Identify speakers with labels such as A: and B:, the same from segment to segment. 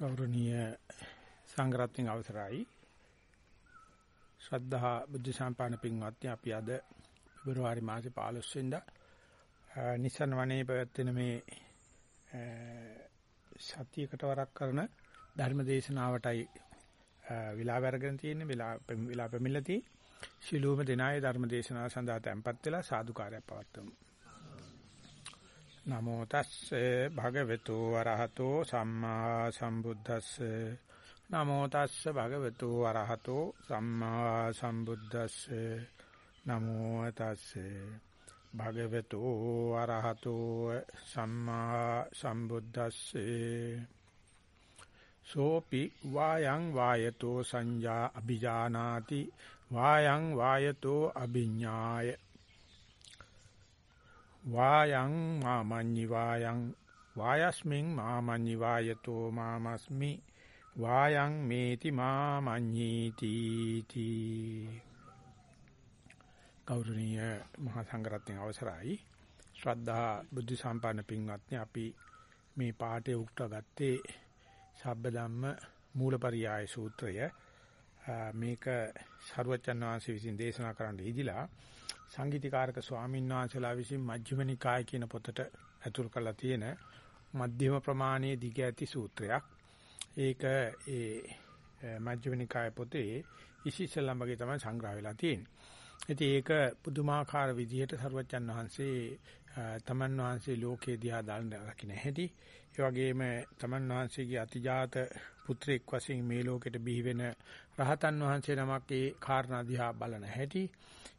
A: ගෞරවනීය සංඝරත්නයන් අවසරයි. ශ්‍රද්ධා බුද්ධ සම්පන්න පින්වත්නි අපි අද පෙබරවාරි මාසේ 15 වෙනිදා නිසන් වනයේ පැවැත්වෙන මේ සතියකට වරක් කරන ධර්ම දේශනාවටයි විලාප අරගෙන තියෙන්නේ විලාප පෙමිල්ලති ශිලූම දෙනායේ ධර්ම දේශනාව සඳහා tempත් වෙලා සාදුකාරයක් පවත්වමු. නමෝ තස්සේ භගවතු වරහතෝ සම්මා සම්බුද්දස්සේ. නමෝ තස්සේ භගවතු වරහතෝ සම්මා සම්බුද්දස්සේ. නමෝ තස්සේ භගවතු වරහතෝ සම්මා සම්බුද්දස්සේ. සෝපි වායං වායතෝ සංජා අභිජානාති. වායං වායතෝ අභිඥාය වායං මාමඤ්ඤි වායං වායස්මින් මාමඤ්ඤි වායතෝ මාමස්මි වායං මේති මාමඤ්ඤීති තී. ගෞරවනීය මහා සංඝරත්නයේ අවසරයි. ශ්‍රද්ධා බුද්ධ සම්පන්න පින්වත්නි අපි මේ පාඩේ උක්ත ගත්තේ සබ්බ ධම්ම මූලපරියාය සූත්‍රය. මේක සරුවචන් වහන්සේ විසින් දේශනා කරන්න ඉදිලා සංගීතකාරක ස්වාමීන් වහන්සේලා විසින් මජ්ක්‍ධිම නිකාය කියන පොතට ඇතුල් කරලා තියෙන මධ්‍යම ප්‍රමාණයේ දිග ඇති සූත්‍රයක්. ඒක ඒ මජ්ක්‍ධිම නිකාය පොතේ ඉසිසලම් වගේ තමයි සංග්‍රහ වෙලා තියෙන්නේ. ඉතින් ඒක පුදුමාකාර විදිහට සරුවචන් වහන්සේ තමන් වහන්සේ ලෝකේ දිහා දාන රකින්න හැටි ඒ වගේම තමන් වහන්සේගේ අතිජාත පුත්‍රයෙක් වශයෙන් මේ ලෝකෙට බිහි වෙන රහතන් වහන්සේ නමක් ඒ කාරණා දිහා බලන හැටි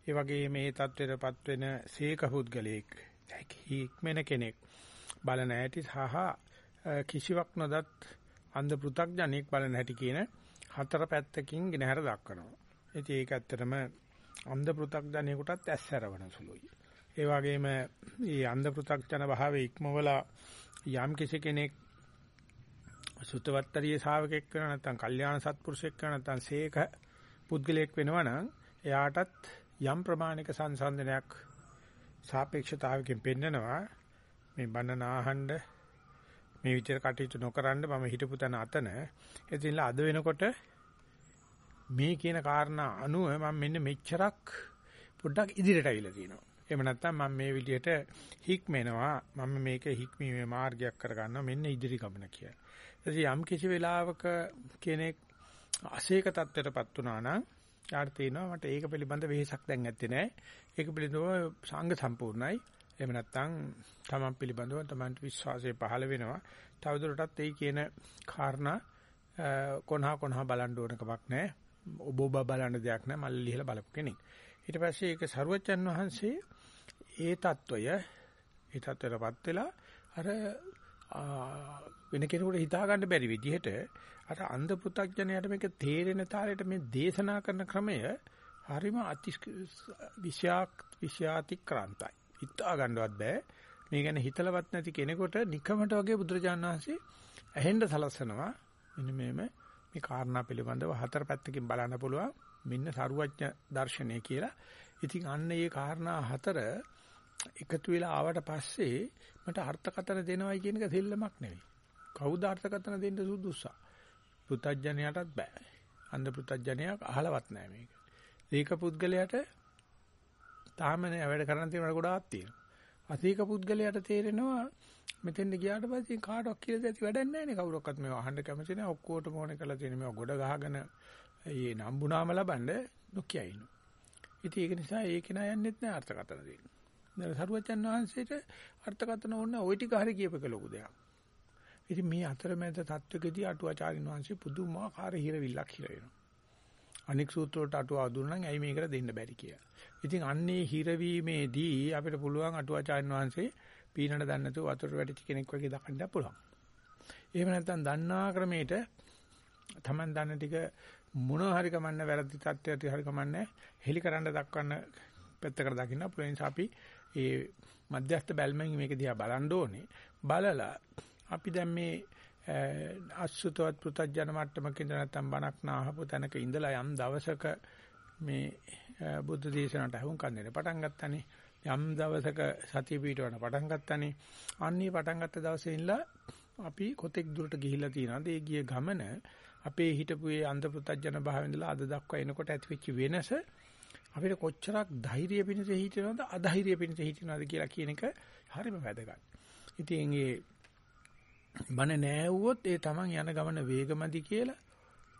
A: ඒ වගේ මේ தත්වෙරපත් වෙන සීක පුද්ගලයෙක් හික්මන කෙනෙක් බලන හැටි සහ කිසිවක් නොදත් අන්ධ පෘ탁ජනෙක් බලන හැටි කියන හතර පැත්තකින් ගෙනහැර දක්වනවා. ඉතින් ඒක ඇත්තටම අන්ධ පෘ탁ජනෙකුටත් ඇස්සරවන සුළුයි. ඒ වගේම මේ අන්ධ පෘ탁ජන භාවයේ ඉක්මවලා යම් කෙනෙක් සුතවත්තරිය ශාවකෙක් වෙනවා නැත්නම් කල්යාණ සත්පුරුෂෙක් වෙනවා නැත්නම් සීක පුද්ගලයෙක් වෙනවා නම් එයාටත් යම් ප්‍රමාණික සංසන්දනයක් සාපේක්ෂතාවකින් පෙන්නනවා මේ බණන ආහඬ මේ විදිහට කටයුතු නොකරන්න මම හිතපු තැන අතන එතින්ල අද වෙනකොට මේ කියන කාරණා අනුව මම මෙන්න මෙච්චරක් පොඩ්ඩක් ඉදිරියට අවිලා තියෙනවා. එහෙම නැත්නම් මම මේ විදිහට හික්මෙනවා මම මේක හික්මීමේ මාර්ගයක් කරගන්නවා මෙන්න ඉදිරි ගමන කියලා. යම් කිසි වෙලාවක කෙනෙක් අසේක தත්ත්වයටපත් වුණා නම් යාට තේනවා මට ඒක පිළිබඳ වෙහෙසක් දැන් ඇත්තේ නැහැ. ඒක පිළිබඳව සංඝ සම්පූර්ණයි. එහෙම නැත්නම් තමන් පිළිබඳව තමන්ට විශ්වාසය පහළ වෙනවා. තවදුරටත් ඒ කියන කාරණා කොනහා කොනහා බලන්න ඕන කමක් නැහැ. ඔබ ඔබ බලන්න දෙයක් නැහැ. මල්ලි ලිහලා බලපු කෙනෙක්. ඊට පස්සේ ඒක සරුවචන් වහන්සේ ඒ తত্ত্বය ඒ తত্ত্বයටපත් වෙලා අර වෙන කෙනෙකුට හිතා ගන්න බැරි විදිහට අර අන්ධ පු탁ජනයට මේක තේරෙන තාලෙට මේ දේශනා කරන ක්‍රමය හරිම අති විෂයක් විෂයාතික්‍රාන්තයි. හිතා ගන්නවත් බෑ. මේ ගැන හිතලවත් නැති කෙනෙකුට නිකමට වගේ බුදුරජාණන් වහන්සේ ඇහෙන්න සලස්සනවා. මෙන්න මේම මේ කාරණා පිළිබඳව හතර පැත්තකින් බලන්න පුළුවන්. මෙන්න සරුවඥ දර්ශනය කියලා. ඉතින් අන්න මේ කාරණා හතර එකතු වෙලා ආවට පස්සේ මට අර්ථකථන දෙනවයි කියන එක දෙල්ලමක් නෙවෙයි. කවුද අර්ථකථන දෙන්න සුදුසා? පුතඥයටත් බෑ. අන්ධ පුතඥයක් අහලවත් නෑ මේක. ඒක පුද්ගලයාට තාම නෑ වැඩ කරන්න තියෙන ගොඩාක් තියෙනවා. අසීක පුද්ගලයාට තේරෙනවා මෙතෙන්ද ගියාට පස්සේ කාටවත් කියලා දෙති වැඩක් නෑනේ කවුරක්වත් මේව අහන්න කැමති නෑ ඔක්කොටම ඕනේ කරලා තියෙන මේව ගොඩ ගහගෙන ඒ නම්බුනාම ලබන්න නොකිය ඉන්නවා. ඉතින් ඒක නිසා ඒක නා යන්නෙත් නෑ අර්ථකථන දෙන්න. දැන් සරුවචන් වහන්සේට අර්ථකථන ඕන ওই ටික හරි කියපක ලොකු දෙයක්. ඉතින් මේ අතරමැද තත්වකදී අටුවාචාරින් වහන්සේ පුදුමාකාර හිරවිල්ලක් හිර වෙනවා. අනික් සූත්‍ර වලට අටුවා දුන්නා නම් ඇයි මේකට දෙන්න බැරි කියලා. ඉතින් අන්නේ හිරවීමේදී අපිට පුළුවන් අටුවාචාරින් වහන්සේ පීනට දන්නේ නැතුව වතුර වැටිච්ච කෙනෙක් වගේ දකින්න පුළුවන්. එහෙම නැත්නම් දන්නා ක්‍රමයට Taman දන්න ටික මොන හරි කමන්න වැරදි තත්ත්වයට හරි කමන්න හෙලි කරන්න දක්වන්න පැත්තකට දකින්න පුළුවන් නිසා අපි ඒ මධ්‍යස්ථ බැල්මෙන් මේක දිහා බලන්න ඕනේ. බලලා අපි දැන් මේ අසුතවත් පෘතජන මට්ටමක ඉඳලා නැත්තම් බණක් නාහපු තැනක ඉඳලා යම් දවසක මේ බුද්ධ දේශනාවට අහුම්කම් දෙන්න පටන් ගත්තානේ. යම් දවසක සතිය පිටවන පටන් ගත්තානේ. අන්නේ පටන් ගත්ත දවසේ ඉඳලා අපි කොතෙක් දුරට ගිහිල්ලා තියෙනවද? ඒ ගිය ගමන අපේ හිටපු ඒ අන්ධ පුතඥන භාවෙන්දලා අද දක්වා එනකොට ඇතිවෙච්ච වෙනස අපිට කොච්චරක් ධෛර්ය පිණිස හිටිනවද අධෛර්ය පිණිස හිටිනවද කියලා කියන එක හරිම වැදගත්. ඉතින් ඒ බන නෑවුවොත් ඒ තමන් යන ගමන වේගමදි කියලා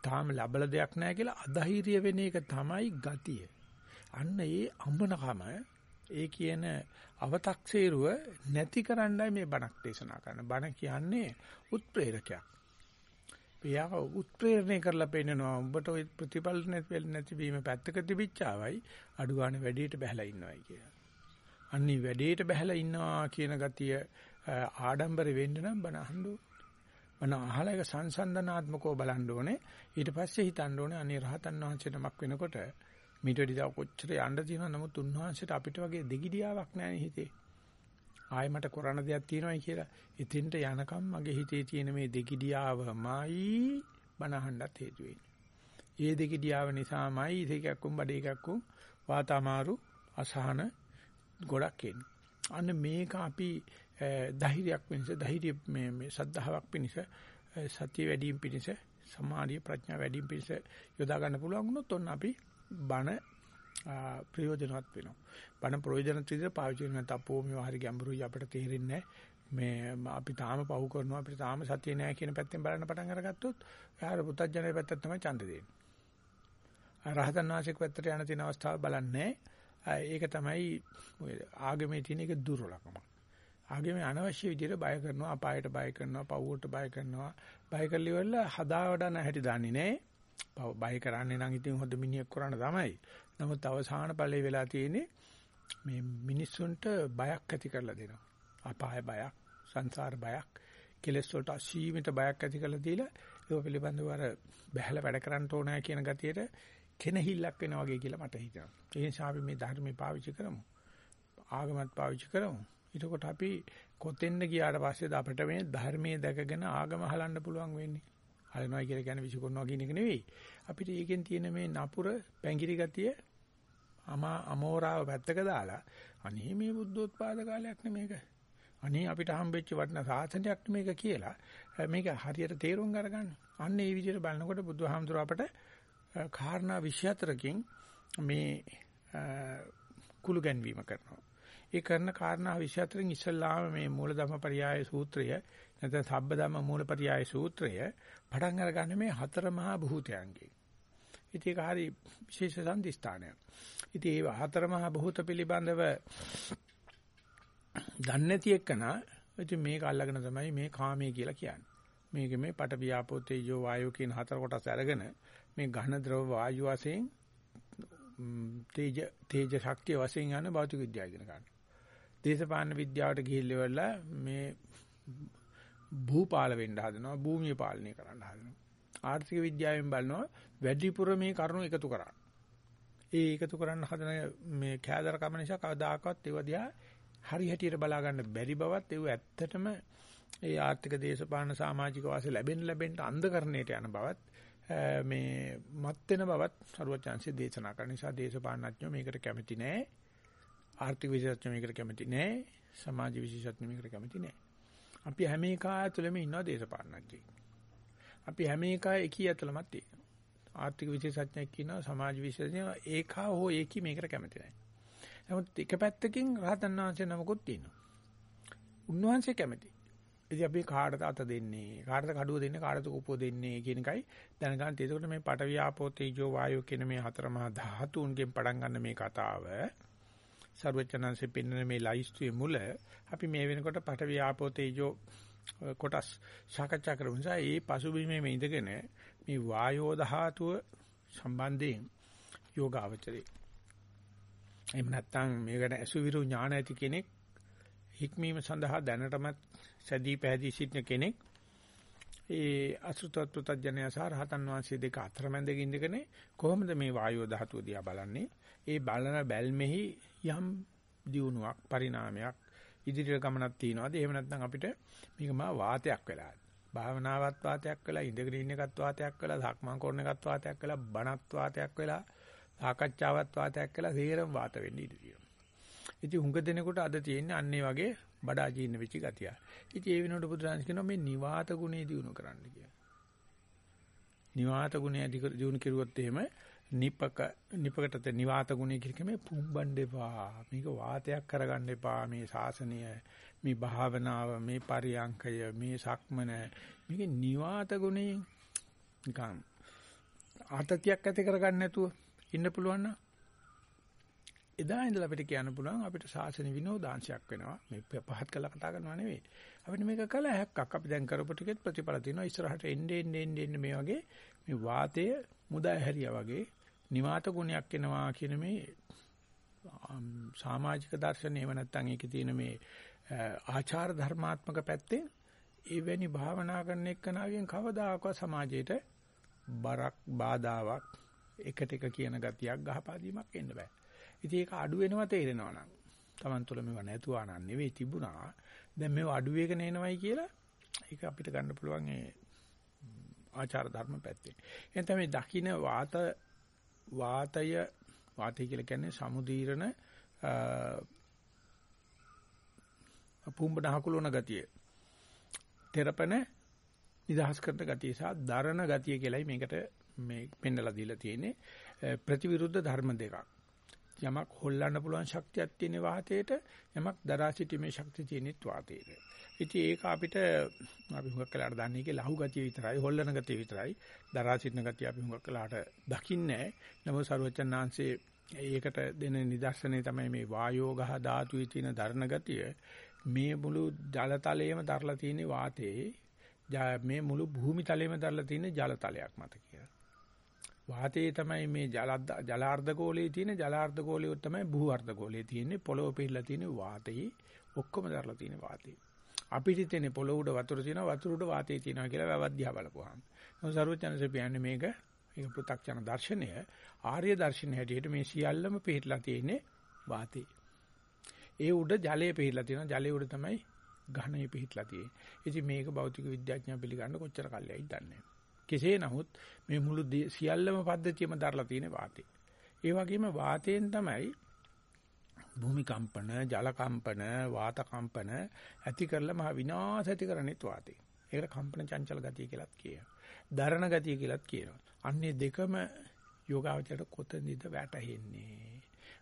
A: තාම ලබල දෙයක් නැහැ කියලා අධෛර්ය වෙන එක තමයි ගතිය. අන්න ඒ අඹනකම ඒ කියන අව탁සේරුව නැති කරන්නයි මේ බණක් දේශනා කරන. බණ කියන්නේ උත්ප්‍රේරකයක්. එයාව උත්ප්‍රේරණය කරලා පෙන්නනවා. උඹට ওই ප්‍රතිඵල නැති වීම පැත්තක තිබිච්චාවයි අඩු ගන්න වැඩේට බහැලා ඉන්නවයි කියලා. අන්නි වැඩේට බහැලා ඉන්නවා කියන ගතිය ආඩම්බර වෙන්න නම් බණ අහන්න මන අහලා ඒක සංසන්දනාත්මකව බලන්න ඕනේ. ඊට පස්සේ හිතන්න ඕනේ අනේ රහතන් වහන්සේ නමක් වෙනකොට මීට වඩා කොච්චර යන්න තියෙනවද නමුත් උන්වහන්සේට අපිට වගේ දෙගිඩියාවක් නැහැ හිතේ. ආයෙ මට කරන්න දෙයක් තියෙනවයි කියලා. ඉතින්ට යනකම් මගේ හිතේ තියෙන මේ දෙගිඩියාවමයි බනහන්නත් හේතු වෙන්නේ. ඒ දෙගිඩියාව නිසාමයි ඉතිකක්කුම් බඩේකක්කුම් වාතමාරු අසහන ගොඩක් එන්නේ. අන්න මේක අපි ධෛර්යයක් වෙනස ධෛර්ය මේ මේ සද්ධාාවක් පිණිස සතිය වැඩිම පිණිස සමාධිය ප්‍රඥා වැඩිම පිණිස යොදා ගන්න පුළුවන් වුණොත් ඔන්න අපි බණ ප්‍රයෝජනවත් වෙනවා. බණ ප්‍රයෝජනවත් විදිහට පාවිච්චි කරන තපෝ මේවා හරි ගැඹුරුයි අපිට තේරෙන්නේ මේ අපි තාම පහු කරනවා අපිට තාම සතිය නැහැ කියන පැත්තෙන් බලන්න පටන් අරගත්තොත් එයාට පුතඥය පැත්තට තමයි ඡන්ද දෙන්නේ. රහතන් වහන්සේක පැත්තට යන තියෙන අවස්ථාව බලන්නේ ඒක තමයි ආගමේ තියෙන එක දුර්වලකම. ආගමේ අනවශ්‍ය විදිහට බය කරනවා අපායට බය කරනවා පව්වට බය කරනවා බය කරලිවල හදා වඩා නැහැටි දන්නේ නැහැ. බය කරන්නේ නම් ඉතින් හොඳ මිනිහෙක් කරන්න තමයි. නමුත් අවසාන ඵලයේ වෙලා තියෙන්නේ මේ මිනිස්සුන්ට බයක් ඇති කරලා දෙනවා. අපාය බයක්, සංසාර බයක්, කෙලෙස් වලට අසීමිත බයක් ඇති කරලා දීලා ඒක පිළිබඳව අර බහැලා වැඩ කරන්න ඕනෑ කියන ගතියට කෙනහිල්ලක් වෙනවා වගේ කියලා මට හිතෙනවා. ඒ නිසා අපි මේ ධර්මේ පාවිච්චි කරමු. ආගමත් පාවිච්චි කරමු. එතකොට අපි කොතෙන්ද ගියාට පස්සේද අපිට මේ ධර්මයේ දැකගෙන ආගම හලන්න පුළුවන් වෙන්නේ. හලනවා කියලා කියන්නේ විසිකරනවා කියන එක නෙවෙයි. අපිට ඒකෙන් තියෙන මේ නපුර පැංගිරි ගතිය අමා අමෝරාව පැත්තක දාලා අනේ මේ බුද්ධෝත්පාද කාලයක් නෙමේක. අනේ අපිට හම්බෙච්ච වටිනා සාසනයක් මේක කියලා මේක හරියට තේරුම් අරගන්න. අන්න ඒ විදිහට බලනකොට බුදුහාමුදුර අපට කාරණා 24කින් මේ කුළු ගැන්වීම කරනවා. ඒ කරන කාරණා 24න් ඉස්සල්ලාම මේ මූලධම්ම පරියාය සූත්‍රය නැත්නම් සබ්බධම්ම මූලපරියාය සූත්‍රය පටන් අරගන්නේ මේ හතර මහා භූතයන්ගෙන්. ඉතින් ඒක හරි විශේෂ සම්දිස්ථානයක්. ඉතින් ඒ හතර මහා භූත පිළිබඳව දන්නේ නැති එකන ඉතින් මේක අල්ලගෙන තමයි මේ කාමයේ කියලා කියන්නේ. මේක මේ පට වියාපෝ තේජෝ වායෝ කියන හතර කොටස් අරගෙන මේ ඝන ද්‍රව වායු වශයෙන් තේජ තේජ ශක්තිය වශයෙන් යන භෞතික විද්‍යාව ඉගෙන ගන්න. දේශපාලන විද්‍යාවට ගිහිල්ලා මේ භූපාල වෙන්න හදනවා භූමිය පාලනය කරන්න හදනවා. ආර්ථික විද්‍යාවෙන් බලනවා වැඩිපුර මේ කරුණු එකතු කරා. ඒ එකතු කරන්න හදන මේ කෑදරකම නිසා කවදාකවත් ඒව දිහා හරි හැටියට බලා ගන්න බැරි බවත් ඒව ඇත්තටම ඒ ආර්ථික දේශපාලන සමාජික වාසිය ලැබෙන්න ලැබෙන්න අන්ධකරණයට යන බවත් මේ මත් වෙන බවත් සරුවචාන්සිය දේශනා කරන නිසා දේශපාලනඥයෝ මේකට කැමති නෑ ආර්ථික විශේෂඥයෝ මේකට කැමති නෑ සමාජ විශේෂඥයෝ මේකට කැමති නෑ අපි හැම එකා ඇතුළෙම ඉන්නවා දේශපාලනඥයෙක්. අපි හැම එකා එකී ඇතුළමත් තියෙනවා. ආර්ථික විශේෂඥයෙක් ඉන්නවා සමාජ විශේෂඥයෙක් ඒකා හෝ ඒකී මේකට කැමති නැහැ. නමුත් එක පැත්තකින් රහතන් වහන්සේ නමකුත් තියෙනවා. උන්වහන්සේ කැමති. ඉතින් අපි කාටද අත දෙන්නේ කාටද කඩුව දෙන්නේ කාටද කූපුව දෙන්නේ කියන එකයි දැනගන්න තියෙන්නේ. ඒකට මේ පටවිය ආපෝ තේජෝ වායෝ කියන මේ හතර මහා ධාතුන්ගෙන් පටන් ගන්න මේ කතාව සර්වචනන්සේ පෙන්වන මේ ලයිස්තුවේ මුල අපි මේ වෙනකොට පඨවි ආපෝ තේජෝ කොටස් සාකච්ඡා කරමු. නිසා ඒ පසුබිමේ මේ ඉඳගෙන මේ වායෝ ධාතුව සම්බන්ධයෙන් යෝගාවචරේ. එහෙම නැත්නම් මේකට අසුවිරු ඥාන ඇති කෙනෙක් හික්මීම සඳහා දැනටමත් සැදී පැහැදී සිටින කෙනෙක් ඒ අසුතත් පුතඥය සහ රහතන් වහන්සේ දෙක අතරමැද ඉඳගෙන කොහොමද මේ වායෝ ධාතුව දිහා බලන්නේ? ඒ බලන බැල්මෙහි යම් දියුණුවක් පරිණාමයක් ඉදිරියට ගමනක් තියනවාද එහෙම නැත්නම් අපිට මේක මා වාතයක් වෙලා භාවනාවත් වාතයක් වෙලා ඉඳගෙන ඉන්න එකත් වාතයක් වෙලා ධක්මං කරන එකත් වාතයක් වෙලා බණත් වාතයක් වෙලා සාකච්ඡාවත් වාතයක් වෙලා සේරම වාත වෙන්න ඉඩ තියෙනවා ඉතින් හුඟ දෙනකොට අද තියෙන්නේ අන්නේ වගේ බඩ අජීර්ණ වෙච්ච ගතිය. ඉතින් ඒ වෙනකොට බුදුරජාණන් කියනවා මේ නිවාත ගුණේ දිනු කරන්න කියලා. නිවාත ගුණය දිනු කෙරුවොත් එහෙම නිපක නිපකටත නිවාත ගුණය කියන මේ පුම්බන්න එපා. මේක වාතයක් කරගන්න එපා. මේ ශාසනය, මේ භාවනාව, මේ පරියංකය, මේ සක්මන. මේක නිවාත ගුණේ නිකන් ආතතියක් ඇති කරගන්න නැතුව ඉන්න පුළුවන් නම් එදා ඉඳලා අපිට කියන්න පුළුවන් අපිට ශාසන විනෝදාංශයක් වෙනවා. මේ පහත් කළා කතා කරනවා නෙවෙයි. අපිට මේක කළ හැක්කක්. අපි දැන් කරපු ටිකෙත් ප්‍රතිඵල තියෙනවා. ඉස්සරහට එන්නේ එන්නේ එන්නේ මේ වගේ මේ වාතය මුදා හැරියා වගේ නිවාත ගුණයක් එනවා කියන මේ සමාජික දර්ශනය එහෙම නැත්නම් ඒකේ තියෙන මේ ආචාර ධර්මාත්මක පැත්තේ එවැනි භාවනා කරන එක්කනාගෙන් කවදාකවත් සමාජයට බරක් බාධාවක් එකට එක කියන ගතියක් ගහපාදීමක් එන්න බෑ. ඉතින් ඒක අඩු වෙනවා තේරෙනවා නම්. Taman තුල මේව නැතුවා නම් නෙවෙයි තිබුණා. දැන් මේව අඩු වෙගෙන එනවයි කියලා ඒක අපිට ගන්න පුළුවන් ඒ ආචාර ධර්ම පැත්තේ. එහෙනම් තමයි දකින්න වාත වාතය වාතය කියලා කියන්නේ සමුදීරණ අපුම්බන හකුලන ගතිය. තෙරපන නිදහස් කරන ගතිය සහ දරණ ගතිය කියලායි මේකට මේ පෙන්නලා දීලා තියෙන්නේ ප්‍රතිවිරුද්ධ ධර්ම දෙකක්. යමක් හොල්ලන්න පුළුවන් ශක්තියක් තියෙන වාතයට යමක් දරා සිටීමේ ශක්තිය තියෙනත් වාතයට. ඉතින් ඒක අපිට අපි හුඟක් කලාට දන්නේ ඒකේ ලහු ගතිය විතරයි හොල්ලන ගතිය විතරයි. දරා සිටින ගතිය අපි හුඟක් කලාට දකින්නේ නැහැ. නමුත් සරුවචනාංශේ ඒකට දෙන නිදර්ශනය තමයි මේ වායෝගහ ධාතුවේ තියෙන දරණ ගතිය. මේ මුළු ජලතලයේම දරලා තියෙන වාතයේ මේ මුළු භූමි තලයේම දරලා තියෙන ජල තලයක් මත කියලා. වාතයේ තමයි මේ ජල ජලාර්ධ ගෝලයේ තියෙන ජලාර්ධ ගෝලයේ තමයි භූඅර්ධ ගෝලයේ තියෙන්නේ පොළොව පිරලා තියෙන වාතයේ ඔක්කොම දරලා තියෙන වාතයේ. අපිට තියෙන පොළොව උඩ වතුර තියෙනවා වතුර උඩ වාතය තියෙනවා කියලා වැවද්දියා බලපුවාම. නමුත් සරුවචනසේ කියන්නේ මේක ඒක පෘථග්ජන දර්ශනය ආර්ය දර්ශනය හැටියට මේ සියල්ලම පිරලා තියෙන්නේ වාතයේ. ඒ උඩ ජලයේ පිරලා තියෙනවා ජලයේ උඩ තමයි ඝනයේ පිහිටලා තියෙන්නේ. ඉතින් මේක භෞතික විද්‍යාඥයන් පිළිගන්න කොච්චර කල්යයි දන්නේ කෙසේ නමුත් මේ මුළු සියල්ලම පද්ධතියම දරලා තියෙන වාතය. ඒ වගේම වාතයෙන් තමයි භූමි කම්පන, ජල කම්පන, වාත කම්පන ඇති කරලා මහ විනාශ ඇති කරන්නේත් වාතය. ඒකට කම්පන චංචල ගතිය කියලාත් කියනවා. දරණ ගතිය කියලාත් කියනවා. අන්නේ දෙකම යෝගාවචරයට කොතනද වැටෙන්නේ?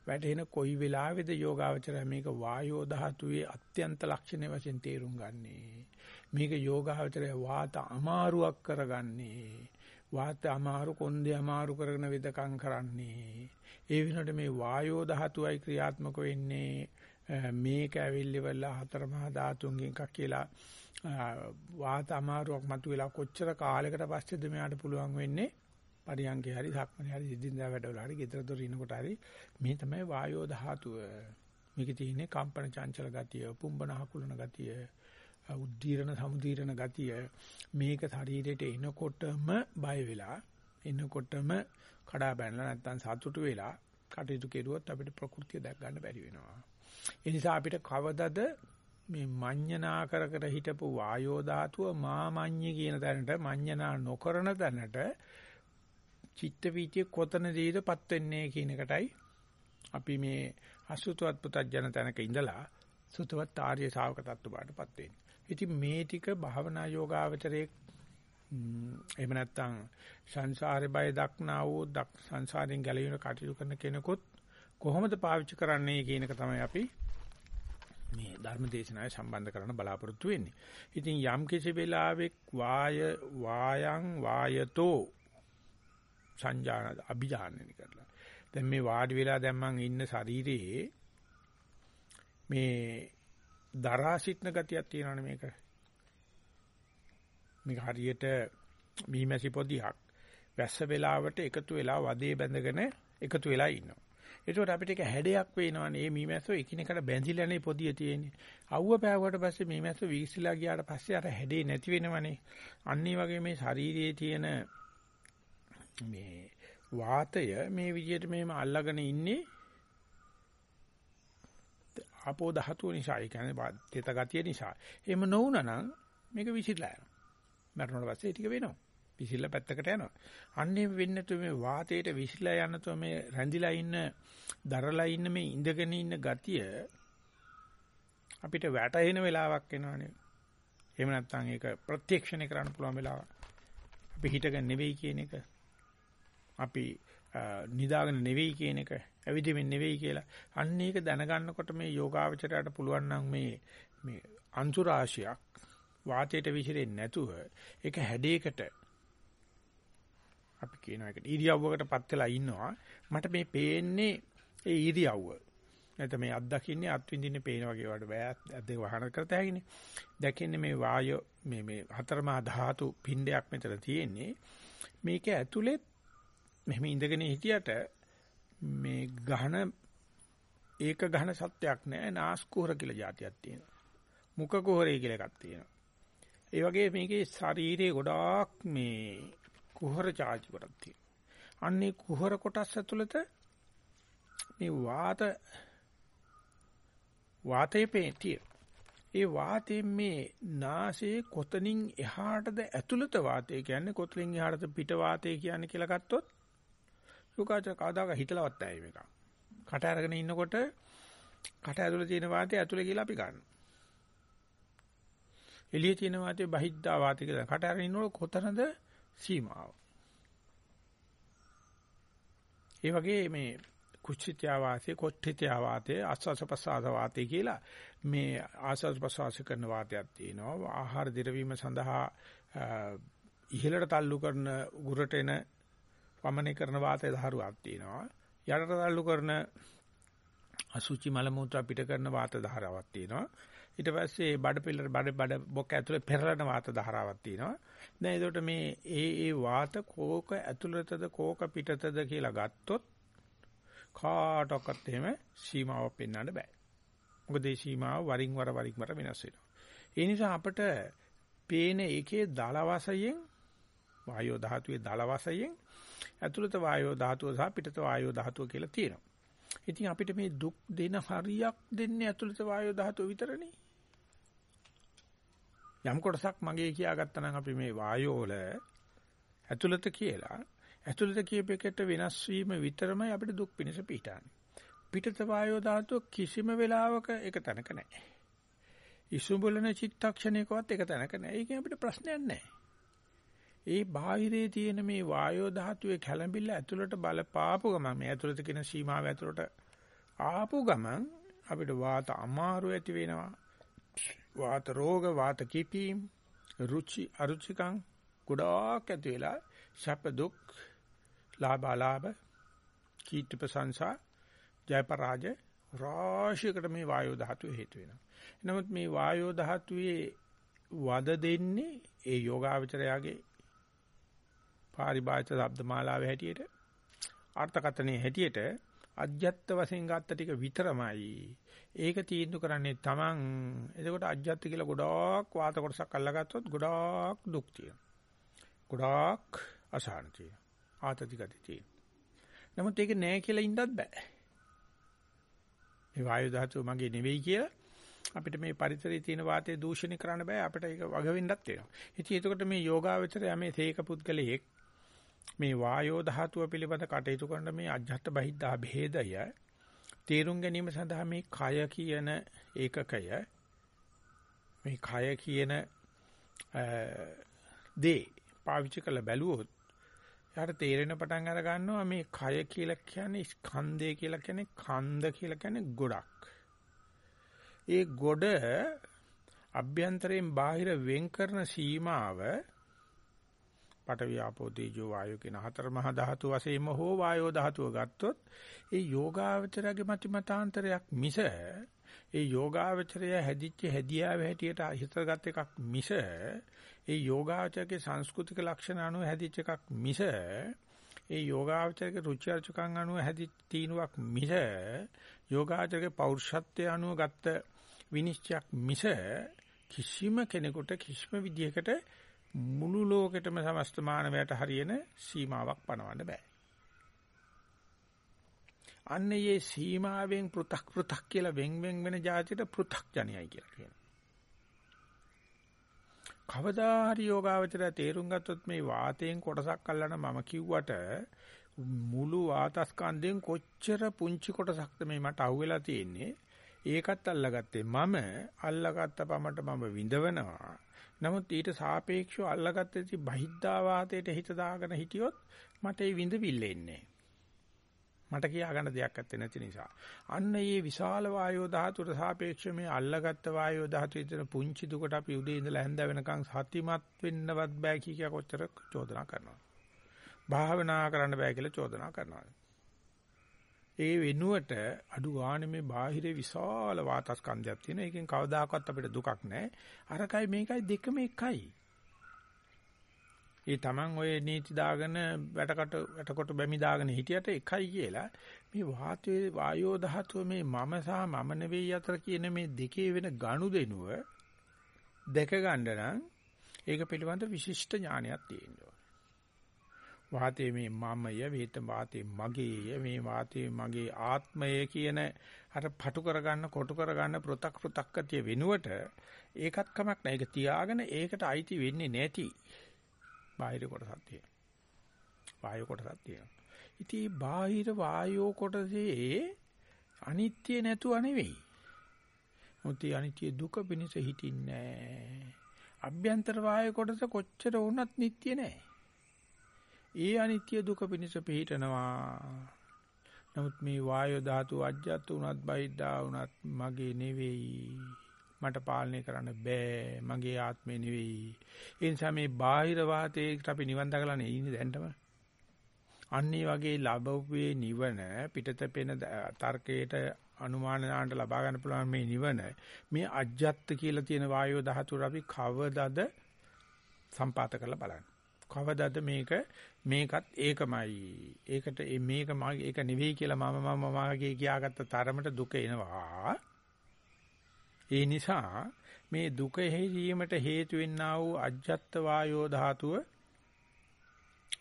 A: වැටෙන කොයි වෙලාවෙද යෝගාවචරය? මේක වායෝ ධාතුවේ අත්‍යන්ත ලක්ෂණ වශයෙන් තේරුම් ගන්නේ. මේක යෝගාවචරය වාත අමාරුවක් කරගන්නේ. වාත අමාරු කොන්දේ අමාරු කරගෙන වෙදකම් කරන්නේ. ඒ වෙනකොට මේ වායෝ ධාතුවයි ක්‍රියාත්මක වෙන්නේ. මේක ඇවිල්ලිවලා හතර මහා ධාතුන්ගෙන් එකක් කියලා වාත අමාරුවක් මතුවෙලා කොච්චර කාලයකට පස්සේද මෙයාට පුළුවන් වෙන්නේ? පරියංගේ හරි සක්මනේ හරි ඉදින්දා වැඩවල හරි ගෙදර දොර ඉනකොට හරි මේ තමයි වායෝ ධාතුව. මේකේ තියෙන්නේ කම්පන චංචල ගතිය, පුම්බන හකුලන ගතිය, උද්දීරණ සමුදීරණ ගතිය. මේක ශරීරයට එනකොටම බය වෙලා එනකොටම කඩා බැනලා නැත්තම් සතුටු වෙලා කටයුතු කෙරුවොත් අපිට ප්‍රകൃතිය දැක් ගන්න බැරි වෙනවා. ඒ නිසා අපිට කවදද මේ මඤ්ඤණා කර කර හිටපු වායෝ ධාතුව මාමඤ්ඤ කියන තැනට මඤ්ඤණා නොකරන තැනට චිත්ත වීතිය කොතනදීදපත් වෙන්නේ කියන එකටයි අපි මේ අසුතවත් පුතඥ තැනක ඉඳලා සුතවත් ආර්ය ශාවක තත්ත්වයටපත් වෙන්නේ. ඉතින් මේ ටික භාවනා යෝගාවචරයේ එහෙම නැත්නම් සංසාරේ බය දක්නා වූ සංසාරයෙන් ගැලවීම කටයුතු කරන කෙනෙකුත් කොහොමද පාවිච්චි කරන්නේ කියන එක තමයි අපි මේ ධර්ම දේශනාවේ සම්බන්ධ කරන්න බලාපොරොත්තු වෙන්නේ. ඉතින් යම් කිසි වෙලාවෙක් වාය වායං වායතෝ සංජාන අභිජානනය කරලා. දැන් මේ වාඩි වෙලා දැන් මං ඉන්න ශරීරයේ මේ දරා සිටන ගතියක් තියෙනවනේ මේක. මේක හරියට මීමැසි පොදියක් වැස්ස වෙලාවට එකතු වෙලා වදේ බැඳගෙන එකතු වෙලා ඉන්නවා. ඒකට අපිට එක හැඩයක් වෙනවනේ මේ මීමැස්සෝ එකිනෙකට බැඳිලානේ පොදිය තියෙන්නේ. අවුව පෑවුවට පස්සේ මීමැස්සෝ වීසිලා ගියාට පස්සේ අර හැඩේ නැති වෙනවනේ. අන්න වගේ මේ ශරීරයේ තියෙන මේ වාතය මේ විදිහට මෙහෙම අල්ලගෙන ඉන්නේ ආපෝ ධාතුව නිසා ඒ කියන්නේ තෙත ගතිය නිසා. එහෙම නොවුනා නම් මේක විසිරලා යනවා. මරණයට පස්සේ ටික වෙනවා. විසිරලා පැත්තකට යනවා. අන්නේ වෙන්නේ තු මේ වාතයට විසිරලා යන තු මේ රැඳිලා ඉන්න දරලා ඉන්න මේ ඉඳගෙන ඉන්න ගතිය අපිට වැටහෙන වෙලාවක් එනවනේ. එහෙම නැත්නම් ඒක ප්‍රත්‍යක්ෂණය කරන්න පුළුවන් වෙලාව. අපි හිතගෙන නෙවෙයි කියන එක. අපි නිදාගෙන නෙවෙයි කියන එක. ඇවිදින්මින් නෙවෙයි කියලා. අන්න ඒක දැනගන්නකොට මේ යෝගාවචරයට පුළුවන් නම් මේ මේ අංශු රාශියක් වාතයට විසිරෙන්නේ නැතුව ඒක හැඩයකට අපි කියන එකට ඉරියව්වකටපත් වෙලා ඉන්නවා මට මේ පේන්නේ ඒ ඉරියව්ව නැත්නම් මේ අත්දකින්නේ අත්විඳින්නේ පේන වගේ වඩ බෑ අත් දෙක වහන කරත හැකිනේ දැකින්නේ මේ වායෝ මේ මේ හතරමා ධාතු පිණ්ඩයක් මෙතන තියෙන්නේ මේක ඇතුලේ මෙහෙම ඉඳගෙන හිටියට මේ ඝන ඒක ඝන සත්‍යයක් නෑ නාස්කුහර කියලා જાතියක් තියෙනවා. මුඛ කුහරය කියලා එකක් තියෙනවා. ඒ වගේ මේකේ ශරීරයේ ගොඩාක් මේ කුහර charge කොටක් තියෙනවා. අන්නේ කුහර කොටස් ඇතුළත මේ වාත වාතයේ පේතිය. ඒ වාතයෙන් මේ නාසයේ කොතනින් එහාටද ඇතුළත වාතය කියන්නේ කොතනින් එහාටද පිට වාතය කියන්නේ කියලා ගත්තොත් යෝගාචර කවදාක හිතලවත් නැහැ මේක. කට අරගෙන ඉන්නකොට කට ඇතුළේ තියෙන වාතය ඇතුළේ කියලා අපි ගන්නවා. එළියේ තියෙන වාතය බහිද්දා වාතය කියලා. කට අරගෙන ඉන්නකොට කොතනද සීමාව? ඒ වගේ මේ කුච්චිත්‍යා වාතය, කොට්ඨිත්‍යා වාතය, ආස්වාස ප්‍රසආස වාතය කියලා මේ ආස්වාස ප්‍රසආස කරන වාතයක් තියෙනවා. ආහාර දිරවීම සඳහා ඉහළට තල්ලු කරන උගුරට එන වමනේ කරන වාතය ධාරුවක් තියෙනවා. යටට තල්ලු කරන අසුචි මල මුත්‍රා පිට කරන වාත ධාරාවක් තියෙනවා. ඊට පස්සේ බඩ පිළර බඩ බඩ බොක ඇතුලේ පෙරලන වාත ධාරාවක් තියෙනවා. දැන් ඒකට මේ ඒ ඒ වාත කෝක ඇතුළතද කෝක පිටතද කියලා ගත්තොත් කාටවත් එහෙම සීමාවක් පෙන්වන්න බෑ. මොකද මේ සීමාව වරින් වර වරින් වර වෙනස් වෙනවා. ඒ නිසා අපිට පේන එකේ දල වශයෙන් වායෝ ධාතුවේ දල වශයෙන් ඇතුළත වායෝ ධාතුව සහ පිටත වායෝ ධාතුව කියලා තියෙනවා. ඉතින් අපිට මේ දුක් දෙන හරියක් දෙන්නේ ඇතුළත වායෝ ධාතුව විතරනේ. යම් කොටසක් මගේ කියාගත්තා නම් අපි මේ වායෝ වල ඇතුළත කියලා ඇතුළත කියපෙකට වෙනස් වීම විතරමයි අපිට දුක් පිණිස පිටාන්නේ. පිටත වායෝ ධාතුව කිසිම වෙලාවක එක තැනක නැහැ. ඉසුඹලන චිත්තක්ෂණයකවත් එක තැනක නැහැ. ඒකෙන් අපිට ප්‍රශ්නයක් නැහැ. ඒ බාහිරේ තියෙන මේ වායෝ ධාතුවේ කැළඹිල්ල ඇතුළට බලපාපු ගමන් මේ ඇතුළත කියන සීමාව ඇතුළට ආපු ගමන් අපිට වාත අමාරු ඇති වෙනවා. වාත රෝග, වාත කිපීම්, රුචි අරුචිකං ගොඩාක් ඇති වෙලා සැප දුක් ලාභ අලාභ කීර්ති ප්‍රශංසා ජය පරාජය රාශියකට මේ වායෝ ධාතුව හේතු වෙනවා. නමුත් මේ වායෝ ධාතුවේ වද දෙන්නේ ඒ යෝගාවචරයාගේ පාරිභාෂිත ශබ්ද මාලාවේ හැටියට අර්ථකථනයේ හැටියට අජ්‍යත්ත වශයෙන් ගත්ත ටික විතරමයි. ඒක තීන්දුව කරන්නේ Taman. එතකොට අජ්‍යත්ත කියලා ගොඩාක් වාත කොටසක් අල්ලගත්තොත් ගොඩාක් දුක් තියෙනවා. ගොඩාක් අසහන තියෙනවා. ආතති ගති තියෙනවා. නමුත් ඒක නෑ කියලා ඉන්නත් බෑ. මේ වායු ධාතුව මගේ නෙවෙයි කියලා අපිට මේ පරිසරයේ තියෙන වාතය දූෂණය කරන්න බෑ අපිට ඒක වග වෙන්නත් වෙනවා. ඉතින් එතකොට මේ යෝගාවචරය මේ තේක පුද්ගලයෙක් මේ වායෝ ධාතුව පිළිබඳ කටයුතු කරන මේ අජ්ජත් බහිද්දා භේදය තේරුම් ගැනීම සඳහා මේ කය කියන ඒකකය මේ කය කියන දේ පාවිච්චි කරලා බැලුවොත් යාට තේරෙන පටන් අර ගන්නවා මේ කය කියලා කියන්නේ ස්කන්ධය කියලා කියන්නේ කන්ද කියලා කියන්නේ ගොඩක්. ඒ ගොඩ අභ්‍යන්තරයෙන් බාහිර වෙන් කරන සීමාව පඨවි ආපෝ තේජෝ වායෝ කියන හතර මහා ධාතු වශයෙන්ම හෝ වායෝ ධාතුව ගත්තොත් ඒ යෝගාවචරයේ මතිමතාන්තරයක් මිස ඒ යෝගාවචරය හැදිච්ච හැදියාව හැටියට හිතගත් එකක් මිස ඒ යෝගාචරයේ සංස්කෘතික ලක්ෂණ අනුව හැදිච්ච එකක් මිස ඒ යෝගාචරයේ රුචි අරුචිකම් අනුව හැදිච්ච තීනුවක් මිස යෝගාචරයේ පෞරුෂත්වය අනුව ගත්ත විනිශ්චයක් මිස කිසිම කෙනෙකුට කිසිම විදියකට මුළු ලෝකෙටම සමස්ත මානවයට හරියන සීමාවක් පනවන්න බෑ. අන්න ඒ සීමාවෙන් පෘ탁 පෘ탁 කියලා වෙන් වෙන් වෙන જાතියට පෘ탁ජනයයි කියලා කියනවා. කවදා හරි යෝගාවචරය තේරුම් ගත්තොත් මේ වාතයෙන් කොටසක් අල්ලන මම කිව්වට මුළු වාතස්කන්ධයෙන් කොච්චර පුංචි කොටසක්ද මේ මට අහුවෙලා තියෙන්නේ ඒකත් අල්ලගත්තේ මම අල්ලගත්ත පමණට මම විඳවනවා නමුත් ඊට සාපේක්ෂව අල්ලගත්තේ බහිද්ධා වාතයට හිත දාගෙන හිටියොත් මට ඒ විඳවිල්ල එන්නේ මට කියා ගන්න දෙයක් නැත්තේ නැති නිසා. අන්න මේ විශාල වායෝ ධාතුවට සාපේක්ෂව මේ අල්ලගත්ත වායෝ ධාතුවේ තියෙන පුංචි දුකට අපි උදේ ඉඳලා හැන්ද වෙනකන් සතිමත් වෙන්නවත් බෑ කිය කොච්චර චෝදනා කරනවා. භාවනා කරන්න බෑ කියලා චෝදනා කරනවා. ඒ වෙනුවට අඩු ගානේ මේ බාහිරේ විශාල වාතස්කන්ධයක් තියෙන. ඒකෙන් කවදාකවත් අපිට දුකක් නැහැ. අරකයි මේකයි දෙකම එකයි. ඒ Taman ඔය නීති දාගෙන වැටකට වැටකොට බැමි දාගෙන හිටියට එකයි කියලා මේ වාතයේ වායෝ ධාතුව මේ මම සහ මම නෙවෙයි අතර කියන මේ දෙකේ වෙන ගනුදෙනුව දැක ගන්න නම් ඒක පිළිබඳ විශිෂ්ට ඥානයක් තියෙනවා. වාතයේ මේ මමය වේත වාතයේ මගේය මේ වාතයේ මගේ ආත්මය කියන අර පටු කරගන්න කොටු කරගන්න පෘ탁 පෘ탁කතිය වෙනුවට ඒකත් කමක් නැහැ. ඒක තියාගෙන ඒකට අයිති වෙන්නේ නැති බාහිර කොටසක් තියෙනවා. වායෝ කොටසක් තියෙනවා. ඉතින් බාහිර වායෝ කොටසේ අනිත්‍ය නැතුව නෙවෙයි. මුති අනිත්‍ය දුක පිණිස හිටින්නේ නැහැ. අභ්‍යන්තර වායෝ කොටස කොච්චර වුණත් නිට්ටිය නැහැ. ඒ අනිත්‍ය දුක පිණිස පිහිටනවා. නමුත් මේ වායෝ ධාතු අජ්ජත් උනත් බයිද්දා උනත් මගේ නෙවෙයි. මට පාලනය කරන්න බෑ මගේ ආත්මේ නෙවෙයි ඒ නිසා මේ බාහිර වාතයේකට අපි නිවන් දකලා නේ ඉන්නේ දැන්ටම අන්නේ වගේ ලැබුවේ නිවන පිටත පෙන තර්කයට අනුමාන දාන්න ලබා ගන්න පුළුවන් මේ නිවන මේ අජ්ජත් කියලා තියෙන වායෝ ධාතුර අපි කවදද සම්පාත කරලා බලන්න කවදද මේක? මේකත් ඒකමයි. ඒකට මේක ඒක නෙවෙයි කියලා මම මම මාගේ කියාගත්ත තරමට දුක එනවා. ඒ නිසා මේ දුක හේීමට හේතු වෙන්නා වූ අජ්ජත් වායෝ ධාතුව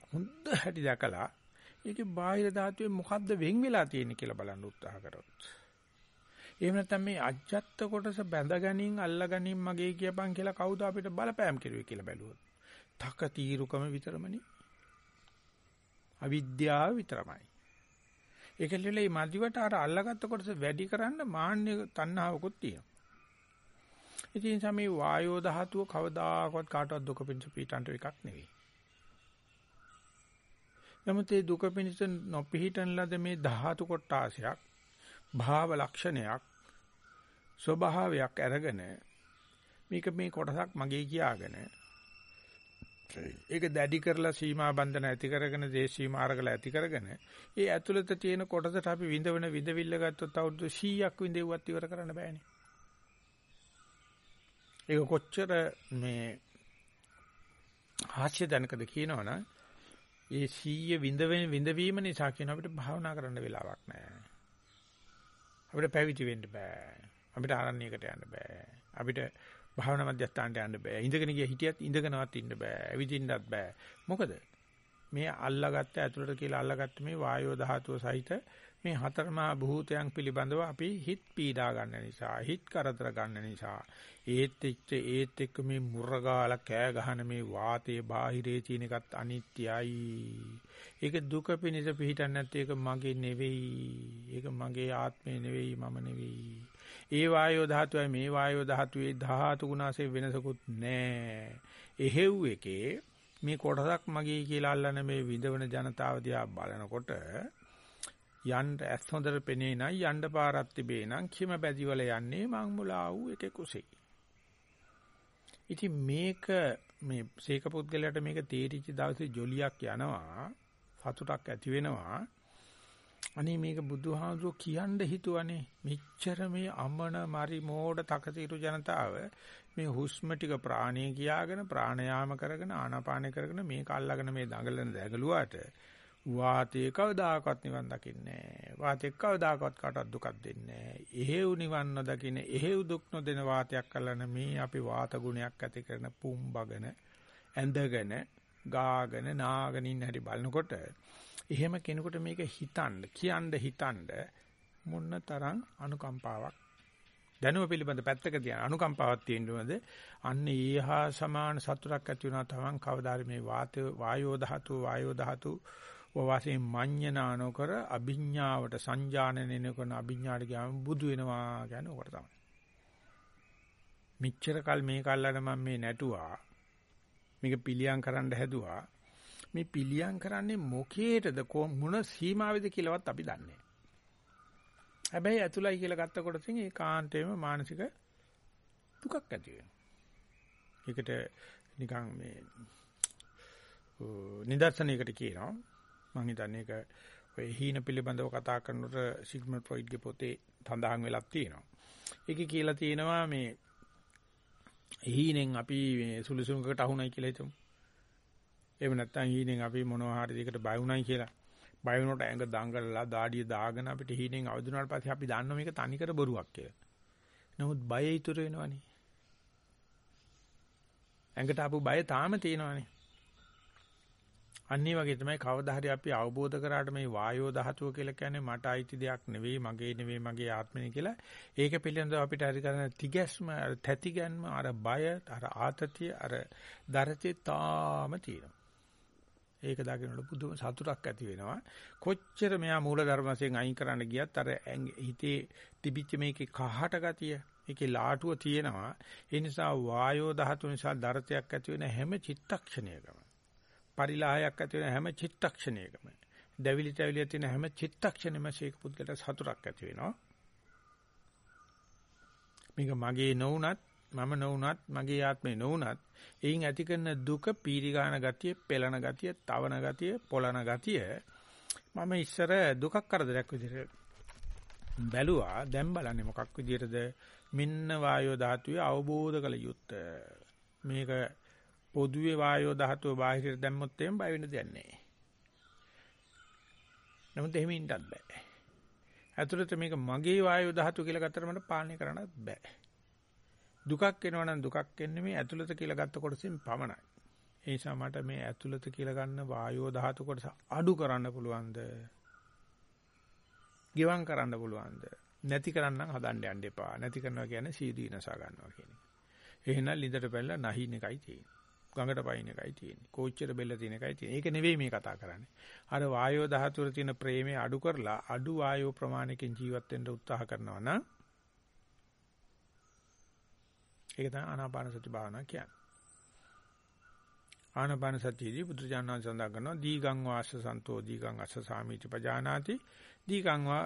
A: හොඳ හැටි දැකලා ඒකේ බාහිර ධාතුවේ මොකද්ද වෙන් වෙලා තියෙන්නේ කියලා බලන්න උත්සාහ කරොත්. එහෙම නැත්නම් මේ අජ්ජත් කොටස බැඳ ගැනීම අල්ල ගැනීම මගේ කියපන් කියලා කවුද අපිට බලපෑම් කරුවේ කියලා බැලුවොත්? තක තීරුකම විතරමනේ. අවිද්‍යාව විතරමයි. ඒකෙල්ලේ මේ මදිවට අර අල්ලගත්ත කොටස වැඩි කරන්න මාන්නේ තණ්හාවකුත් තියෙනවා. ඉතින් සමේ වායෝ ධාතුව කවදාකවත් කාටවත් දුක පිණිස පිටන්ට එකක් නෙවෙයි. නමුත් මේ දුක පිණිස නොපිහිටන ලද මේ ධාතු කොටාසයක් භාව ලක්ෂණයක් ස්වභාවයක් අරගෙන මේක මේ කොටසක් මගේ කියාගෙන ඒක දැඩි කරලා සීමා බන්ධන ඇති කරගෙන දේශී මාර්ගල ඇති කරගෙන ඒ ඇතුළත තියෙන කොටසට අපි විඳවන විඳවිල්ල ගත්තොත් අවුරුදු 100ක් විඳෙව්වත් ඉවර කරන්න බෑනේ ඒක කොච්චර මේ හාස්‍ය දැනකද කියනවනම් ඒ සීය විඳ විඳවීම නිසා කියන අපිට භාවනා කරන්න වෙලාවක් නැහැ. අපිට පැවිදි වෙන්න බෑ. අපිට ආරණ්‍යයකට යන්න බෑ. අපිට භාවනා මධ්‍යස්ථානට යන්න බෑ. ඉඳගෙන ගිය හිටියත් ඉඳගෙනවත් ඉන්න බෑ. ඇවිදින්නත් බෑ. මොකද මේ අල්ලාගත්ත ඇතුළට කියලා අල්ලාගත්ත මේ වායෝ ධාතුව සහිත මේ හතරමා භූතයන් පිළිබඳව අපි හිත පීඩා ගන්න නිසා හිත කරදර ගන්න නිසා ඒත් එක්ක ඒත් එක්ක මේ මුරගාලා කෑ ගහන මේ වාතයේ බාහිරේ තියෙන එකත් අනිත්‍යයි ඒක දුක පිණිස පිහිටන්නේ නැත්te ඒක මගේ නෙවෙයි ඒක මගේ ආත්මේ නෙවෙයි මම නෙවෙයි ඒ වායෝ ධාතුවයි මේ වායෝ ධාතුවේ ධාතු ගුණාසේ වෙනසකුත් නැහැ එහෙව් එකේ මේ කොටසක් මගේ කියලා අල්ලන මේ විඳවන ජනතාව දිහා බලනකොට යන්න ඇස් හොඳට පෙනේ නම් යන්න පාරක් තිබේ නම් කිම බැදිවල යන්නේ මං මුලා වූ එකේ කුසේ. ඉතින් මේක මේ සීක පුද්ගලයාට මේක තේරිච්ච දවසේ ජොලියක් යනවා සතුටක් ඇති වෙනවා. අනේ මේක බුදුහාමුදුරුවෝ කියන්න හිතුවනේ මෙච්චර මේ අමන මරි මෝඩ තකතිරු ජනතාව මේ හුස්ම ටික ප්‍රාණය කියාගෙන ප්‍රාණයාම කරගෙන ආනාපාන කරගෙන මේක අල්ලගෙන මේ දඟලන දැගලුවාට වාතේ කවදාකවත් නිවන් දකින්නේ නැහැ. වාතේ කවදාකවත් කාටවත් දුකක් දෙන්නේ නැහැ. එහෙව් නිවන් නොදකින්න, එහෙව් දුක් නොදෙන වාතයක් කලන මේ අපි වාත ගුණයක් ඇති කරන පුම්බගෙන, ඇඳගෙන, ගාගෙන, නාගෙන ඉන්න හැටි බලනකොට එහෙම කෙනෙකුට මේක හිතන්න, කියන්න හිතන්න මොන්න තරම් අනුකම්පාවක් දැනුම පිළිබඳ පැත්තක තියන අනුකම්පාවක් තියෙන්න ඕනද? අන්න ඊහා සමාන සතුටක් ඇති වෙනවා තමන් කවදාද මේ වාතය වායෝ ධාතු වායෝ ධාතු වශයෙන් මඤ්ඤනා නොකර අභිඥාවට සංජානනය කරන අභිඥාට ගියාම බුදු වෙනවා කියන්නේ උකට තමයි. මෙච්චර කල් මේ කල්ලාට මම මේ නැටුවා මේක පිළියම් කරන්න හැදුවා මේ පිළියම් කරන්නේ මොකේටද මොන සීමාවෙද කියලාවත් අපි දන්නේ හැබැයි ඇතුළයි කියලා ගත්ත කොටසින් ඒකාන්තයෙන්ම මානසික දුකක් ඇති වෙනවා. ඒකට නිකන් මේ නිදර්ශනයකට කියනවා මම හිතන්නේ ඒක ඔය හීන පිළිබඳව කතා කරනකොට සිග්මන්ඩ් ෆ්‍රොයිඩ්ගේ පොතේ සඳහන් වෙලා තියෙනවා. ඒකේ කියලා තියෙනවා මේ හීනෙන් අපි මේ සුළුසුඟකට අහුණයි කියලා හිතමු. එහෙම නැත්නම් හීනෙන් අපි මොනවා හරි දෙයකට බය වුණයි කියලා. බය වුණොත් ඇඟ දඟලලා දාඩිය දාගෙන අපිට හීනෙන් අවදුනාට පස්සේ අපි දන්නවා මේක තනිකර බොරුවක් කියලා. නමුත් බය ඉතුරු වෙනවනේ. ඇඟට ආපු බය තාම තියෙනවනේ. අනිත් වගේ තමයි කවදා හරි අපි අවබෝධ කරාට මේ වායෝ ධාතුව කියලා කියන්නේ මට අයිති දෙයක් නෙවෙයි මගේ නෙවෙයි මගේ ආත්මනේ කියලා ඒක පිළිබඳව අපිට හරි කරන තිගැස්ම අර තැතිගැන්ම අර බය අර ආතතිය අර දරතේ තාම තියෙනවා ඒක දකිනකොට පුදුම සතුටක් ඇති වෙනවා කොච්චර මෙයා මූල ධර්ම වශයෙන් අයින් කරන්න ගියත් අර හිතේ තිබිච්ච මේකේ කහට ගතිය ඒකේ ලාටුව තියෙනවා ඒ නිසා වායෝ ධාතුව නිසා දරතයක් ඇති වෙන හැම චිත්තක්ෂණයකම පරිලාහයක් ඇති වෙන හැම චිත්තක්ෂණයකම දැවිලි තැවිලි තියෙන හැම චිත්තක්ෂණෙම ශේක පුද්ගලට සතුටක් ඇති වෙනවා. මේක මගේ නොවුනත් මම නොවුනත් මගේ ආත්මේ නොවුනත් එයින් ඇති කරන දුක පීරිගාන ගතිය, පෙළන ගතිය, තවන ගතිය, පොළන ගතිය මම ඉස්සර දුකක් කරදරයක් විදිහට බැලුවා දැන් බලන්නේ මොකක් විදිහටද මෙන්න වායෝ ධාතුවේ අවබෝධ කළ යුත්තේ මේක පොදුවේ වායෝ ධාතුව බාහිරට දැම්මොත් එහෙම බය වෙන්න දෙයක් නැහැ. නමුත් එහෙම ඉන්නත් බෑ. ඇතුළත මේක මගේ වායෝ ධාතුව කියලා ගත්තට මට පාලනය කරන්නත් බෑ. දුකක් එනවා නම් දුකක් එන්නේ මේ ඇතුළත කියලා ගත්ත කොටසින් පමණයි. ඒ නිසා මට මේ ඇතුළත කියලා ගන්න වායෝ ධාතු කොටස අඩු කරන්න පුළුවන්ද? ගිවං කරන්න පුළුවන්ද? නැති කරන්නම් හදන්න යන්න එපා. නැති කරනවා කියන්නේ සීදී නසා ගන්නවා කියන එක. එහෙනම් ලිඳට පැනලා නැහින් එකයි තියෙන්නේ. ගඟට පයින් එකයි තියෙන්නේ. කෝච්චර බෙල්ල තියෙන එකයි තියෙන්නේ. ඒක නෙවෙයි මේ කතා කරන්නේ. අර වායෝ ධාතුවේ තියෙන ප්‍රේමය අඩු කරලා අඩු වායෝ ප්‍රමාණයකින් ජීවත් වෙන්න උත්සාහ කරනවා නම් ඒක තමයි ආනාපාන සති භාවනාව කියන්නේ. ආනාපාන සතියේදී බුදුජානක සඳහන් කරනවා දීගං වාස්ස සන්තෝ දීගං අස්ස සාමීති පජානාති දීගං වා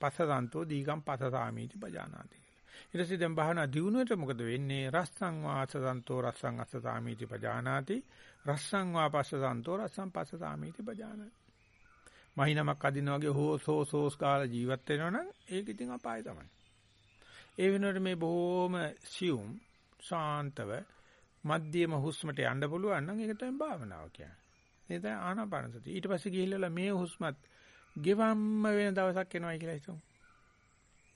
A: පස්ස සන්තෝ දීගං පස්ස සාමීති පජානාති ඊට පස්සේ දැන් භාවනා දියුණුවට මොකද වෙන්නේ? රස්සං වාස සන්තෝ රස්සං අස්ස සාමීති පජානාති. රස්සං වාපස්ස සන්තෝ රස්සං පස්ස සාමීති පජානාති. මහිනමක් අදිනා වගේ හෝස් හෝස් හෝස් කාලා ජීවත් වෙනවනම් ඒක ඉතින් අපාය තමයි. ඒ වෙනුවට මේ බොහොම සියුම් ශාන්තව මධ්‍යම හුස්මට යන්න පුළුවන් නම් ඒක තමයි භාවනාව කියන්නේ. ඒ තමයි ආනාපාන සතිය. ඊට පස්සේ ගිහිල්ලා මේ හුස්මත් ගෙවම්ම වෙන දවසක් එනවයි කියලා හිතමු.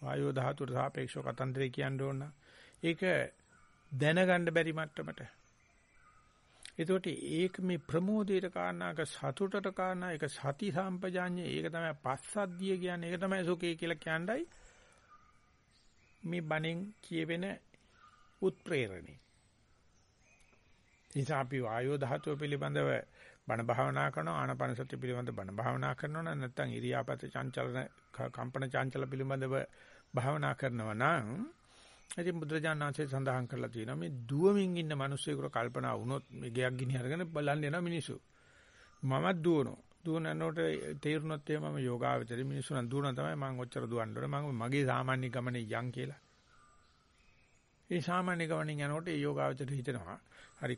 A: වායෝ ධාතුවට සාපේක්ෂව කතන්දරේ කියන්න ඕන. ඒක දැනගන්න බැරි මට්ටමට. එතකොට ඒක මේ ප්‍රමෝදයට කාරණාක සතුටට කාරණා ඒක සති සම්පජාඤ්ඤය ඒක තමයි පස්සද්ධිය කියන්නේ ඒක තමයි සුඛය කියලා කියන්නයි මේ බණෙන් කියවෙන උත්ප්‍රේරණේ. නිසා අපි වායෝ ධාතුව පිළිබඳව බණ භාවනා කරනවා ආනාපාන සතිය පිළිබඳව බණ භාවනා කරනවා නැත්නම් ඉරියාපත චංචලන කම්පන චංචල පිළිබඳව භාවනා කරනවා නම් ඉතින් බුදුරජාණන්සේ සඳහන් කරලා තියෙනවා මේ දුවමින් ඉන්න මිනිස්සුෙකුට කල්පනා වුණොත් මේ ගයක් ගිනි අරගෙන බලන්න යනවා මිනිස්සු. මමත් දුවනවා. දුවනනකොට තේරුණොත් එහෙම මම යෝගාවචරි මිනිස්සු නම් දුවන තමයි මම ඔච්චර දුවන්න ඕනේ. මම මගේ සාමාන්‍ය ගමනේ යන් කියලා. ඒ සාමාන්‍ය ගමනින් යනකොට ඒ යෝගාවචරය හිතනවා හරි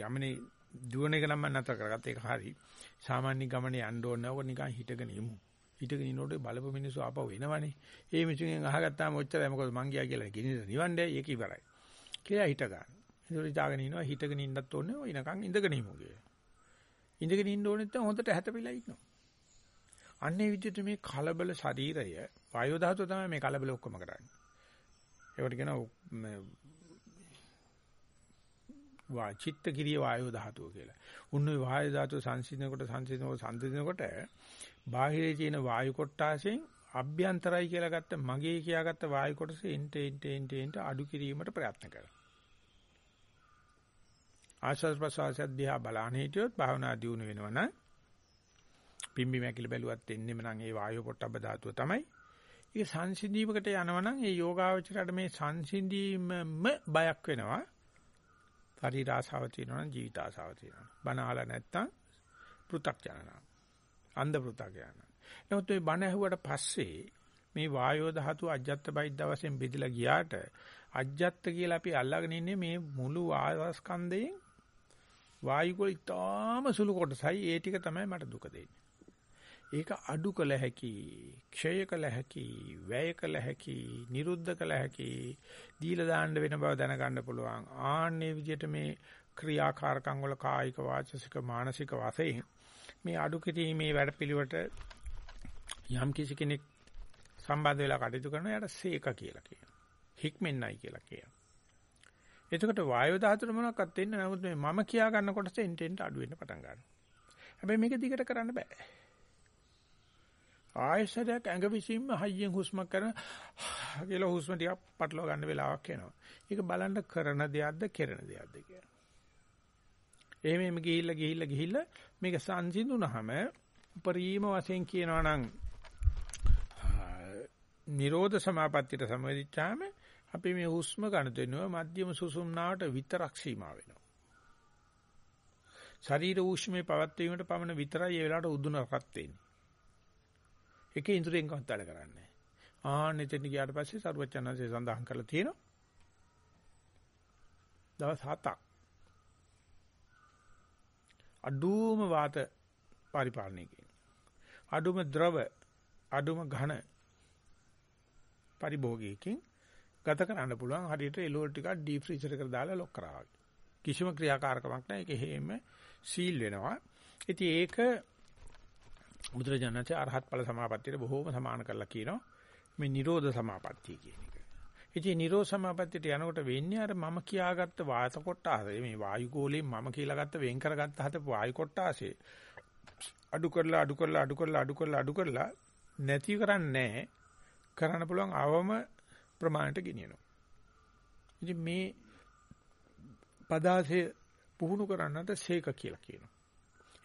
A: යමනේ දුවන එක නම් මම නැතර කරගත්ත ඒක හරි. සාමාන්‍ය ගමනේ යන්න ඕනේ. ඔක නිකන් හිටගෙන ඉමු. හිටගෙන ඉන්නකොට බලපු මිනිස්සු ආපහු එනවනේ. ඒ මිනිස්සුන්ගෙන් අහගත්තාම ඔච්චරයි මොකද මං ගියා කියලා ගිනින්න නිවන්නේ ඒක ඉවරයි. කියලා හිට ගන්න. ඒක ඉතාලගෙන ඉනවා හිටගෙන ඉන්නත් ඕනේ ඔය ඉනකන් ඉඳගෙන ඉමු කියලා. ඉඳගෙන ඉන්න ඕනේ නැත්නම් හොඳට හැතපිලා ඉන්නවා. අන්නේ විදිහට මේ කලබල ශරීරය වායෝ ධාතුව තමයි මේ කලබල ඔක්කොම කරන්නේ. ඒකට කියනවා වා චිත්ත කිරිය වායෝ ධාතුව කියලා. උන්නේ වායෝ ධාතුව සංසිඳනකොට සංසිඳනකොට සංසිඳනකොට බාහිරේ තියෙන වායු කොටාසෙන් අභ්‍යන්තරයි කියලා ගත්ත මගේ කියාගත්ත වායු කොටස එන්ට එන්ට එන්ට එන්ට අඩු කිරීමට ප්‍රයත්න කරනවා. ආශ්වාස ප්‍රශ්වාසය දිහා බලන හිටියොත් භාවනා දියුණු වෙනවනම් පිම්බි මැකිලි බැලුවත් එන්නෙම නම් ඒ වායු පොට්ටබ්බ ධාතුව තමයි. ඒක සංසිඳීමකට යනවනම් ඒ යෝගාවචරයට මේ සංසිඳීමම බයක් වෙනවා. ශරීර ආසාව තියෙනවා නම් ජීවිත ආසාව තියෙනවා. බණ අහලා නැත්තම් පෘ탁ජනනා. අන්ධ පෘ탁ජනනා. නමුත් මේ බණ ඇහුවට පස්සේ මේ වායෝ ධාතු අජ්ජත් බයිද්ද වශයෙන් බෙදලා ගියාට අජ්ජත් කියලා අපි අල්ලගෙන ඉන්නේ මේ මුළු වායස්කන්ධයෙන් වායු වල ඉතාම සුළු කොටසයි ඒ ටික තමයි මට දුක දෙන්නේ. ඒක අඩු කළ හැකි, ක්ෂය කළ හැකි, වැය කළ හැකි, නිරුද්ධ කළ හැකි, දීලා දාන්න වෙන බව දැනගන්න පුළුවන්. ආන්නේ විදිහට මේ ක්‍රියාකාරකම් වල කායික වාචසික මානසික වශයෙන් මේ අඩු කිරීමේ වැඩපිළිවෙලට යම් කිසි කෙනෙක් සම්බන්ධ වෙලා කටයුතු කරනවා යාට සීක කියලා කියනවා. හික්මෙන්නයි කියලා කියනවා. එතකොට වායෝ ධාතුර මොනක්වත් වෙන්නේ නැහැ. නමුත් මේ මම කියා ගන්න කොටස එන්ටෙන්ට අඩු වෙන්න පටන් ගන්නවා. හැබැයි මේක දිගට කරන්න බෑ. ආයශරයක් ඇඟ විසින්ම හයියෙන් හුස්මක් කරන කියලා හුස්ම ටිකක් පටලවා ගන්න වෙලාවක් එනවා. ඒක බලන්න කරන දෙයක්ද කෙරෙන දෙයක්ද කියලා. එහෙම ගිහිල්ලා ගිහිල්ලා ගිහිල්ලා මේක සංසිඳුනහම උපරිම වශයෙන් කියනවා නම් නිරෝධ සමාපත්තියට සමවැදිච්චාම අපි මේ හුස්ම ගන්න දෙනවා මධ්‍යම සුසුම්නාවට විතරක් සීමා වෙනවා. ශරීර ඌෂ්මේ පවත්වීමට පමණ විතරයි ඒ වෙලාවට උදුන රත් වෙන්නේ. එක ඉන්ද්‍රියෙන් කවත් වැඩ කරන්නේ. ආන්න එතන ගියාට පස්සේ සරුවචනanse සඳහන් කරලා තියෙනවා. දවස් 7ක් අඩුම වාත පරිපාලනය කියන. අඩුම ද්‍රව අඩුම ඝන පරිභෝගයකින් ගත කරන්න පුළුවන් හරියට එළවලු ටිකක් ඩීප් ෆ්‍රීසර් එකට දාලා ලොක් කරා වගේ. කිසිම ක්‍රියාකාරකමක් නැහැ. ඒක හේම සීල් වෙනවා. ඉතින් ඒක බුදුරජාණන්සේ අරහත් ඵල සමාපත්තියට බොහෝම සමාන කරලා කියනවා. මේ Nirodha සමාපත්තිය කියන එක. ඉතින් Nirodha සමාපත්තියට යනකොට වෙන්නේ අර මම කියාගත්ත වාත කොටාසේ මේ වායු ගෝලයෙන් මම කියලා ගත්ත වෙන් කරගත්ත හත වායු කොටාසේ අඩු කරලා අඩු කරලා අඩු කරලා අඩු කරලා අඩු කරලා නැති කරන්නේ කරන්න පුළුවන් අවම ප්‍රමාණයට ගෙනියනවා. ඉතින් මේ පදාසේ පුහුණු කරන්නට සීක කියලා කියනවා.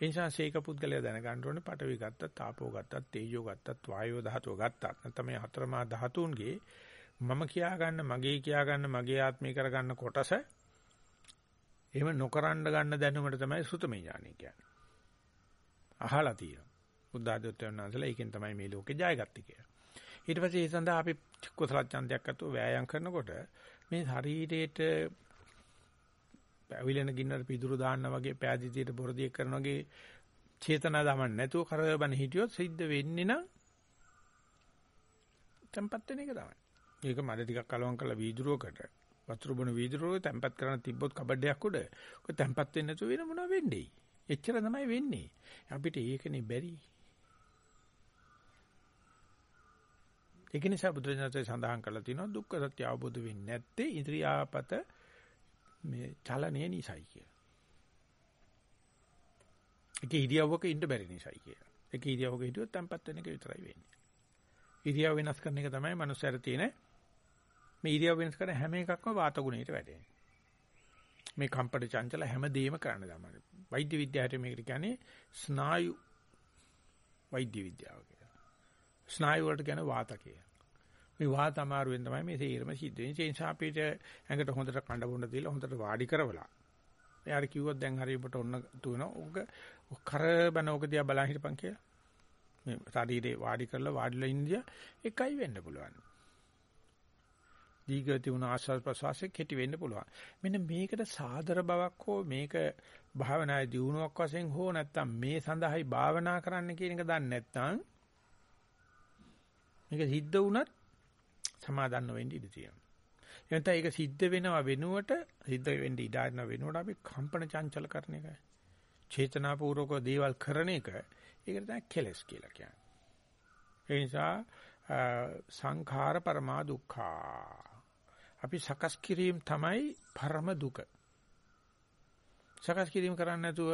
A: ඒ නිසා සීක පුද්ගලයා දැනගන්න ඕනේ පටවි ගත්තත්, තාපෝ ගත්තත්, තේජෝ ගත්තත්, වායෝ ධාතුව ගත්තත් නැත්නම් මේ හතරමා ධාතුන්ගේ මම කියා ගන්න, මගේ කියා ගන්න, මගේ ආත්මය කර ගන්න කොටස එහෙම නොකරන්න ගන්න දැනුමට තමයි සුතමේ ඥානය කියන්නේ. අහලා තියෙනවා. බුද්ධ ආධුත්වයන් වහන්සේලා ඒකෙන් තමයි මේ ලෝකේ ජයගත්තේ කියලා. ඊට පස්සේ ඒ සඳහා අපි කුසල ඡන්දයක් අතෝ වෑයම් කරනකොට මේ ශරීරයේට ඇවිලෙන ගින්නට පිදුරු දාන්න වගේ පෑදීතියට බොරදියක් කරන වගේ චේතනා දමන්න නැතුව කරබන හිටියොත් සිද්ධ වෙන්නේ නම් tempat වෙන එක තමයි. ඒක මඩ ටිකක් කලවම් කරලා වීදුරුවකට වතුර බොන වීදුරුවේ tempat කරන තිබ්බොත් කබඩයක් උඩ ඔක tempat වෙන්නේ නැතුව වෙන මොනව වෙන්නේ? එච්චර තමයි වෙන්නේ. අපිට ඒකනේ බැරි. ඒක නිසා බුදුරජාණන්සේ සඳහන් කරලා තියෙනවා දුක්ඛ සත්‍ය අවබෝධ වෙන්නේ නැත්තේ ඉන්ද්‍රියාපත මේ චලනය නිසායි කියලා. ඒක ඉරියව්වක ඉන්න බැරි නිසායි කියලා. ඒක ඉරියව්වක හිටියොත් තැම්පත් වෙන එක විතරයි වෙන්නේ. ඉරියව් වෙනස් කරන එක තමයි මනුස්සයර තියෙන මේ ඉරියව් වෙනස් කරන හැම එකක්ම වාත ගුණයට වැටෙන්නේ. මේ කම්පට චංචල හැමදේම කරන්න ගමන. වෛද්‍ය විද්‍යාවට මේකට කියන්නේ ස්නායු වෛද්‍ය විද්‍යාව කියලා. ස්නායු වලට කියන වාත කියලා. මේ වාත අමාරුවෙන් තමයි මේ තීරම සිද්ධ වෙන්නේ. ඒ නිසා අපිට ඇඟට හොඳට කඳ බොන්න දීලා හොඳට වාඩි කරවලා. එයාට කිව්වොත් දැන් හරි ඔබට ඔන්න තුන ඕක කරබන ඕක දිහා බලන් හිටපන් කියලා. මේ ශරීරේ වාඩි කරලා වාඩිලා ඉඳිය එකයි වෙන්න පුළුවන්. දීගති වුණ ආස්වාද ප්‍රසවාසයේ කෙටි වෙන්න පුළුවන්. මෙන්න මේකට සාදර බවක් හෝ මේක භාවනායේ දියුණුවක් වශයෙන් හෝ නැත්තම් මේ සඳහායි භාවනා කරන්න කියන එක දන්නේ නැත්නම් මේක සිද්ධ වුණත් සමාදන් නොවෙන්න ඉඩ තියෙනවා. එනත ඒක සිද්ධ වෙනවා වෙනුවට සිද්ධ වෙන්න ඉඩ ආරන වෙනුවට අපි කම්පන චංචල කරන එක. චේතනාපූර්වක දේවල් කරන එක ඒකට තමයි කෙලස් කියලා කියන්නේ. ඒ නිසා සංඛාර පරමා දුක්ඛා. අපි සකස් කිරීම තමයි පරම දුක. සකස් කිරීම කරන්නේ නැතුව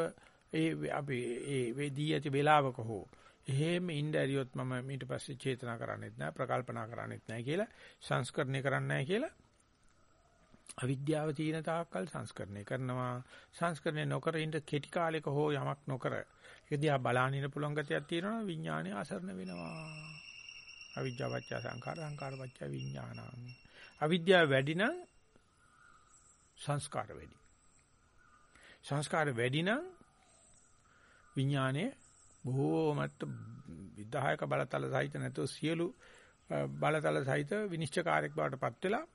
A: ඒ අපි ඒ වේදී ඇති වේලාවක හෝ එහෙම ඉන්න ඇරියොත් මම ඊට පස්සේ චේතනා කරන්නේත් නැහැ ප්‍රකල්පනා කරන්නේත් නැහැ කියලා සංස්කරණය කරන්නේ නැහැ කියලා. අවිද්‍යාව තියෙන තාක්කල් සංස්කරණය කරනවා. සංස්කරණය නොකර ඉඳ කෙටි කාලයක හෝ යමක් නොකර. ඒකදී ආ බලානින පුළුවන් ගතියක් තියෙනවා විඥානය අසරණ වෙනවා. අවිද්‍යාවච්ච සංඛාර සංඛාරවච්ච විඥානං. අවිද්‍යාව වැඩි නම් සංස්කාර වැඩි. සංස්කාර වැඩි නම් විඥානයේ බොහෝමත් විදායක බලතල සහිත නැතුව සියලු බලතල සහිත විනිශ්චයකාරයක් බවට පත් වෙලා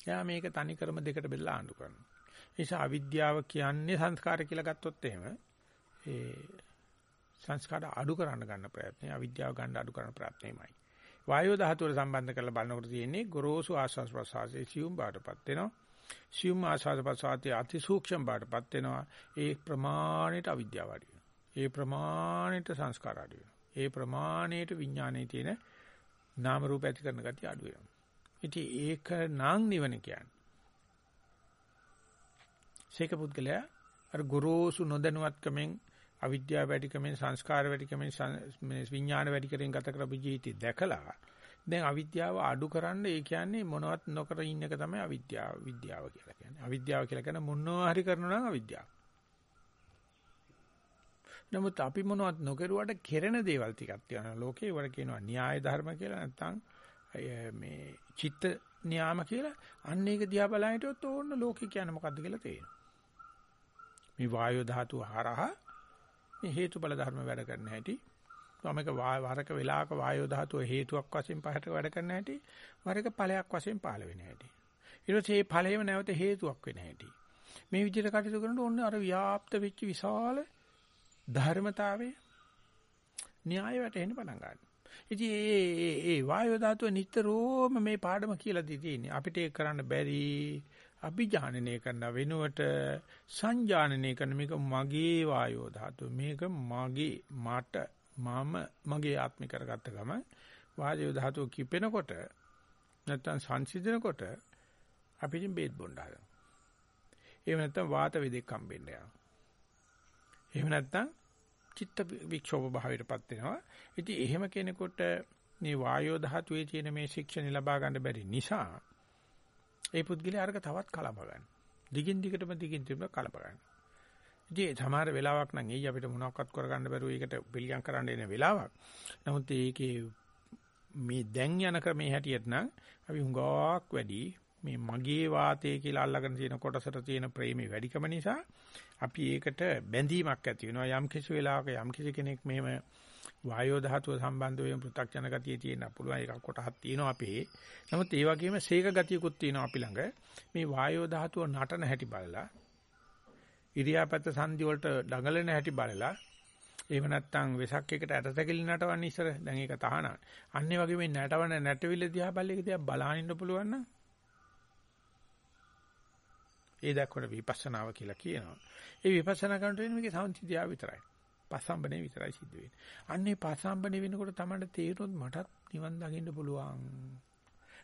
A: එයා මේක තනි ක්‍රම දෙකට බෙදලා ආණ්ඩු කරනවා. ඒ නිසා අවිද්‍යාව කියන්නේ සංස්කාර කියලා ගත්තොත් එහෙම ඒ සංස්කාර අඩු කරන්න ගන්න ප්‍රයත්නය අවිද්‍යාව ගන්න අඩු කරන ප්‍රයත්නයමයි. වායෝ ධාතුවට සම්බන්ධ කරලා බලනකොට තියෙන්නේ ගොරෝසු ආස්වාස් ප්‍රසආසයේ සියුම් බාටපත් වෙනවා. සියුම් ආස්වාස් ප්‍රසආතයේ අති සූක්ෂම බාටපත් වෙනවා. ඒ ප්‍රමාණයට අවිද්‍යාව අඩු ඒ ප්‍රමාණයට සංස්කාර අඩු ඒ ප්‍රමාණයට විඥානයේ තියෙන නාම රූප ඇති කරන ගතිය අඩු වෙනවා. ඉතින් ඒක නාං නිවන කියන්නේ. ශේක පුද්ගලයා අර ගොරෝසු නොදැනුවත්කමෙන් අවිද්‍යාව වැඩිකමෙන් සංස්කාර වැඩිකමෙන් මේ විඥාන වැඩිකරෙන් ගත කරපු ජීවිතය දැකලා දැන් අවිද්‍යාව අඩු කරන්න ඒ කියන්නේ මොනවත් නොකර ඉන්න එක තමයි අවිද්‍යාව විද්‍යාව කියලා කියන්නේ. අවිද්‍යාව කියලා කියන මොනවා හරි කරනවා නම් අවිද්‍යාව. නමුත් අපි මොනවත් නොකරුවට කෙරෙන දේවල් ටිකක් තියෙනවා. ලෝකේ වල කියනවා න්‍යාය ධර්ම කියලා නැත්නම් මේ චිත්ත න්‍යාම කියලා. අන්න ඒක දිහා බලන හිටියොත් ඕන්න ලෝකේ කියන්නේ මොකද්ද කියලා තේරෙනවා. මේ වායෝ ධාතුව හරහා මේ හේතුඵල ධර්ම වැඩ කරන හැටි වමක වරක වෙලාවක වායෝ ධාතුව හේතුවක් වශයෙන් පහට වැඩ කරන හැටි වරක ඵලයක් වශයෙන් පහළ වෙන හැටි. ඊට පස්සේ මේ ඵලයම නැවත හේතුවක් වෙන හැටි. මේ විදිහට කටයුතු කරනකොට ඕනේ අර ව්‍යාප්ත වෙච්ච විශාල ධර්මතාවයේ න්‍යාය වැටෙන්න පටන් ගන්නවා. ඉතින් ඒ ඒ ඒ වායෝ ධාතුව නිතරම මේ පාඩම කියලා දී තියෙන්නේ. අපිට ඒක කරන්න බැරි අභිජානනය කරන වෙනුවට සංජානනය කරන මේක මගේ වායෝ ධාතුව මේක මගේ මට. මම මගේ ආත්මය කරගත්ත ගම වායෝ ධාතුව කිපෙනකොට නැත්තම් සංසිඳනකොට අපි ඉතින් බේත් බොන්න හදනවා. එහෙම නැත්තම් වාත වේදෙක් හම්බෙන්න යනවා. එහෙම නැත්තම් චිත්ත වික්ෂෝභ භාවයටපත් වෙනවා. ඉතින් එහෙම කෙනෙකුට මේ වායෝ ධාතුවේ තියෙන මේ ශික්ෂණ ලබා ගන්න බැරි නිසා ඒ පුද්ගලයා අරක තවත් කලබ ගන්න. දිගින් දිගටම දිගින් දිගටම කලබ ගන්න. ඉතින් සමහර වෙලාවක් නම් එයි අපිට මොනවක්වත් කරගන්න බැරුව ඒකට පිළියම් කරන්න එන වෙලාවක්. නමුත් ඒකේ මේ දැන් යන ක්‍රමේ හැටියට නම් අපි හුඟක් වැඩි මේ මගේ වාතය කියලා අල්ලගෙන තියෙන කොටසට තියෙන ප්‍රේමී වැඩිකම නිසා අපි ඒකට බැඳීමක් ඇති වෙනවා යම් කිසි වෙලාවක යම් කිසි කෙනෙක් මෙහෙම වායෝ ධාතුව සම්බන්ධ වෙන පෘථග්ජන ගතිය තියෙන පුළුවන් එකක් කොටහක් තියෙනවා අපේ. නමුත් ඒ වගේම සීක ගතියකුත් තියෙනවා අපි ළඟ. මේ වායෝ ධාතුව නටන හැටි බලලා ඉරියාපත සංදි වලට දඟලන හැටි බලලා එහෙම නැත්නම් වෙසක් එකට ඇටසැකිලි නටවන්න ඉස්සර දැන් ඒක තහනම්. අන්නේ වගේ මේ නටවන නැටවිල දිහා බලලක දිහා බලාගෙන පුළුවන් නම් ඒ දක්වන විපස්සනාව කියලා කියනවා. ඒ විපස්සනා කරනකොට වෙන මේකේ සම්සිද්ධිය විතරයි. පස්සම්බනේ විතරයි සිද්ධ වෙන්නේ. අන්නේ පස්සම්බනේ වෙනකොට තමයි තේරුනොත් මටත් නිවන් දකින්න පුළුවන්.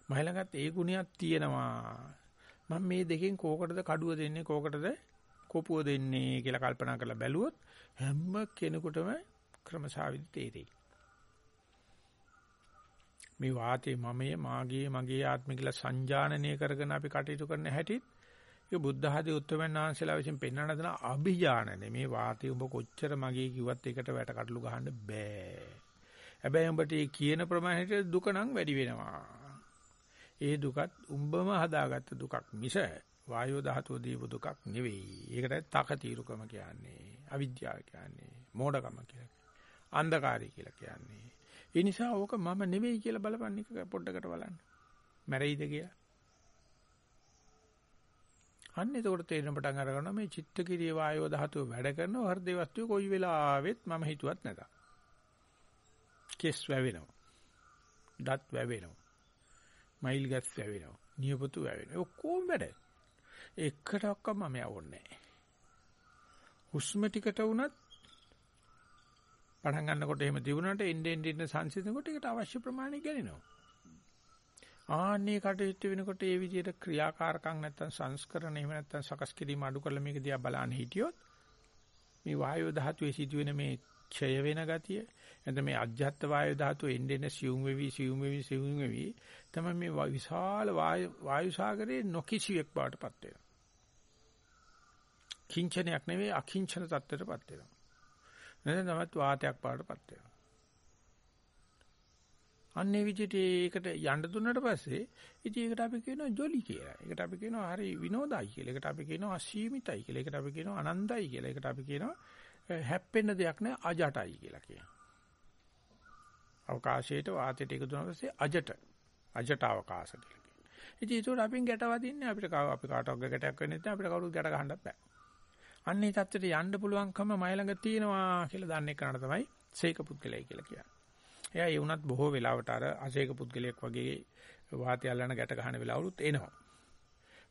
A: මම ළඟත් ඒ ගුණයක් තියෙනවා. මම මේ දෙකෙන් කෝකටද කඩුව දෙන්නේ කෝකටද කොපුව දෙන්නේ කියලා කල්පනා කරලා බැලුවොත් හැම කෙනෙකුටම ක්‍රමසාවිදි තේරෙයි. මේ වාතේ මමයේ මාගේ මගේ ආත්මය කියලා සංජානනය කරගෙන අපි කටයුතු කරන හැටිත් ඒ බුද්ධ ආදී උත්තරමන් වහන්සේලා විසින් පෙන්වන දන අභිජානනේ මේ වාතය උඹ කොච්චර මගේ කිව්වත් ඒකට වැට කටළු ගහන්න බෑ. හැබැයි උඹට මේ කියන ප්‍රමාණයට දුක නම් වැඩි වෙනවා. ඒ දුකත් උඹම හදාගත්ත දුකක් මිස වායෝ ධාතුව දීපු දුකක් නෙවෙයි. ඒකට තක తీරුකම කියන්නේ. අවිද්‍යාව කියන්නේ. මෝඩකම කියලා. අන්ධකාරය කියලා කියන්නේ. ඒ නිසා ඕක මම නෙවෙයි කියලා බලපන් එක පොඩ්ඩකට බලන්න. මැරෙයිද කියලා. අන්න එතකොට තේරෙන පටන් අර ගන්නවා මේ චිත්තකිරිය වායෝ ධාතුව වැඩ කරන හෘදේ වස්තුවේ කොයි වෙලාවෙත් මම හිතුවත් නැත. කෙස් වැවෙනවා. දත් වැවෙනවා. මයිල් ගස් වැවෙනවා. නියපොතු වැවෙනවා. ඔක්කොම වැඩ. එකටවත් මම යවන්නේ නැහැ. හුස්ම ටිකට වුණත් පටන් ගන්නකොට එහෙම දිනුනට එන්න එන්න එන්න සංසිඳනකොට ඒකට අවශ්‍ය ප්‍රමාණය ගෙනිනවා. ආන්නේ කටයුතු වෙනකොට ඒ විදිහට ක්‍රියාකාරකම් නැත්තම් සංස්කරණ එහෙම නැත්තම් සකස් කිරීම අඩු කරලා මේක දිහා බලන්න හිටියොත් මේ වායෝ ධාතුවේ සිදුවෙන මේ ක්ෂය වෙන ගතිය එතන මේ අජ්ජත් වායු ධාතුව එන්නේ එන්නේ සියුම් වෙවි සියුම් වෙවි සියුම් වෙවි තමයි මේ විශාල වායු සාගරයේ නොකිසියෙක් බවටපත් වෙනවා. කිංචනයක් නෙවෙයි අකිංචන තත්ත්වයටපත් වෙනවා. නැත්නම් තමත් වාතයක් බවටපත් වෙනවා. අන්නේ විදිහට ඒකට යන්න දුන්නට පස්සේ ඉතින් ඒකට අපි කියනවා ජොලි කියලා. ඒකට අපි කියනවා හරි විනෝදයි කියලා. ඒකට අපි කියනවා අසීමිතයි කියලා. ඒකට අපි කියනවා අනන්තයි කියලා. ඒකට අපි කියනවා හැප්පෙන්න දෙයක් නෑ අජටයි කියලා කියනවා. අවකාශයට වාතයට එකතු වුණා පස්සේ අජට අජට අවකාශ කියලා කියනවා. ඉතින් ඒකට අපින් ගැට වදින්නේ අපිට අපි කාටවත් ගැටයක් වෙන්නේ නැත්නම් අපිට කවුරුත් ගැට ගහන්නත් බෑ. අන්නේ தත්තට යන්න පුළුවන්කම මයි ළඟ තියෙනවා කියලා දන්නේ කරණ තමයි සීක පුද්ගලයි කියලා කියන්නේ. එයා ඒ වුණත් බොහෝ වෙලාවට අර අසීක පුද්ගලයෙක් වගේ වාතය අල්ලන ගැට ගන්න වෙලාවලුත් එනවා.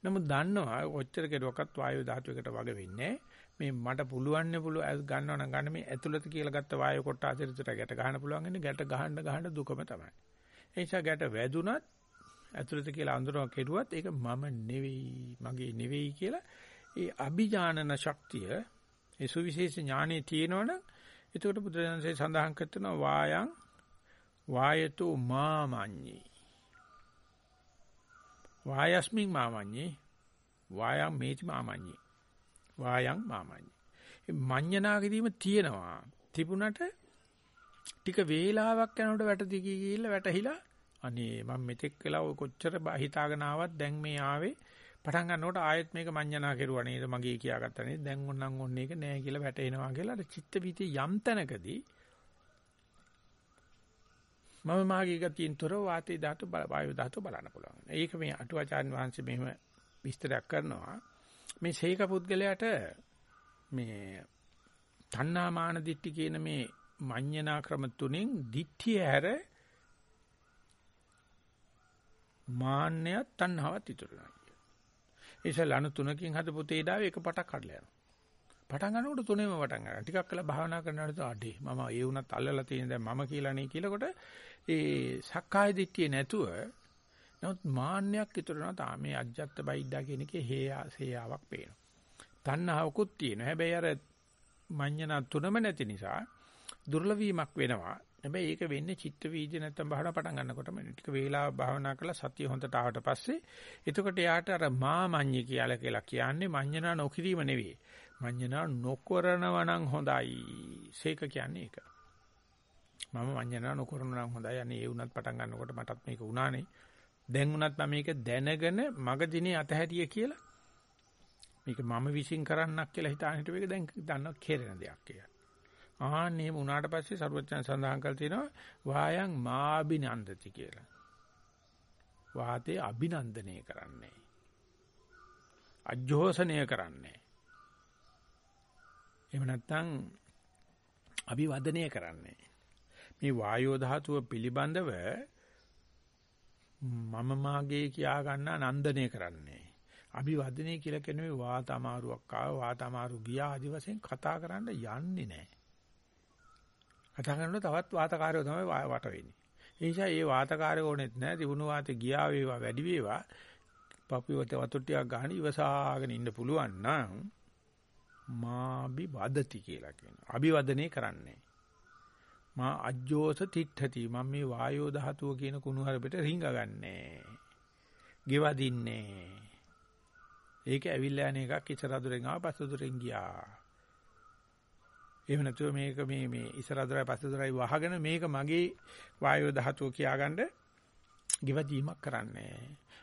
A: නමුත් දන්නවා ඔච්චර කෙරුවක්වත් වායු ධාතුවකට වග වෙන්නේ මේ මට පුළුවන් නේ පුළුවන් ගන්නවා නම් ගන්න මේ ඇතුළත කියලා ගත්ත වායු කොටාසිරිතට ගැට ගන්න පුළුවන් ඉන්නේ ගැට ගහන්න ගහන්න දුකම තමයි. ඒ නිසා ගැට වැදුනත් ඇතුළත කියලා අඳුරව කෙරුවත් ඒක මම නෙවෙයි මගේ නෙවෙයි කියලා ඒ අභිඥානන ශක්තිය ඒ සුවිශේෂ ඥානෙ තියෙනවනම් එතකොට බුදුරජාණන්සේ සඳහන් කරනවා වායං වායතු මාමඤ්ඤේ. වායස්මින් මාමඤ්ඤේ. වායම් මේති මාමඤ්ඤේ. වායම් මාමඤ්ඤේ. මඤ්ඤනා කිරීම තියෙනවා. තිබුණට ටික වේලාවක් යනකොට වැට දිගී ගිහිල්ලා වැටහිලා අනේ මම මෙතෙක් වෙලා ඔය කොච්චර හිතාගෙන ආවත් දැන් මේ ආවේ? පටන් ගන්නකොට ආයෙත් මේක මඤ්ඤණා කෙරුවා නේද මගේ කියාගත්තා නේද දැන් ඕනනම් ඕන එක නෑ කියලා වැටෙනවා කියලා අර චිත්ත වීති යම් තැනකදී මම මාගේ ගතියෙන් තොරව වාතේ ධාතු වායු ධාතු බලන්න පුළුවන්. ඒක මේ අටුවාචාර්ය වහන්සේ මෙහෙම විස්තරයක් කරනවා. මේ ශේක පුද්ගලයාට මේ තණ්හා මාන දිට්ඨි කියන මේ මඤ්ඤණා ක්‍රම තුනෙන් දිට්ඨිය හැර මාන්නයත් තණ්හාවත් ඉතුරු වෙනවා. ඒසල අනු තුනකින් හදපු තේඩාව එක පටක් කඩලා යනවා. පටන් ගන්නකොට තුනේම පටන් ගන්නවා. ටිකක් කළා භාවනා කරනකොට අඩේ මම ඒ වුණත් අල්ලලා තියෙන දැන් මම කියලා නේ කියලාකොට ඒ සක්කාය දිට්ඨිය නැතුව නමුත් මාන්නයක් ඉතුරු වෙනවා තා මේ අජ්ජත් බයිද්දා කියන එකේ හේයා හේයාවක් පේනවා. තණ්හාවකුත් තියෙනවා. හැබැයි අර මඤ්ඤණ තුනම නැති නිසා දුර්ලභ වීමක් වෙනවා. හැබැයි ඒක වෙන්නේ චිත්ත වීජ නැත්තම් භාවනා පටන් ගන්නකොටම ටික වේලාවක් භාවනා කරලා සතිය හොඳට ආවට පස්සේ එතකොට යාට අර මාමඤ්ඤ කියලා කියලා කියන්නේ මඤ්ඤණා නොකිරීම නෙවෙයි. මඤ්ඤණා නොකරනවා නම් හොඳයි. සීක කියන්නේ ඒක. මම මඤ්ඤණා නොකරනවා නම් හොඳයි. අනේ ඒ වුණත් පටන් ගන්නකොට මටත් මේක වුණානේ. දැන් වුණත් මම මේක දැනගෙන මග දිනේ අතහැරිය කියලා මේක මම විශ්ින් කරන්නක් කියලා හිතාන හිටු එක දැන් දන්නව කෙරෙන දෙයක් කියලා. ආන්නේ වුණාට පස්සේ සරුවචන සඳහන් කළ තියෙනවා වායං මාබිනන්දති කියලා. වාතේ අභිනන්දනය කරන්නේ. අජෝසනය කරන්නේ. එහෙම නැත්නම් අභිවදනය කරන්නේ. මේ වායෝ ධාතුව පිළිබඳව මම මාගේ කියා ගන්න නන්දනය කරන්නේ. අභිවදනය කියලා කියන්නේ වාත අමාරුවක් ආව වාත අමාරු ගියා ආදි වශයෙන් කතා කරන්න යන්නේ නැහැ. කතා කරනකොට තවත් වාතකාරයෝ තමයි වට වෙන්නේ. ඒ නිසා මේ වාතකාරයෝ ඕනෙත් නැහැ. තිබුණු වාතේ ගියා වේවා වැඩි වේවා. පපුවත වතුර ටිකක් ගන්න ඉවසාගෙන ඉන්න පුළුවන් නම් මාබි වදති කියලා කියනවා. අභිවදනය කරන්නේ. මා අජ්ජෝස තිට්ඨති මම මේ වායෝ ධාතුව කියන කුණු හරපෙට රිංගගන්නේ. ගෙවදින්නේ. ඒක ඇවිල්ලා යන එකක් ඉස්සරදුරෙන් ආව පස්සදුරෙන් ගියා. එහෙම නැතුව මේක මේ මේ ඉස්සරදුරයි පස්සදුරයි වහගෙන මේක මගේ වායෝ ධාතුව කියාගන්න ගෙවදීමක් කරන්නේ.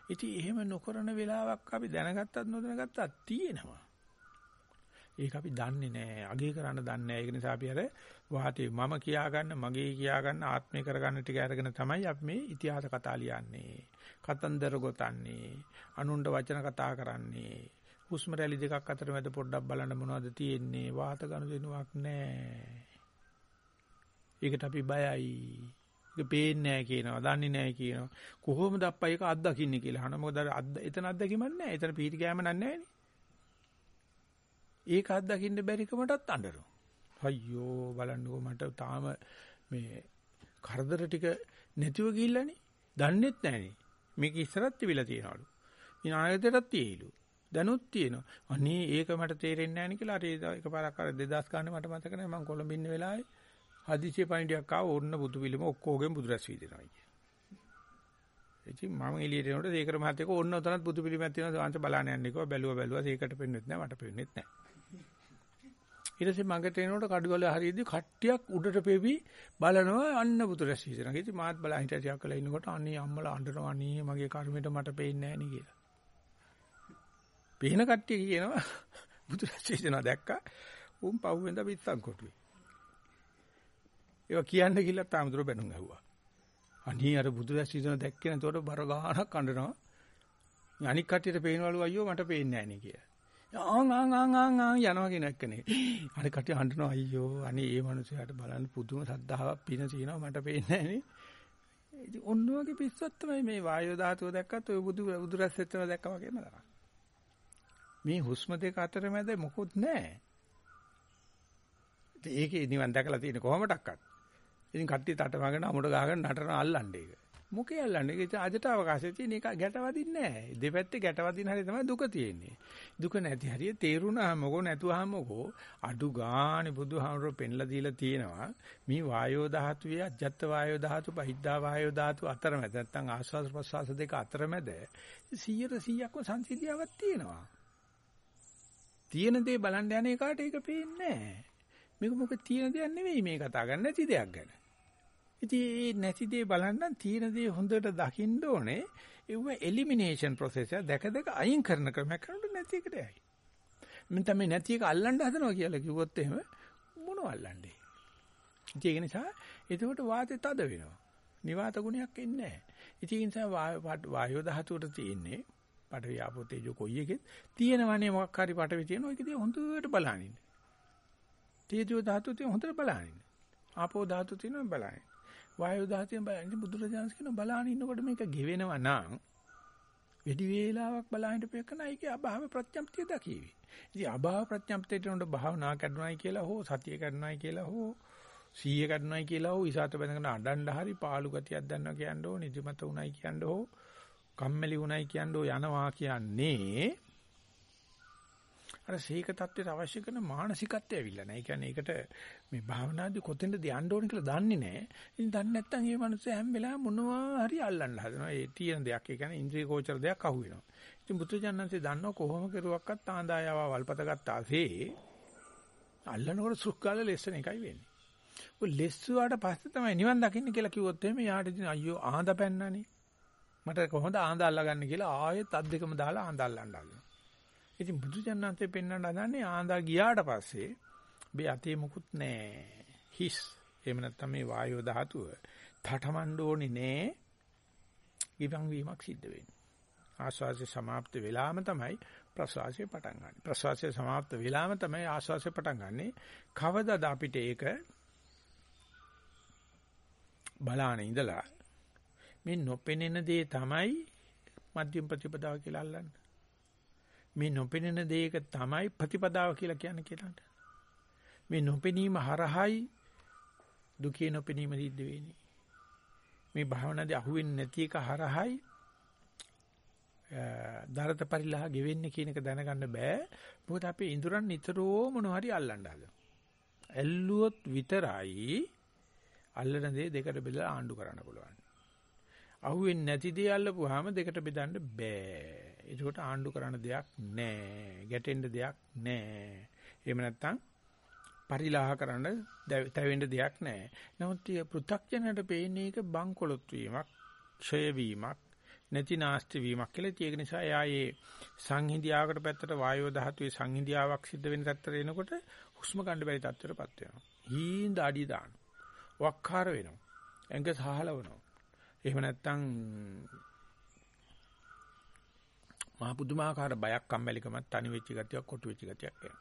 A: ඉතින් එහෙම නොකරන වෙලාවක් අපි දැනගත්තත් නොදැනගත්තත් තියෙනවා. ඒක අපි දන්නේ නැහැ. අගේ කරන්න දන්නේ නැහැ. ඒක නිසා අපි අර වාතේ මම කියා ගන්න, මගේ කියා ගන්න, ආත්මේ කරගන්න ටික අරගෙන තමයි අපි මේ ඉතිහාස කතා ලියන්නේ. කතන්දර ගොතන්නේ. අනුණ්ඩ වචන කතා කරන්නේ. හුස්ම රැලි දෙකක් අතර මැද පොඩ්ඩක් බලන්න මොනවද තියෙන්නේ. වාත ගනුදෙනුවක් නැහැ. ඒකට අපි බයයි. ඒක පේන්නේ නැහැ කියනවා, දන්නේ නැහැ කියනවා. කොහොමද අප්පා ඒක අත්දකින්නේ කියලා අහනවා. මොකද අර එතන අත්දැකීමක් නැහැ. එතන පීටි කෑම නැහැ ඒක අත්දකින්න බැරිකමටත් අඬනවා. අයියෝ බලන්නකෝ මට තාම මේ කරදර ටික නැතිව ගිහිල්ලානේ. දන්නෙත් නැහනේ. මේක ඉස්සරත් තිබිලා තියනවලු. ඉනායතටත් තියෙයිලු. දැනුත් තියෙනවා. අනේ ඒක මට තේරෙන්නේ නැහැ නේ කියලා අර එකපාරක් අර 2000 ගන්න මට මතක නැහැ මම කොළඹ ඉන්න වෙලාවේ හදිසිය පණිඩියක් ආව ඕන්න බුදු පිළිම ඔක්කොගෙන් බුදු රැස් වීදෙනවා කිය. ඉතින් මම එළියට එනකොට සීකර මහත්තයක ඕන්න උතනත් බුදු පිළිමයක් තියෙනවා සාංශ බලන්න යන්නේ කිව්වා බැලුවා බැලුවා සීකට පෙන්වෙත් නැහැ මට පෙන්වෙත් නැහැ. ඊට පස්සේ මගට එනකොට කඩුවල හරියදී කට්ටියක් උඩට පෙවි බලනවා අන්න බුදු රැස් වීදෙනවා. ඉතින් මාත් බලා හිටියා ටිකක් කළා ඉන්නකොට අනේ අම්මලා අඬනවා අනේ මගේ කර්මෙට මට පේන්නේ නැහැ නේ කියලා. පේන කට්ටිය කියනවා බුදු රැස් වීදෙනවා දැක්කා. උන් පහුවෙන්ද පිස්සන් කොටුවේ. ඒවා කියන්න ගිහලා තාමතුරු බැනුම් ඇහුවා. අනේ අර බුදු රැස් වීදෙනවා දැක්කේ නැතකොට බර ගානක් අඬනවා. අනික් කට්ටියට පේනවලු අයියෝ මට පේන්නේ නැහැ නේ කියලා. ආන් ආන් ආන් ආන් ආන් යනවා කියන එකනේ. අර කට්ටිය අඬනවා අයියෝ අනේ ඒ මනුස්සයාට බලන්න පුදුම සද්ධාාවක් පින තියෙනවා මට පේන්නේ නැහැ නේ. ඉතින් ඔන්න ඔයගේ පිස්සුවක් තමයි මේ වායෝ ධාතුව දැක්කත් ඔය බුදු බුදු රැස් වෙනවා දැක්කා වගේම තමයි. මේ හුස්ම දෙක අතර මැද මොකුත් නැහැ. ඒකේ නිවන් දැකලා තියෙන කොහොමඩක්වත්. ඉතින් කට්ටිය තටමගෙන අමුඩ ගහගෙන නටන අල්ලන්නේ ඒක. මොකේ අල්ලන්නේ? ඒක අජට අවකාශයේ තියෙන එක ගැටවදින්නේ නැහැ. දෙපැත්තේ ගැටවදින හැටි තමයි දුක තියෙන්නේ. දුක නැති හරිය තේරුණාම මොකෝ නැතුවම මොකෝ අඩු ගානේ බුදුහාමුදුරුවෝ පෙන්ලා දීලා තියෙනවා. මේ වායෝ ධාතුවේ අජත්ත වායෝ ධාතු පහිද්දා වායෝ ධාතු අතරමැද නැත්නම් ආස්වාද ප්‍රසවාස දෙක අතරමැද 100 100ක්ම සංසිද්ධියාවක් තියෙනවා. තියෙන දේ බලන්න යන එකාට ඒක පේන්නේ නැහැ. මේක මොකද තියෙන දෙයක් නෙවෙයි මේ කතා කරන්නේ නැති දෙයක් ගැන. ඉතින් මේ නැති දේ බලන්න තියෙන දේ හොඳට දකින්න ඕනේ. ඒව එලිමිනේෂන් ප්‍රොසෙස් එක දැක දැක අයින් කරන ක්‍රමයක් කරනකොට නැති එකට යයි. මම තමයි නැති එක අල්ලන්න හදනවා කියලා කිව්වොත් එහෙම මොනව අල්ලන්නේ? ඒක නිසා එතකොට වාතය තද වෙනවා. නිවාත ගුණයක් එන්නේ නැහැ. ඉතින් ඒ නිසා වායෝ ධාතුවට තියෙන්නේ පඨවි ආපෝ තේජෝ කොයි එකෙත් තියෙනවනේ මොකක් හරි පඨවි තියෙනවා ඒක දිහා හොඳට බලනින්න. තේජෝ ධාතුව තියෙන හොඳට බලනින්න. ආපෝ ධාතුව තියෙනවා බලනින්න. වායෝ ධාතුවෙන් බලනින්න බුදුරජාණන් කියන බලන ඉන්නකොට මේක ගෙවෙනවා නම් වැඩි වේලාවක් බලහින්ට පෙකන ඒකේ අභාව ප්‍රත්‍යම්පතිය දකීවි. ඉතින් අභාව ප්‍රත්‍යම්පතියට උඩ භාවනා කරනවායි කියලා හෝ සතිය කරනවායි කියලා හෝ සීය කරනවායි කියලා හෝ ඉසాత බඳගෙන අඬන්න හරි පාළු ගතියක් දැනනවා කියන්න ඕ නිදිමත උණයි කියන්න හෝ කම්මැලි උණයි කියන්න යනවා කියන්නේ අර සීක தත්ත්වයට අවශ්‍ය කරන මානසිකත්වය ඇවිල්ලා නැහැ. ඒ කියන්නේ ඒකට මේ භාවනාදී කොතෙන්ද යන්න ඕන කියලා දන්නේ නැහැ. ඉතින් දන්නේ නැත්නම් මේ මනුස්සයා හැම වෙලාවෙම මොනවා හරි අල්ලන්න හදනවා. ඒ තියෙන දෙයක් ඒ කියන්නේ ඉන්ද්‍රිය ගෝචර දෙයක් අහු වෙනවා. ඉතින් බුදුජානන්සේ දන්නව කොහොම කරුවක්වත් ආඳායාව වල්පත ගත්තාසේ අල්ලනකොට සුක්කාල ලෙස්සන එකයි වෙන්නේ. ඔය ලෙස්සුවාට පස්සේ තමයි නිවන් දකින්න කියලා කිව්වොත් එහෙම යාට ඉතින් අයියෝ ආඳ පැන්නනේ. මට කොහොමද ආඳ අල්ලගන්නේ කියලා ආයෙත් අත් දෙකම දාලා ආඳ අල්ලන්න හදනවා. ඉතින් බුදුජානන්තේ පෙන්වන්න හදන්නේ ආඳා ගියාට පස්සේ මේ අතේ මුකුත් නැහැ. හිස්. එහෙම නැත්නම් මේ වායෝ ධාතුව තටමඬ ඕනේ නෑ. ඉවන් වීමක් සිද්ධ වෙන්නේ. ආස්වාසිය સમાપ્ત වෙලාම තමයි ප්‍රසවාසය පටන් ගන්න. ප්‍රසවාසය સમાપ્ત වෙලාම තමයි ආස්වාසය පටන් ගන්නෙ. කවදාද අපිට ඒක බලාන ඉඳලා මේ නොපෙනෙන දේ තමයි මධ්‍යම ප්‍රතිපදාව කියලා අල්ලන්නේ. මේ නොපෙනෙන දෙයක තමයි ප්‍රතිපදාව කියලා කියන්නේ කියලාට. මේ නොපෙනීම හරහායි දුකේ නොපෙනීම සිද්ධ වෙන්නේ. මේ භාවනාවේ අහුවෙන්නේ නැති එක හරහායි දරත පරිලහ ගෙවෙන්නේ කියන එක දැනගන්න බෑ. මොකද අපේ ඉඳුරන් නිතරම මොනවා හරි අල්ලන්න හදනවා. ඇල්ලුවොත් විතරයි අල්ලන දේ දෙකට බෙදලා ආණ්ඩු කරන්න පුළුවන්. අහුවෙන්නේ නැති දේ අල්ලපුවාම දෙකට බෙදන්න බෑ. ඒකට ආණ්ඩු කරන්න දෙයක් නැහැ. ගැටෙන්න දෙයක් නැහැ. එහෙම නැත්නම් පරිලාහ කරන්න තැවෙන්න දෙයක් නැහැ. නමුත් පෘථග්ජනයට පේන්නේ එක බංකොලොත් වීමක්, ක්ෂය වීමක්, නැති නාස්ති වීමක් කියලා. ඒක නිසා එයා මේ සංහිඳියාවකට පැත්තට වායෝ ධාතුවේ සංහිඳියාවක් සිද්ධ වෙන තත්ත්වයට එනකොට හුස්ම ගන්න බැරි තත්ත්වයටපත් වෙනවා. හීඳ අඩි දාන. වක්කාර වෙනවා. ඇඟ සහලවනවා. එහෙම නැත්නම් මහා පුදුමාකාර බයක් කම්මැලිකමක් තනි වෙච්ච ගතියක් කොටු වෙච්ච ගතියක් එනවා.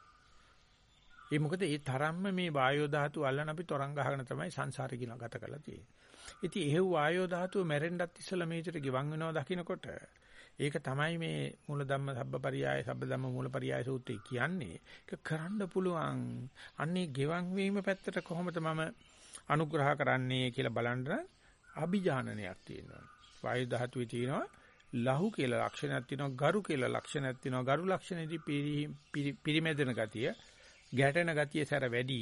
A: ඒ මොකද ඒ තරම්ම මේ වායෝ ධාතු අල්ලන අපි තරංග ගහගෙන තමයි සංසාරේ කියලා ගත කරලා තියෙන්නේ. ඉතින් එහෙව් වායෝ ධාතුව මැරෙන්නත් ඉස්සලා මේකට ගිවන් වෙනවා දකින්නකොට ඒක තමයි මේ මූල ධම්ම සබ්බපරියාය සබ්බ ධම්ම මූලපරියාය සූත්‍රය කියන්නේ. ඒක කරන්න පුළුවන්. අන්නේ ගෙවන් වීම පැත්තට කොහොමද මම අනුග්‍රහ කරන්නේ කියලා බලන්න අභිජානනයක් තියෙනවා. වායු ධාතුවේ තියෙනවා ලහු කියලා ලක්ෂණයක් තියෙනවා ගරු කියලා ලක්ෂණයක් තියෙනවා ගරු ලක්ෂණෙදි පිරිමැදෙන ගතිය ගැටෙන ගතිය සැර වැඩි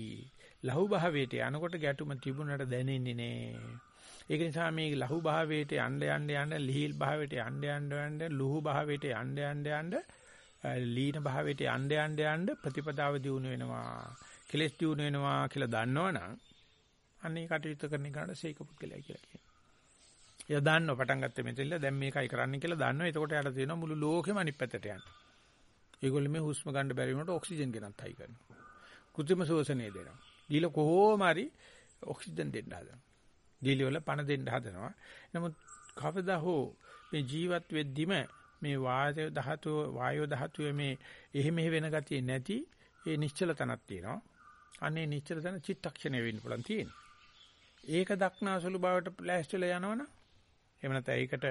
A: ලහු භාවයට යනකොට ගැටුම තිබුණට දැනෙන්නේ නෑ. ඒක නිසා මේ ලහු භාවයට යන්න යන්න යන්න ලිහිල් භාවයට යන්න යන්න යන්න ලුහු භාවයට යන්න යන්න යන්න ලීන භාවයට යන්න යන්න යන්න ප්‍රතිපදාව දියුණු වෙනවා. කෙලස් දියුණු වෙනවා කියලා දන්නවනම් අනේ කටයුතු කරන එකට සීක පුද්ගලයා කියලා කියනවා. එයා දන්නව පටන් ගත්තේ මෙතෙල්ල දැන් මේකයි කරන්න කියලා දන්නව. එතකොට යාට තියෙනවා මුළු ලෝකෙම අනිත් පැත්තට යන්න. ඒගොල්ලෝ මේ හුස්ම ගන්න බැරි වුණොත් ඔක්සිජන් ගෙනත් හයි කරනවා. කෘත්‍රිම ශෝෂණය දෙනවා. දීලා කොහොම හරි ඔක්සිජන් දෙන්න හදනවා. දීලි වල පණ දෙන්න හදනවා. නමුත් කවදා හෝ මේ ජීවත් වෙද්දිම මේ වායය ධාතුව වායෝ ධාතුවේ මේ එහෙ මෙහෙ වෙන ගතිය නැති ඒ නිශ්චල තනක් තියෙනවා. අනේ නිශ්චල තන චිත්තක්ෂණය වෙන්න පුළුවන් තියෙන්නේ. ඒක දක්නාසුළු බවට ලෑස්තිලා යනවනම් එහෙම නැත්නම් ඒකට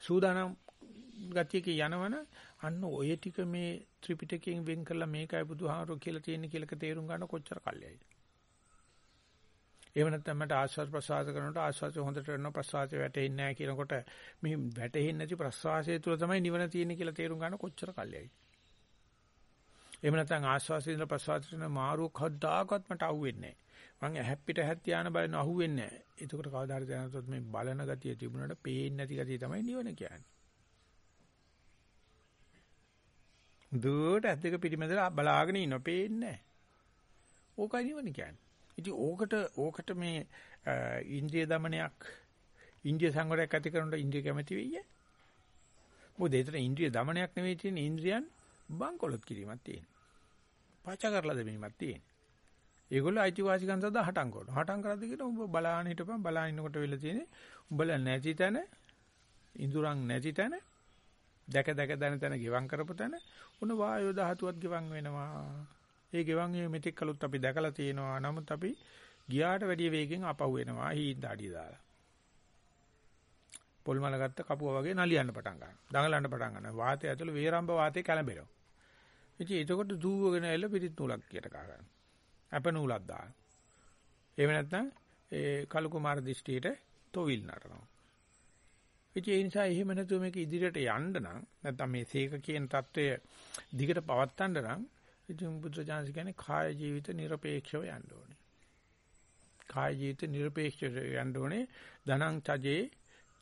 A: සූදානම් ගතියක යනවනම් අන්න ඔය ටික මේ ත්‍රිපිටකයෙන් වෙන් කරලා මේකයි බුදුහාමරෝ කියලා තියෙන්නේ කියලාක තේරුම් ගන්න කොච්චර කල්යයිද එහෙම නැත්නම් මට ආශ්වාස ප්‍රශ්වාස කරනකොට ආශ්වාසය හොඳට කරනවා ප්‍රශ්වාසය වැටෙන්නේ නැහැ කියනකොට මේ වැටෙන්නේ නැති ප්‍රශ්වාසය තුළ තමයි නිවන තියෙන්නේ කියලා තේරුම් ගන්න කොච්චර කල්යයි. එහෙම නැත්නම් ආශ්වාසයෙන් ඉඳලා ප්‍රශ්වාසයට යන මාරුව කවදාකවත් මට අහුවෙන්නේ නැහැ. මං ඇහැප්පිට ඇහත් ධාන බලන අහුවෙන්නේ නැහැ. එතකොට කවදා හරි දැනගත්තොත් මේ බලන ගතිය තිබුණාට පේන්නේ නැති ගතිය තමයි නිවන කියන්නේ. දුවට ඇස් දෙක පිටිමැදලා බලාගෙන ඉන්න පේන්නේ නැහැ. ඕකයි නිවන කියන්නේ. ඉතින් ඕකට ඕකට මේ ඉන්ද්‍රිය দমনයක් ඉන්ද්‍රිය සංවරයක් ඇති කරනට ඉන්ද්‍රිය කැමැති වෙయ్యේ. මොකද ඒතර ඉන්ද්‍රිය দমনයක් නෙවෙයි තියෙන්නේ ඉන්ද්‍රියන් බංකොලොත් කිරීමක් තියෙනවා. පාචා කරලා දෙවීමක් තියෙනවා. ඒගොල්ලෝ අයිතිවාසිකම් සඳහා හටම් කරනවා. හටම් කරද්දී කියන උඹ බලාන හිටපන් බලාන ඉන්නකොට වෙලා තියෙන්නේ උඹලා නැති තැන ඉඳුරන් නැති තැන දැක දැක දැන තැන ගෙවම් කරපු තැන උන වායෝ ධාතුවත් ගෙවම් වෙනවා. ඒ ගෙවන් මේ මෙතෙක් කලොත් අපි දැකලා තියෙනවා. නමුත් අපි ගියාට වැඩිය වේගෙන් අපහු වෙනවා හීන් දාඩිය දාලා. පොල් මල ගත්ත කපුවා වගේ නලියන්න පටන් ගන්නවා. දඟලන්න පටන් ගන්නවා. වාතය ඇතුළේ වේරම්බ වාතය කැළඹෙනවා. ඉතින් එතකොට දූවගෙන එල්ල පිටිත් නූලක් කියට කා ගන්නවා. අපනූලක් දානවා. එහෙම නැත්නම් ඒ කලු කුමාර දිෂ්ටියට තොවිල් නටනවා. ඒ නිසා එහෙම නැතුව මේක ඉදිරියට යන්න නම් නැත්නම් මේ සීක කියන தত্ত্বය දිගට පවත්තන්න නම් ඉතින් බුද්ධජානස කියන්නේ කාය ජීවිත নিরপেক্ষව යන්න ඕනේ. කාය ජීවිත নিরপেক্ষව යන්න ඕනේ. ධනං චජේ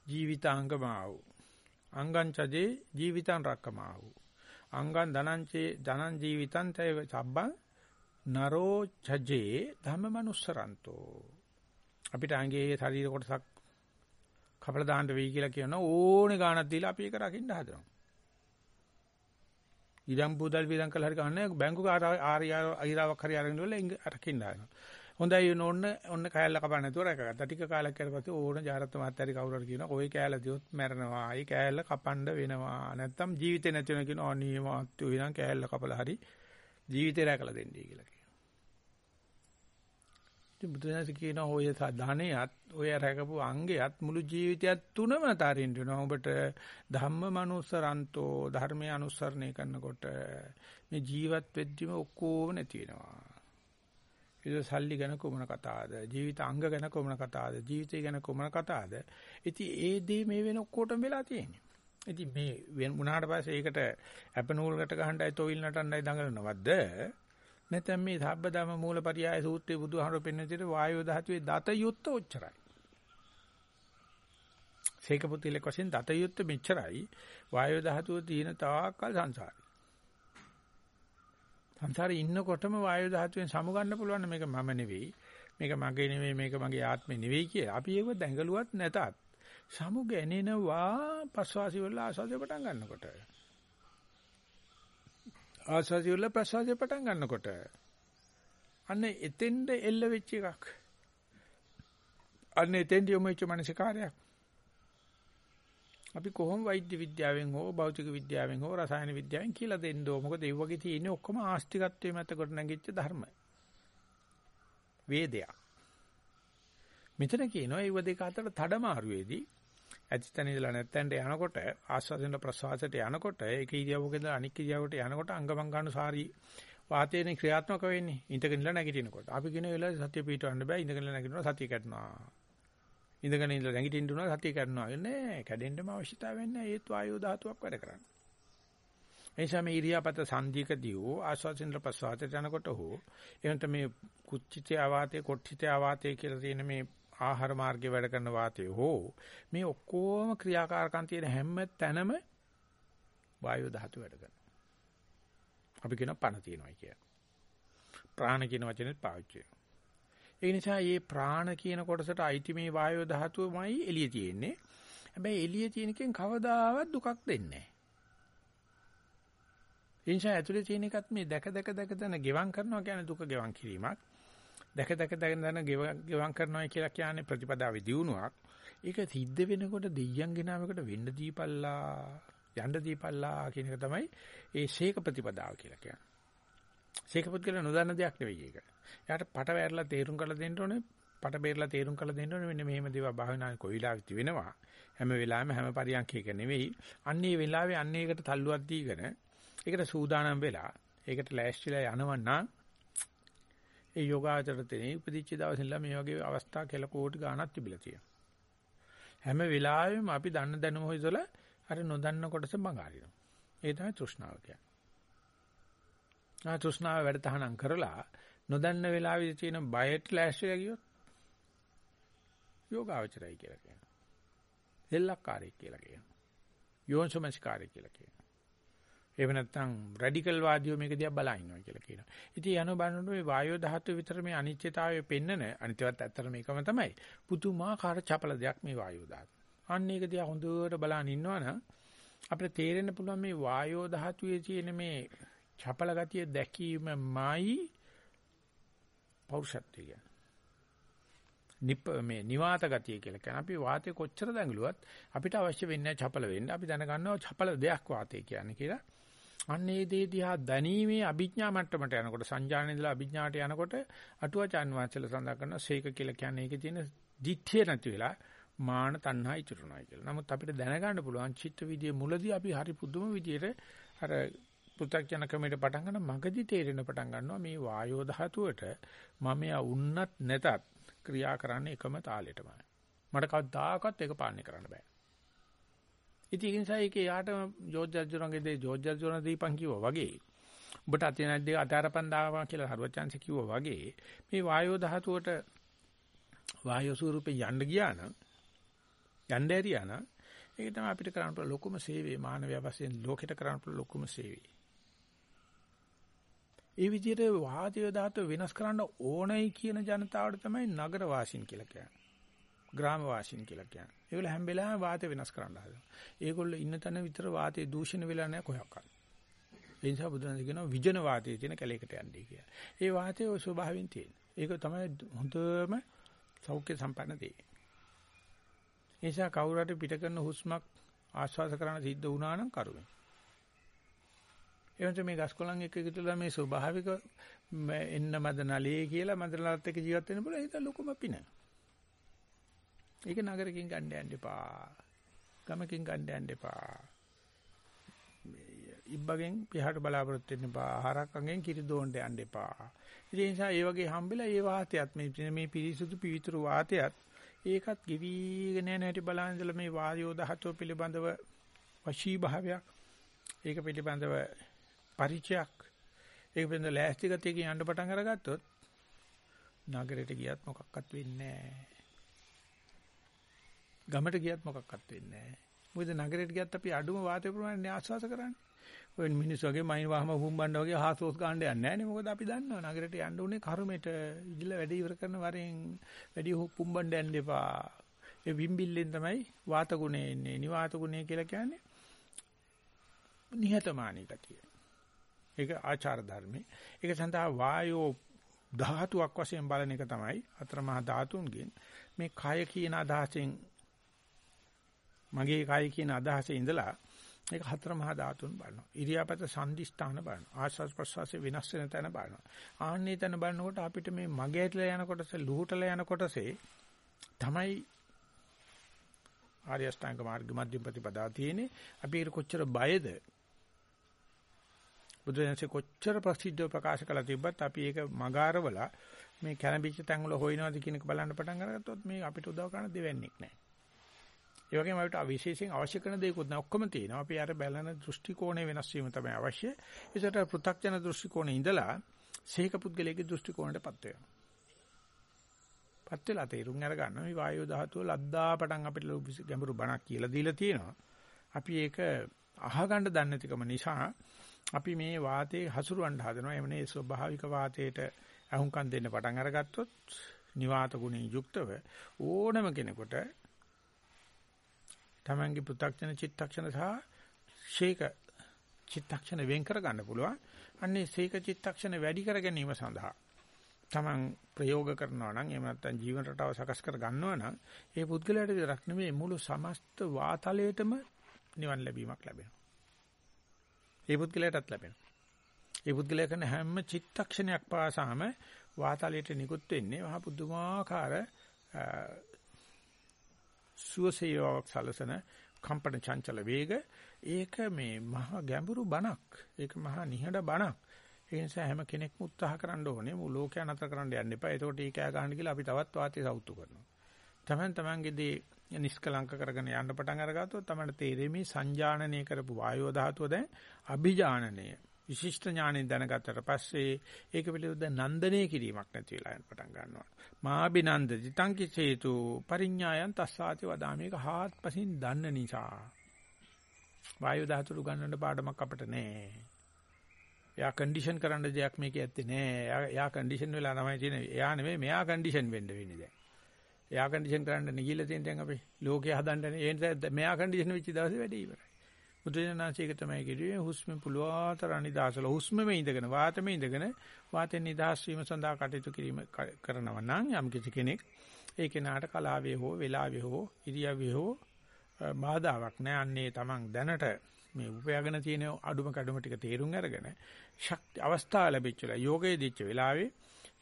A: ජීවිතාංගමාව. අංගං චජේ ජීවිතං රක්කමාව. අංගං ධනං චේ ධනං ජීවිතං තේ සබ්බං නරෝ චජේ ධම්මමනුස්සරන්තෝ. අපිට අංගේ ශරීර කොටසක් කපලා දාන්න වෙයි කියලා කියන ඕනේ ගාණක් දීලා අපි ඒක රකින්න හදනවා. ඉරම් පුදල් වියදම් කළා හරි කන්නේ බැංකු ආරියාවක් හරි අරගෙන ඉවරලා රකින්න හදනවා. හොඳයි නෝන්න ඔන්න කෑල්ල කපන්න නැතුව රැකගත්තා. ටික කාලයක් ඊට පස්සේ ඕන ජාරත් මහත්තයාරි කවුරු හරි කියනවා ඔය කෑල්ල දියොත් මැරෙනවා. අයි කෑල්ල කපන්න වෙනවා. නැත්තම් ජීවිතේ නැති වෙන කියනවා අනේ මාත්තු වෙනම් කෑල්ල කපලා හරි ජීවිතේ රැකලා දෙන්නයි කියලා කියනවා. ඉතින් බුදුසසුන කියනවා ඔය ධනෙයත් ඔය රැකපු අංගයත් මුළු ජීවිතයත් තුනම තරින්න වෙනවා. ඔබට ධම්ම මනුස්සරන්තෝ ධර්මයේ අනුසරණය කරනකොට මේ ජීවත් වෙද්දිම ඔක්කොම නැති වෙනවා. ඒක සල්ලි ගැන කොමන කතාවද? ජීවිත අංග ගැන කොමන කතාවද? ජීවිතය ගැන කොමන කතාවද? ඉතින් ඒ දේ මේ වෙන ඔක්කොටම වෙලා තියෙන්නේ. ඉතින් මේ වුණාට පස්සේ ඒකට අප නූලකට ගහන්නයි තොවිල් නටන්නයි දඟලනවද? නැත්නම් මේ සබ්බදම මූලපරියාය සූත්‍රයේ බුදුහාමර පෙන්වන විදිහට වායෝ ධාතුවේ දත යුත්ත උච්චරයි. සීක පුතිලක වශයෙන් දත යුත්ත මෙච්චරයි වායෝ ධාතුව තියෙන තාක්කල් සංසාරේ. සංසාරේ ඉන්නකොටම වායෝ ධාතුවෙන් සමුගන්න පුළුවන් මේක මම නෙවෙයි මේක මගේ නෙවෙයි මේක මගේ ආත්මේ නෙවෙයි කියලා. අපි ඒක දැඟලුවත් නැතත් සමු ගැනෙනවා පස්වාසි වල ආසාදේ පටන් ගන්නකොට. ආස්වාසිය වල ප්‍රසවාසය පටන් ගන්නකොට අන්න එතෙන්ද එල්ල වෙච්ච එකක්. අන්න එතෙන්ද යොමු වෙච්ච මානසිකාරයක්. අපි කොහොම වෛද්‍ය විද්‍යාවෙන් හෝ භෞතික විද්‍යාවෙන් හෝ රසායන විද්‍යාවෙන් කියලා දෙන්න ඕ. මොකද ඒ වගේ තියෙන්නේ ඔක්කොම ආස්තිකත්වයේ මත කොට නැගිච්ච ධර්ම. වේදයක්. මෙතන කියනවා ඒ දෙක අතර තඩමාරුවේදී ඇතිතන ඉඳලා නැත්තන්ට යනකොට ආස්වාදෙන් ප්‍රසවාසයට යනකොට ඒක ඉරියව්වක ඉඳලා අනික් ඉරියව්වට යනකොට අංගමංගානුසාරී වාතයේ ක්‍රියාත්මක වෙන්නේ ඉඳගෙන ඉඳලා නැගිටිනකොට. අපි කියන වෙලාවේ සතිය පිටවන්න බෑ ඉඳගෙන ඉඳලා නැගිටිනවා සතිය කැඩනවා. ඉඳගෙන ඉඳලා නැගිටින්න උනා සතිය කැඩනවා. නෑ කැඩෙන්නම අවශ්‍යතාවයක් නෑ ඒත් වායෝ ධාතුවක් වැඩ කරන්නේ. එනිසා මේ ඉරියාපත සංධිකදී හෝ ආස්වාසින්ද්‍ර ප්‍රසවාසයට යනකොට හෝ එවන්ත මේ කුච්චිතේ ආවාතේ කොට්ඨිතේ ආවාතේ කියලා තියෙන මේ ආහාර මාර්ගේ වැඩ කරන වාතය හෝ මේ ඔක්කොම ක්‍රියාකාරකම් තියෙන හැම තැනම වායු ධාතු වැඩ කරනවා. අපි කියන පණ තියෙනවා කිය. ප්‍රාණ කියන වචනේත් පාවිච්චි වෙනවා. ඒ නිසා මේ ප්‍රාණ කියන කොටසට අයිති මේ වායු ධාතුවමයි එළිය තියෙන්නේ. හැබැයි එළිය තියෙන එකෙන් කවදාවත් දුකක් දෙන්නේ නැහැ. ඉන්ෂා ඇතුලේ තියෙන එකත් මේ දැක දැක දැක දන ගෙවම් කරනවා කියන්නේ දුක ගෙවම් කිරීමක්. දැක දැක දැක දන ගෙවම් කරනවා කියලා කියන්නේ ප්‍රතිපදාවේ දියුණුවක්. ඒක සිද්ධ වෙනකොට දෙයියන්ගේ නාමයකට වෙන්න දීපල්ලා යන්න දීපල්ලා කියන එක තමයි ඒ ශේක ප්‍රතිපදාව කියලා කියන්නේ. ශේකපොත් කියලා නොදන්න දෙයක් නෙවෙයි ඒක. එයාට පට වැරලා තේරුම් කරලා දෙන්න ඕනේ. පට බේරලා තේරුම් කරලා දෙන්න ඕනේ මෙන්න මෙහෙම දේවල් භාවනාවේ කොයි වෙලාවෙත් වෙනවා. හැම වෙලාවෙම හැම පරියන්කයක නෙවෙයි. අන්නේ වෙලාවේ අන්නේ එකට තල්ලුවක් දීගෙන ඒකට සූදානම් වෙලා ඒකට ලෑස්තිලා යනවනම් ඒ යෝගාචරතේ උපදිච්ච දවසෙන්ලා මේ වගේ අවස්ථා කෙල කෝටි ගාණක් තිබිලා තියෙනවා. හැම වෙලාවෙම අපි දන්න දැනුම හොයසලා අර නොදන්න කොටස මඟහරිනවා. ඒ තමයි තෘෂ්ණාව කියන්නේ. ආ තෘෂ්ණාව වැඩ තහනම් කරලා නොදන්න වෙලාවෙදි තියෙන බයට ලෑස්තිලා ගියොත් යෝගාචරයි කියලා කියනවා. දෙල්ලක්කාරී කියලා කියනවා. යෝන්සමස්කාරී කියලා කියනවා. එහෙම නැත්නම් රැඩිකල් වාදියෝ මේක දිහා බලා ඉන්නවා කියලා කියනවා. ඉතින් යන බලනකොට මේ වායෝ ධාතුව විතර මේ අනිත්‍යතාවය පෙන්නන අනිත්‍යවත් ඇත්තට මේකම තමයි. පුදුමාකාර චපල දෙයක් මේ වායෝ ධාතුව. අන්න ඒක දිහා හොඳට බලන් ඉන්නවනම් අපිට තේරෙන්න පුළුවන් මේ වායෝ ධාතුවේ තියෙන මේ චපල ගතිය දැකීමමයි පෞරුෂත්වය කියන්නේ. නිප මේ නිවාත ගතිය කියලා කියන අපි වාතය කොච්චර දඟලුවත් අපිට අවශ්‍ය වෙන්නේ චපල වෙන්න. අපි දැනගන්නවා චපල දෙයක් වාතය කියන්නේ කියලා. අන්නේ දේ දිහා දැනීමේ අභිඥා මට්ටමට යනකොට සංජානන ඉඳලා අභිඥාට යනකොට අටුවචාන් වහන්සේල සඳහන් කරනවා සීක කියලා කියන්නේ ඒකේ තියෙන දිත්‍ය නැති වෙලා මාන තණ්හා ඉතුරුනයි කියලා. නමුත් අපිට දැනගන්න පුළුවන් චිත්ත විදියේ මුලදී අපි හරි පුදුම විදියට අර පෘථග්ජන ක්‍රමයට පටන් ගන්න මගදී තේරෙන පටන් ගන්නවා මේ වායෝ ධාතුවට මම යා උන්නත් නැතත් ක්‍රියා කරන්නේ එකම තාලෙටමයි. මට කවදාකවත් ඒක පාලනය කරන්න බෑ. ඉතින් ඒ නිසා ඒකේ යාට ජෝර්ජ් ජර්ජුරන්ගේ දේ ජෝර්ජ් ජර්ජුරන් දීපන් කිව්වා වගේ ඔබට අතිනක් දෙක අතාරපන් දාවා කියලා හරුවචාන්ස කිව්වා වගේ මේ වායෝ ධාතුවට වායෝ ස්වරූපේ යන්න ගියා නම් යන්න ඇරියා නම් ඒක තමයි අපිට කරන්න පුළුවන් ලොකුම සේවය මානවය වශයෙන් ලෝකෙට කරන්න පුළුවන් ලොකුම සේවය. ඒ විදිහට වාදීය ධාතුව වෙනස් කරන්න ඕනයි කියන ජනතාවට තමයි නගර වාසීන් කියලා කියන්නේ. ග්‍රාම වාසීන් කියලා කියන්නේ. ඒගොල්ලෝ හැම වෙලාවෙම වාතය වෙනස් කරන්න හදනවා. ඒගොල්ලෝ ඉන්න තැන විතර වාතය දූෂණ වෙලා නැහැ කොහොක්වත්. ඒ නිසා බුදුන් කියනවා විජන වාතයේ තියෙන කැලේකට යන්නේ කියලා. ඒ වාතයේ ඔය ස්වභාවයෙන් තියෙන. ඒක තමයි හොඳම සෞඛ්‍ය සම්පන්න දේ. ඒ නිසා කවුරු හරි පිට කරන හුස්මක් ආශ්වාස කරන්න සිද්ධ වුණා නම් කරුමේ. එවන්ට මේ ගස්කොලන් එක්ක එකතුලා මේ ස්වභාවික එන්න මද නලයේ කියලා මදලත් එක්ක ජීවත් වෙන්න පුළුවන් ඒක ලොකුම පින. ඒක නගරකින් ගන්න යන්න එපා. ගමකින් ගන්න යන්න එපා. ඉබ්බගෙන් පිටහට බලාපොරොත්තු වෙන්න එපා. හරක්කගෙන් කිරි දෝන්න යන්න එපා. ඒ නිසා ඒ වගේ හම්බෙලා ඒ වාතයත් මේ මේ පිරිසුදු පිවිතුරු වාතයත් ඒකත් ගෙවිගෙන යන හැටි බලන ඉඳලා මේ වායෝ දහතෝ පිළිබඳව වශී භාවයක් ඒක පිළිබඳව පරිචයක් ඒක පිළිබඳව ලෑස්ති ගතියකින් යන්න පටන් අරගත්තොත් නගරයට ගියත් මොකක්වත් වෙන්නේ නැහැ. ගමට ගියත් මොකක්වත් වෙන්නේ නැහැ. මොකද නගරයට ගියත් අපි අඩුම වාතය ප්‍රමාණය ආස්වාද කරන්නේ. ඔය මිනිස්සු වගේ මයින් වහම හුම්බන්න වගේ හාසෝස් ගන්න යන්නේ නැහැ නේ. මොකද අපි දන්නවා නගරයට යන්න උනේ කර්මෙට ඉඩල වැඩ ඉවර කරන වරෙන් වැඩි පුම්බන්න යන්න එපා. ඒ විම්බිල්ලෙන් තමයි වාත ගුණේ එන්නේ. නිවාත ගුණේ කියලා කියන්නේ නිහතමානී ගතිය. ඒක ආචාර ධර්මේ. ඒක සඳහා වායෝ ධාතුවක් වශයෙන් බලන එක තමයි අතරමහා ධාතුන්ගෙන් මේ කය කියන අදහසෙන් මගේ කය කියන අදහසේ ඉඳලා ඒක හතර මහා ධාතුන් බලනවා. ඉරියාපත සංදිස්ථාන බලනවා. ආස්වාද ප්‍රසවාසයේ වෙනස් වෙන තැන බලනවා. ආන්නේ තැන බලනකොට අපිට මේ මගේ ඇටලා යන කොටස ලුහුටලා යන කොටසේ තමයි ආර්ය අෂ්ටාංග මාර්ග මධ්‍යම ප්‍රතිපදා තියෙන්නේ. අපි ඒක කොච්චර බයද? බුදුරජාණන්සේ කොච්චර ප්‍රසිද්ධව ප්‍රකාශ කළා තිබ්බත් අපි ඒක මගාරවලා මේ කැළඹිච්ච තැන් වල හොයනවාද කියන එක බලන්න පටන් අරගත්තොත් මේ අපිට උදව් කරන්න දෙවන්නේක් නැහැ. ඒ වගේම අපිට විශේෂයෙන් අවශ්‍ය කරන දේකුත් නෑ ඔක්කොම තියෙනවා. අපි අර බැලන දෘෂ්ටි කෝණය වෙනස් වීම තමයි අවශ්‍ය. ඒසට පෘථග්ජන දෘෂ්ටි කෝණේ ඉඳලා සීක පුද්ගලයේ දෘෂ්ටි කෝණයටපත් වෙනවා. පත් වෙලා තේරුම් අරගන්න මේ වායෝ ධාතුව ලද්දා පටන් අපිට ගැඹුරු බණක් කියලා දීලා තියෙනවා. අපි ඒක අහගන්න දන්නේ නැතිකම නිසා අපි මේ වාතේ හසුරවන්න හදනවා. එමනේ ස්වභාවික වාතයට අහුම්කම් දෙන්න පටන් අරගත්තොත් නිවාත ගුණයෙන් යුක්තව ඕනම කෙනෙකුට තමන්ගේ පෘථග්ජන චිත්තක්ෂණ සහ ශේක චිත්තක්ෂණ වෙන් කර ගන්න පුළුවන්. අන්නේ ශේක චිත්තක්ෂණ වැඩි කර ගැනීම සඳහා තමන් ප්‍රයෝග කරනවා නම් එහෙම නැත්නම් ජීවන රටාව සකස් කර ගන්නවා නම් ඒ පුද්ගලයාට විතරක් නෙමෙයි මුළු සමස්ත වාතලයටම නිවන් ලැබීමක් ලැබෙනවා. ඒ පුද්ගලයාටත් ලැබෙනවා. ඒ පුද්ගලයා කරන හැම චිත්තක්ෂණයක් පාසාම වාතලයට නිකුත් වෙන්නේ මහ පුදුමාකාර සුවසේවාවක් සලසන කම්පන චංචල වේග ඒක මේ මහ ගැඹුරු බණක් ඒක මහ නිහඬ බණක් ඒ නිසා හැම කෙනෙක්ම උත්සාහ කරන්න ඕනේ මු ලෝකයා නතර කරන්න යන්න එපා. එතකොට ඒක ඈ ගන්න කියලා අපි තවත් වාතය සවුත්තු කරනවා. තමන් තමන්ගේදී නිෂ්කලංක කරගෙන යන්න පටන් අරගත්තොත් තමයි තේරෙන්නේ මේ සංජානනය කරපු වායෝ ධාතුව දැන් අභිජානනය විශිෂ්ට ඥාණයෙන් දැනගත්තට පස්සේ ඒක පිළිබඳ නන්දනය කිරීමක් නැති වෙලා යන පටන් ගන්නවා. මාබිනන්දති තං කිචේතු පරිඥායන් තස්සාති වදාමේක හාත්පසින් දන්න නිසා. වායෝ ධාතුව ගන්නන්න පාඩමක් අපිට නැහැ. එයා කන්ඩිෂන් කරන්න දෙයක් මේකේ ඇත්තේ නෑ. එයා කන්ඩිෂන් වෙලා තමයි තියෙන්නේ. එයා නෙමෙයි මෙයා කන්ඩිෂන් වෙන්න වෙන්නේ දැන්. එයා කන්ඩිෂන් කරන්න නිගිල තියෙන දැන් අපි ලෝකේ හදන්නනේ. ඒ නිසා මෙයා කන්ඩිෂන් වෙච්ච දවසේ වැඩේ ඉවරයි. බුදුජානනාංශයක තමයි කිව්වේ හුස්ම පුළුවතර අනිදාසල හුස්මෙම ඉඳගෙන වාතෙම ඉඳගෙන වාතෙන් නිදහස් වීම සඳහා කටයුතු කිරීම කරනවා නම් යම් කිසි කෙනෙක් ඒ කෙනාට කලාවේ හෝ වෙලාවේ හෝ ඉරියව්වේ හෝ බාධාවක් නැහැ. අන්නේ තමන් දැනට මේ උපයාගෙන තියෙන අඩුම කඩුම ටික තේරුම් අරගෙන ශක්ති අවස්ථාව ලැබිච්චලා යෝගයේ දිච්ච වෙලාවේ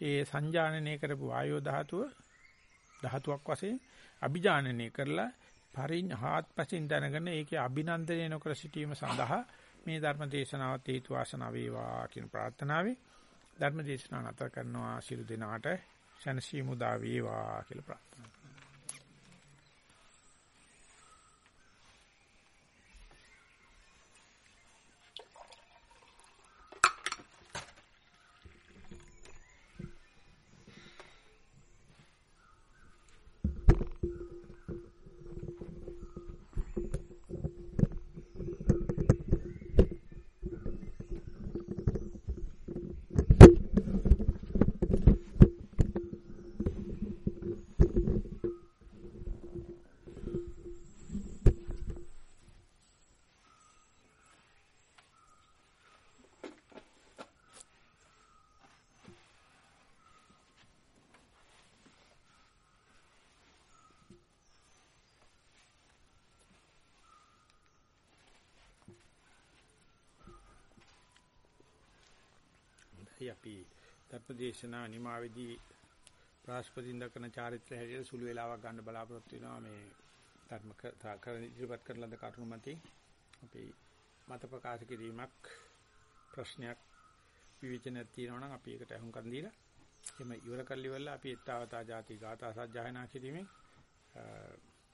A: ඒ සංජානනය කරපු වායෝ ධාතුව ධාතුවක් වශයෙන් අභිජානනය කරලා පරිණ හාත්පසින් දැනගෙන ඒකේ අභිනන්දනය නොකර සිටීම සඳහා මේ ධර්ම දේශනාවත් හේතු වාසනා වේවා කියන ප්‍රාර්ථනාවෙන් ධර්ම දේශනාව නතර කරනවා. සියලු දෙනාට සනසීමු දා වේවා කියලා ප්‍රාර්ථනා අදයි අපි ධර්මදේශනා නිමාවේදී රාष्ट्रපතින් දක්වන චාරිත්‍ර හැටියට සුළු වේලාවක් ගන්න බලාපොරොත්තු වෙනවා මේ ධර්ම කරන ඉදිරිපත් කරන ලද කරුණු මතින්. අපි මත ප්‍රකාශ කිරීමක් ප්‍රශ්නයක් විවිචනයක් තියෙනවා නම් අපි ඒකට අහුම්කම් දීලා එහෙම ඉවර කරලිවල අපි ඊත්තාවතා ಜಾති ගාථා සජ්ජායනා කිරීමෙන්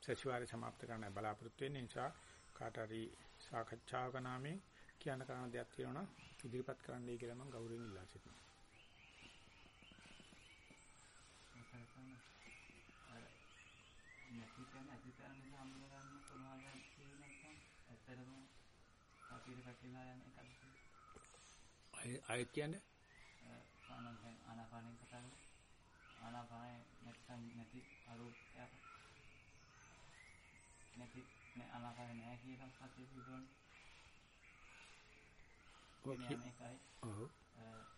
A: සතිವಾರේ સમાપ્ત කරන්න බලාපොරොත්තු වෙන නිසා කාට හරි සාකච්ඡාවක නාමයෙන් කියන කාරණා දෙයක් තියෙනවා නම් ඉදිරිපත් කරන්නයි කියලා මම ගෞරවයෙන් ඉල්ලා සිටිනවා.
B: නැති තැන ඇති තැන නිසා හම්බ කරන්න කොනවාගෙන තියෙන නැත්නම් ඇත්තටම අපිට පැටලලා යන එකක්ද?
A: අය අය කියන්නේ
B: ආනාපාන ආනාපානෙන් කතා කරලා ආනාපානෙ නැත්නම් නැති අරූපයක් නැති නේ ආනාපානෙ නැහැ කියන සත්‍ය පිටුවන්නේ
A: ඔව් ඔව්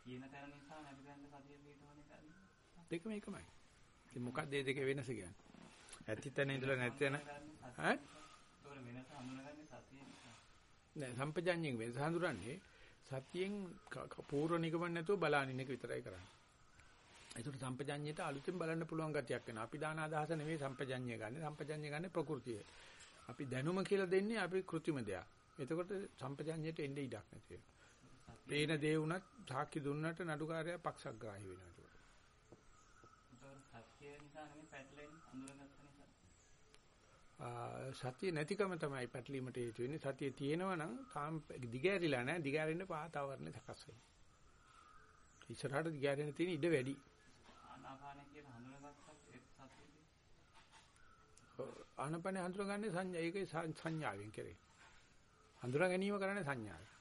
B: කියන තැන නිසා නැති තැනට සතිය පිටවන එකද?
A: දෙකම එකමයි. ඉතින් මොකක්ද මේ දෙකේ වෙනස කියන්නේ? ඇති තැන ඉඳලා නැති තැන ඈ?
B: ඒතොර වෙනස හඳුනගන්නේ සතිය නිසා.
A: නෑ සම්පජඤ්ඤයෙන් වෙනස හඳුරන්නේ සතියෙන් පූර්ව නිගමන නැතුව බලනින් එක විතරයි කරන්නේ. ඒකට සම්පජඤ්ඤයට අලුතෙන් බලන්න පුළුවන් ගතියක් වෙනවා. අපි දාන අදහස නෙවෙයි සම්පජඤ්ඤය ගන්න. සම්පජඤ්ඤය ගන්න ප්‍රകൃතිය. අපි දැනුම කියලා දෙන්නේ අපි කෘත්‍රිම දෙයක්. එතකොට සම්පජඤ්ඤයට එන්නේ ඉඩක් නැති වෙනවා. පේන දේ වුණත් සාක්ෂි දුන්නට නඩුකාරයා පක්ෂග්‍රාහී වෙනවා ඒක.
B: සතිය.
A: සතිය නැතිකම තමයි පැටලීමට හේතු වෙන්නේ. සතිය තියෙනවා නම් තාම දිගෑරිලා නැහැ. දිගෑරෙන්න පාතාවරණය සකස් වෙනවා. ඉස්සරහට දිගෑරෙන්න තියෙන ඉඩ වැඩි.
B: ආනාපාන කියලා හඳුනාගත්තත් ඒ සතියදී
A: ආනපන හඳුනගන්නේ සංඥා ඒකේ සංඥාවෙන් කරේ. හඳුනා ගැනීම කරන්නේ සංඥාවෙන්.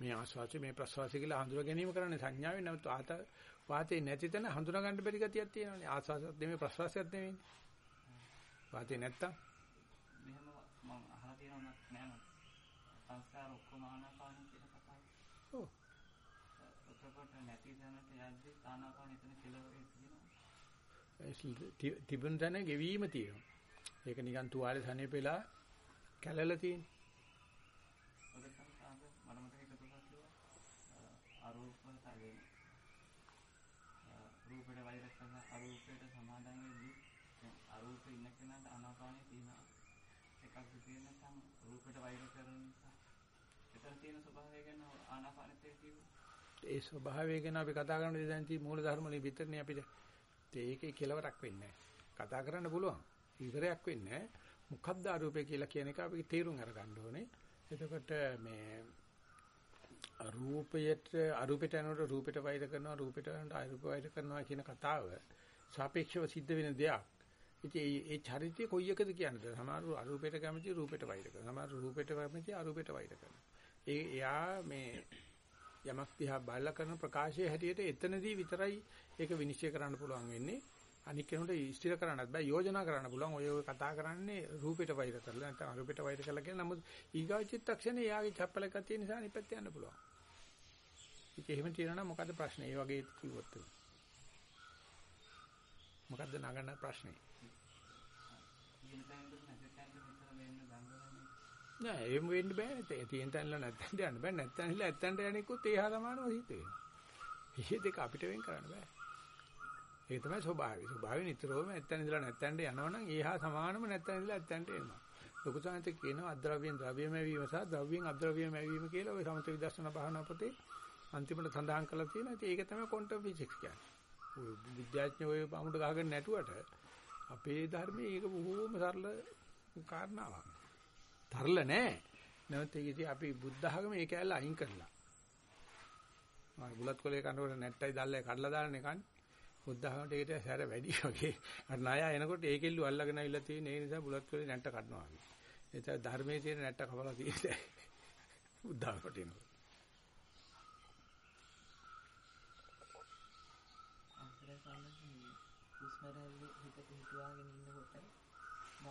A: මේ ආස්වාසිය මේ ප්‍රසවාසිය කියලා හඳුනා ගැනීම කරන්නේ සංඥාවෙන් නමුත් ආත වාතේ නැති තැන හඳුනා ගන්න බැරි ගතියක් තියෙනවානේ. ආස්වාසයත් නෙමෙයි ප්‍රසවාසයත් නෙමෙයි. වාතේ නැත්තම්
B: මෙහෙම මම අහලා තියෙනවා නෑ නේද? සංස්කාර ඔක්කොම ආනාපාන කියලා කතාව.
A: ඔව්.
B: එතකොට නැති දැනට යද්දි ආනාපාන එතන කෙලවරේ තියෙනවා.
A: තිබුණ තැන ගෙවීම තියෙනවා. ඒක නිකන් තුවාලේ සනීපෙලා කැළල තියෙන.
B: ඔද සංස්කාර මට මතක එකතු කරලා අරූප තගේ රූපයට වෛර කරන අරූපයට සමාදන් වෙද්දී දැන් අරූපේ ඉන්න කෙනාට ආනාපානේ තියෙනවා. එකක් තියෙන නැත්නම් රූපයට වෛර කරන නිසා එතන තියෙන ස්වභාවය ගැන ආනාපානෙත් ඒක කිව්වා.
A: ඒ ස්වභාවය ගැන අපි කතා කරන දේ දැන් තියෙන මූල ධර්ම වලින් විතරනේ අපිට ඒකේ කෙලවරක් වෙන්නේ කතා කරන්න පුළුවන්. ඉවරයක් වෙන්නේ මොකද්ද අරූපය කියලා කියන එක අපි තේරුම් අරගන්න ඕනේ. එතකොට මේ රූපයට අරූපයට යනකොට රූපයට වෛර කරනවා රූපයට යනකොට අරූප වෛර කරනවා කියන කතාව සාපේක්ෂව සිද්ධ වෙන දෙයක්. ඉතින් ඒ චරිතය කොයි එකද කියන්නේ? සමහර අරූපයට කැමති රූපයට වෛර කරනවා. සමහර රූපයට කැමති අරූපයට වෛර කරනවා. ඒ එයා මේ යමක් දිහා බලලා කරන ප්‍රකාශයේ හැටියට එතනදී විතරයි ඒක විනිශ්චය කරන්න පුළුවන් වෙන්නේ. අනික් කෙනෙකුට ස්ථිර කරන්නත් බෑ යෝජනා කරන්න පුළුවන්. ඔය ඔය කතා කරන්නේ රූපෙට වෛර කරලා නැත්නම් අරූපෙට වෛර කරලා කියලා. නමුත් ඊගා චිත්තක්ෂණේ යාගේ චප්පල ගතිය නිසා නිපැත්ත යන්න පුළුවන්. ඒක එහෙම තියෙනවා නම් මොකද්ද ප්‍රශ්නේ? ඒ වගේ කිව්වොත්. මොකද්ද නගන ප්‍රශ්නේ?
B: ඉගෙන ගන්නකොට නැති තැනක විතර වෙන්න දඟලන්නේ.
A: නෑ එහෙම වෙන්න බෑනේ. තියෙන තැනල නැත්තන්ට යන්න බෑ. නැත්තන් හිලා ඇත්තන්ට යන්නේකුත් ඒහා සමානව හිත වෙනවා. මේ දෙක අපිට වෙන් කරන්න බෑ. ඒක තමයි ස්වභාවය. ස්වභාවය නිතරම ඇත්තන් ඉඳලා නැත්තන්ට යනවනම් ඒහා සමානම නැත්තන් ඉඳලා ඇත්තන්ට එනවා. ලොකු සාන්ත කියනවා අද්‍රව්‍යයෙන් ද්‍රව්‍යමය වීම සහ ද්‍රව්‍යයෙන් අද්‍රව්‍යමය වීම කියලා ওই සමත විදර්ශනා භාවනා පොතේ අන්තිමට සඳහන් කරලා තියෙනවා. ඉතින් ඒක තමයි ක්වොන්ටම් ෆිසික්ස් කියන්නේ. ඔය විද්‍යාඥයෝ ඔය අමුඩ ගහගෙන නැටුවට අපේ ධර්මයේ ඒක බොහෝම සරල කාරණාවක්. තරල නෑ. නැවත ඉතින් අපි බුද්ධ ධර්මයේ ඒක ඇල්ල අයින් කරලා. ආ බුලත් කොලේ කනකොට නැට්ටයි දැල්ලයි කඩලා දාන්නේ කන්නේ. බුද්ධ ධර්මයට ඒකට සැර වැඩි වගේ. අර ණය එනකොට ඒකෙල්ලු අල්ලගෙන අවිලා තියෙන ඒ නිසා බුලත් කොලේ නැට්ට කඩනවා. ඒ තමයි ධර්මයේ තියෙන නැට්ට කපලා තියෙන්නේ. බුද්ධ ධර්මයට එනවා.
C: අවසරයි සම්මතයි උස්මරල්ලේ හිත පිටුවාගෙන ඉන්නකොට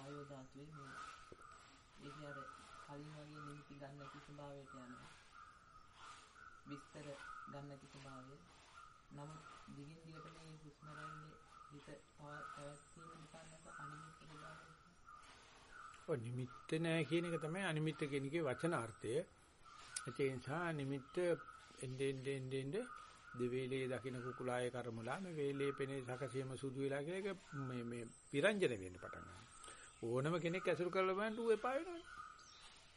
C: වායෝ ධාතුවේ මේ ඒක අර කලින් වගේ නිමිති ගන්න නැති ස්වභාවයට යනවා විස්තර ගන්න නැති ස්වභාවය නමුත් දිගින් දිගට මේ උස්මරල්ලේ හිත පැවැත්වීම නිසා නැත අනිමිත් ස්වභාවය
A: ඔය නිමිත්ත නැහැ කියන එක තමයි අනිමිත්ත කියන එකේ වචනාර්ථය. ඒ නිසා නිමිත්ත එන්නේ එන්නේ එන්නේ දෙවේලේ දකින්න කුකුලායේ කර්මලා මේ වේලේ පෙනේ සකසියම සුදු වෙලා කියලා ඒක මේ මේ විරංජන වෙන්න පටන් ගන්නවා. ඕනම කෙනෙක් ඇසුරු කරලා බලන්න ඌ එපා වෙනවනේ.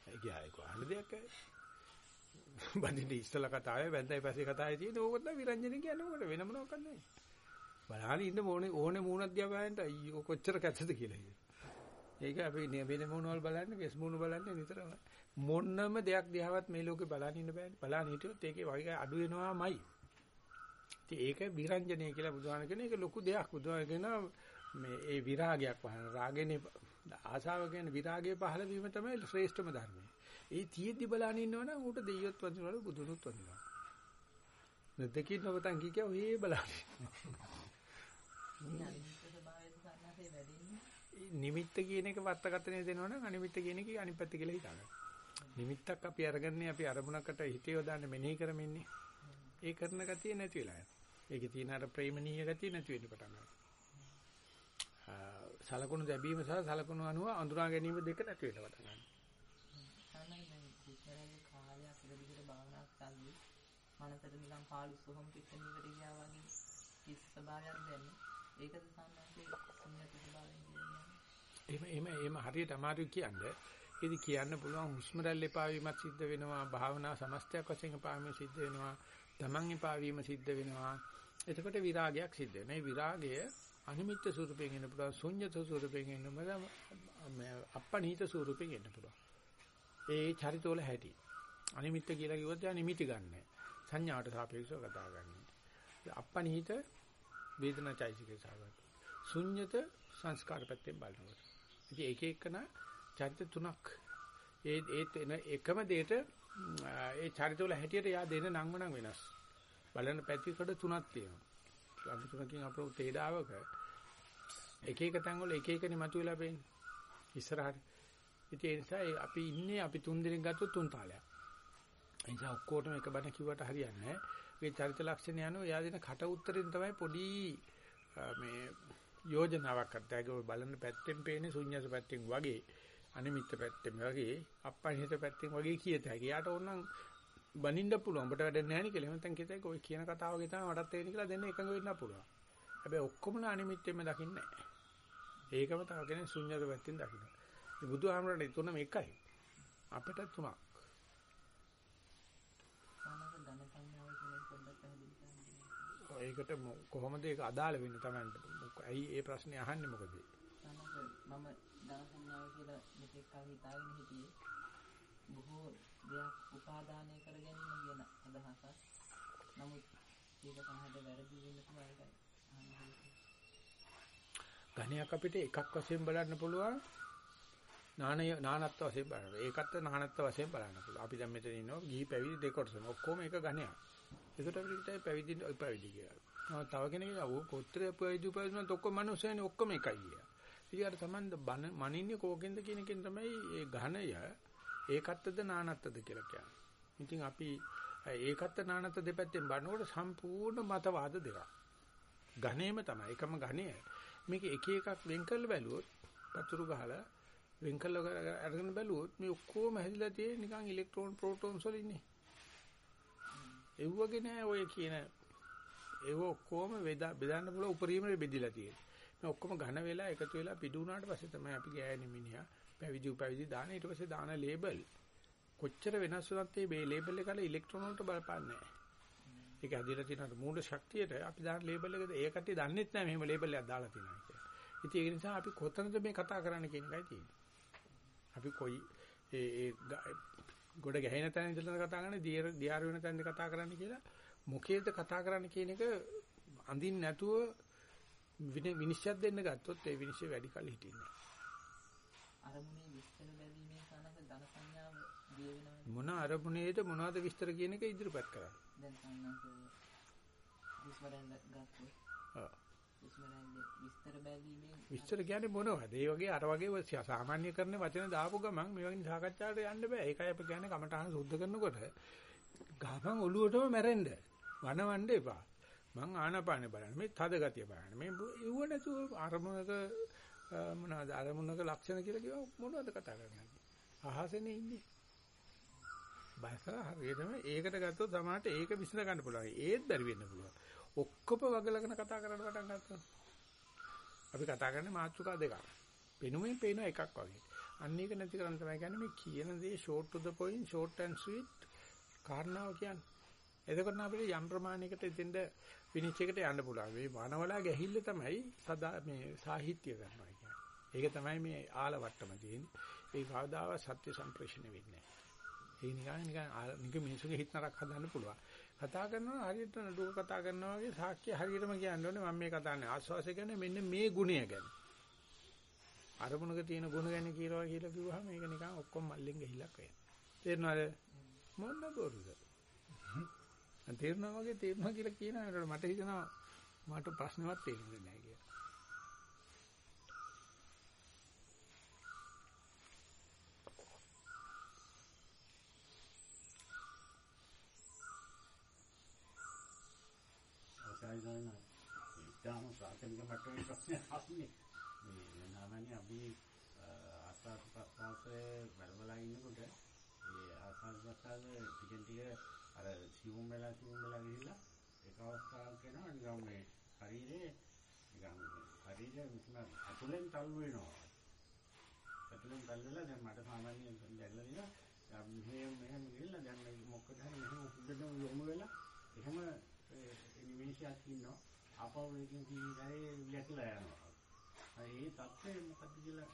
A: ඒ කියයි කොහොමද දෙයක් අය. බඳින්න ඉස්සලා කතාවේ බැඳයි පස්සේ කතාවේ තියෙන ඕක තමයි විරංජන කියන්නේ ඕකට වෙන මොනවක් නැහැ. බලහන් ඉන්න ඕනේ ඕනේ මූණක් දිහා බලන්න අයියෝ කොච්චර කැත්තද කියලා ඉතින්. ඒක අපි වෙන මොනවල් බලන්නේ වෙස් මොන බලන්නේ නිතරම මොන්නම දෙයක් දිහාවත් මේ ලෝකේ බලන්න ඉන්න බෑනේ. බලන්න හිටියොත් ඒකේ වගේ අඩු වෙනවාමයි. ඉතින් ඒක විරංජනේ කියලා බුදුහාම කියන එක ලොකු දෙයක්. බුදුහාම කියනවා මේ ඒ විරාගයක් පහළ රාගනේ ආසාව කියන විරාගයේ පහළ වීම තමයි ශ්‍රේෂ්ඨම ධර්මය. ඒ තියෙද්දි බලන්න ඉන්නවනම් ඌට දෙයියොත් වදිනවලු බුදුනුත් වදිනවා. නැදකින් නොවතන් කී කිය ඔය බලන්න.
C: මේ අනිමිත් ස්වභාවයෙන් සන්නසේ වැඩින්නේ
A: නිමිත්ත කියන එක වත්තකතනේ දෙනවනම් අනිමිත්ත කියන එක අනිත් පැත්ත කියලා හිතන්න. නිමිත්තක් අපි අරගන්නේ අපි අරමුණකට හිතේ යොදාන්න මෙනෙහි කරමින්නේ. ඒ කරන ගතිය නැති වෙලා යනවා. ඒකේ තියෙන අර ප්‍රේමණීය ගතිය නැති වෙන්න පටන් ගන්නවා. සලකුණු දැබීම සහ සලකුණු අනුව අඳුනා ගැනීම දෙක නැති පටන්
C: භාවනා කරද්දී මනසට නිකන් පාළු සොහොන් පිටණීකට ගියා වගේ කිස් ස්වභාවයක් දැනෙන. ඒකද සාමාන්‍යයෙන් සුන්නත ස්වභාවයෙන් කියන්නේ.
A: එහෙම එහෙම එහෙම හරියට අමාරුයි කියන්නේ. ඉතින් කියන්න පුළුවන් හුස්ම රැල්ල එපා වීමත් සිද්ධ වෙනවා. භාවනා සමස්තයක් වශයෙන් එපා වීම සිද්ධ වෙනවා. තමන් එපා වීම සිද්ධ වෙනවා. එතකොට විරාගයක් සිද්ධ වෙනවා. මේ විරාගය අනිමිත්ත ස්වරූපයෙන් එන්න පුළුවන්. ශුන්්‍යත ස්වරූපයෙන් එන්න පුළුවන්. අපනිහිත ස්වරූපයෙන් එන්න පුළුවන්. ඒ චරිතවල හැටි. අනිමිත්ත කියලා කිව්වොත් යා නිමිති ගන්නෑ. සංඥාවට සාපේක්ෂව කතා කරන්නේ. අපනිහිත වේදනා චෛසිකේ සාගත. ශුන්්‍යත සංස්කාර පැත්තෙන් බලනකොට. ඉතින් එක එකන චරිත තුනක් ඒ ඒ එකම දෙයට ඒ චරිතවල හැටියට යා දෙන නංවනම් වෙනස්. බලන පැතිකඩ තුනක් තියෙනවා. අපි තුනකින් අපේ තේඩාවක එක එක තැන් වල එක එකනේ මතුවලා පේන්නේ. ඉස්සරහට. ඉතින් ඒ නිසා අපි ඉන්නේ අපි තුන් දිනක් ගත්තොත් තුන් තාලයක්. ඒ නිසා ඔක්කොටම එක බණ කිව්වට හරියන්නේ නැහැ. මේ චරිත ලක්ෂණ යනවා එයා දෙන කට උත්තරින් තමයි පොඩි මේ යෝජනාවක් අත්දැක ඔය බලන පැත්තෙන් පේන්නේ ශුන්‍යස පැත්තෙන් වගේ අනිමිත්ත පැත්තෙන් වගේ අපහිත පැත්තෙන් වගේ කියත හැකි. යාට ඕනනම් බනින්න පුළුවන්. ඔබට වැඩක් නැහැ නේ කියලා. එහෙනම් කිතයි ඔය කියන කතාවගේ තමයි මටත් තේරෙන්නේ කියලා දෙන්න එකඟ වෙන්න පුළුවන්. හැබැයි ඔක්කොමලා අනිමිත්තෙන්ම දකින්නේ නැහැ. ඒකම තව කෙනෙක් ශුන්‍යත පැත්තෙන් දකිනවා. මේ බුදුහාමරට තුනම එකයි. අපිට තුනක්. ඒකට කොහොමද ඒක අදාළ වෙන්නේ Tamanට? ඇයි ඒ ප්‍රශ්නේ අහන්නේ මොකද?
C: මම ධන සංඥාව කියලා මෙතෙක් කල් හිතාගෙන හිටියේ බොහෝ දෙයක් උපාදානය කර ගැනීම කියන අදහසක්. නමුත් ඒක තමයි වැරදි වෙන්න පුළුවන් ඒකයි.
A: ඝණයක් අපිට එකක් වශයෙන් බලන්න පුළුවන්. නානය නානත්ව වශයෙන් බලන්න. ඒකත් නානත්ව වශයෙන් බලන්න පුළුවන්. අපි දැන් මෙතන ඉන්නවා ගිහි පැවිදි දෙකොටසම. ඔක්කොම එක ඝණයක්. ඒකට අපිට හිතයි පැවිදි පැවිදි කියලා. තව කෙනෙක් කියනවා කොත්‍රේ පැවිදි පැවිදිනත් ඔක්කොම මිනිස්සුනේ ඔක්කොම එකයි කියලා. ඉතින් අර සමන්ද මනින්නේ කෝකෙන්ද කියන එකෙන් තමයි ඒ ඝණය ඒකත්ද නානත්ද කියලා කියන්නේ. ඉතින් අපි ඒකත්ද නානත්ද දෙපැත්තෙන් බලනකොට සම්පූර්ණ මතවාද දෙකක්. ඝණේම තමයි එකම ඝණය. මේක එක එකක් වෙන් කරලා බැලුවොත් පතුරු ගහලා වෙන් කරලා අරගෙන බැලුවොත් මේ ඔක්කොම හැදිලා තියෙන්නේ නිකන් ඉලෙක්ට්‍රෝන ප්‍රෝටෝන්ස් වල ඉන්නේ. ඒ වගේ නෑ ඔය කියන ඒව ඔක්කොම බෙදන්න පුළුවන් උපරිමයෙන් බෙදිලා තියෙන්නේ. මේ ඔක්කොම ඝන වෙලා එකතු වෙලා පිටු වුණාට පස්සේ තමයි අපි ගෑණි මිනිහා පැවිදි උපැවිදි දාන ඊට පස්සේ දාන ලේබල් කොච්චර වෙනස් වුණත් මේ ලේබල් එක වල ඉලෙක්ට්‍රෝන වලට බලපාන්නේ නෑ. ඒක ඇදලා තියෙන මූල ශක්තියට අපි දාන ලේබල් එකද ඒ කට්ටිය දන්නෙත් නෑ මෙහෙම ලේබල් එකක් දාලා තියෙනවා කියලා. ඉතින් ඒ නිසා අපි කොතනද මේ කතා කරන්න කියන එකයි තියෙන්නේ. අපි කොයි ඒ ඒ ගොඩ ගැහෙන තැන ඉඳලා කතා කරන්නේ දියර දියාර වෙන තැනද කතා කරන්න කියලා මොකේද කතා කරන්න කියන එක අඳින්න නැතුව විනිශ්චය දෙන්න ගත්තොත් ඒ විනිශ්චය වැඩි කල හිටින්නේ
C: අරමුණේ විස්තර බැලීමේ සනක ධන සංඥාව දිය වෙනවා
A: මොන අරමුණේද මොනවද විස්තර කියන එක ඉදිරිපත් කරන්නේ
C: දැන් සංඥාක විස්මරෙන් ගත්තොත්
A: ඔව්
C: විස්තර බැලීමේ
A: විස්තර කියන්නේ මොනවද? ඒ වගේ අර වගේ සාමාන්‍ය කරන වචන දාපු ගමන් මේ වගේ සාකච්ඡාවට යන්න බෑ. ඒකයි අපි කියන්නේ කමටහන සුද්ධ කරනකොට ගහපන් ඔළුවටම මැරෙන්න. වනවන්න එපා. මං ආනාපානේ බලන්න. මේ තද ගතිය බලන්න. මේ ඉව නැතුව අරමුණක මොනවද අරමුණක ලක්ෂණ කියලා කිව්ව මොනවද කතා කරන්නේ? අහසනේ ඉන්නේ. බස හරියටම ඒකට ගත්තොත් සමහරට ඒක විසඳ ගන්න පුළුවන්. ඒත් බැරි වෙන්න පුළුවන්. ඔක්කොම වගලගෙන කතා කරන්න පටන් ගත්තා. අපි කතා කරන්නේ මාතෘකා දෙකක්. පෙනුමෙන් පේන එකක් වගේ. අන්න ඒක නැති කරන්න තමයි කියන්නේ මේ කියන දේ short to the point, short and sweet කාරණාව කියන්නේ. එතකොට අපිට යම් ප්‍රමාණයකට එතෙන්ද විනිශ්චයකට යන්න පුළුවන්. මේ වනවලා ගැහිල්ල තමයි සදා මේ සාහිත්‍ය කරනවා කියන්නේ. ඒක තමයි මේ ආලවට්ටම තියෙන්නේ. ඒ කවදාවත් සත්‍ය සම්ප්‍රේෂණය වෙන්නේ නැහැ. ඒ නිකන් නිකන් නික මිනිසුගේ හිත නරක හදන්න පුළුවන්. කතා කරනවා හරියට නඩුව කතා කරනවා වගේ සාක්ෂි හරියටම කියන්න ඕනේ මම මේ කතා කරන්නේ ආස්වාසය කියන්නේ මෙන්න මේ ගුණය ගැන. අරමුණක තියෙන ගුණ ගැන කියනවා කියලා කිව්වහම මේක නිකන් ඔක්කොම මල්ලෙන් ගහිලක් වෙනවා. තේරෙනවද? මොන බොරුද? තේරෙනවා වගේ තේරෙනවා කියලා කියනවා මට හිතෙනවා මට ප්‍රශ්නවත් තේරෙන්නේ නැහැ කියලා.
D: අවසරයි ගන්න. ඉතාලම ප්‍රාථමික මට්ටමේ ප්‍රශ්න අහන්නේ. මේ සාමාන්‍ය අපි ආස්වාද ප්‍රසවාසයේ බලබලා ඉන්නකොට ඒ ආස්වාද ප්‍රසවාස ටිකෙන් ටික අර සිවුම් වෙලා සිවුම් වෙලා ගිහිල්ලා ඒක අවස්ථාවක් වෙනවා නිකන් මේ ශරීරේ නිකන් ශරීරය මුස්ම අතුලෙන් තල්ලු වෙනවා. අතුලෙන් තල්ලු වෙලා දැන් මට සාමාන්‍යයෙන් දැල්ලා දිනා දැන් මෙහෙම මෙහෙම ගිහිල්ලා දැන් මොකද හරි මෙහෙම උඩට යොමු වෙලා එහෙම මිනිස්සුක් ඉන්නවා. ආපහු ඒකෙන් කීරේ යැකලා යනවා. ඒ තත්ත්වය මොකද්ද කියලා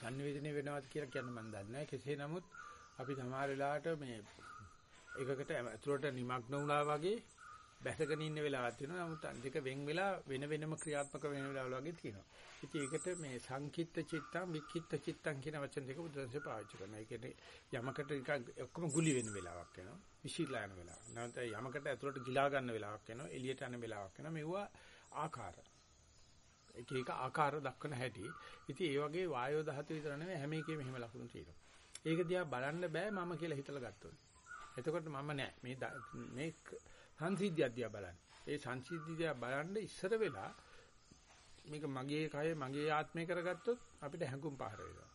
A: සංවේදනය වෙනවද කියලා කියන්න මම දන්නේ නැහැ. කෙසේ නමුත් අපි සමහර වෙලාවට මේ එකකට ඇතුළට නිමග්න වුණා වගේ බැසගෙන ඉන්න වෙලාවක් තියෙනවා. නමුත් අනික වෙන් වෙලා වෙන වෙනම ක්‍රියාත්මක වෙන වෙලාවල් වගේ තියෙනවා. ඉතින් ඒකට මේ සංකිට්ත චිත්තං වික්කිට්ත චිත්තං කියන වචන දෙක බුදුන්සේ පාවිච්චි කරනවා. ඒ කියන්නේ යමකට නිකන් ඔක්කොම ගුලි වෙන වෙලාවක් වෙනවා. විසිරලා යන වෙලාවක්. නැත්නම් යමකට ඇතුළට ගිලා ගන්න වෙලාවක් වෙනවා. එළියට යන වෙලාවක් වෙනවා. මෙවුවා ආකාර. එක එක ආකාර දක්වන හැටි. ඉතින් ඒ වගේ වායෝ ධාතු විතර නෙවෙයි හැම එකෙම එහෙම ලකුණු තියෙනවා. ඒක දිහා බලන්න බෑ මම කියලා හිතලා ගත්තොත්. එතකොට මම නෑ මේ මේ සංසිද්ධිය දිහා බලන්න. ඒ සංසිද්ධිය දිහා බලන්න ඉස්සර වෙලා මේක මගේ කය මගේ ආත්මය කරගත්තොත් අපිට හැඟුම් පහර වෙනවා.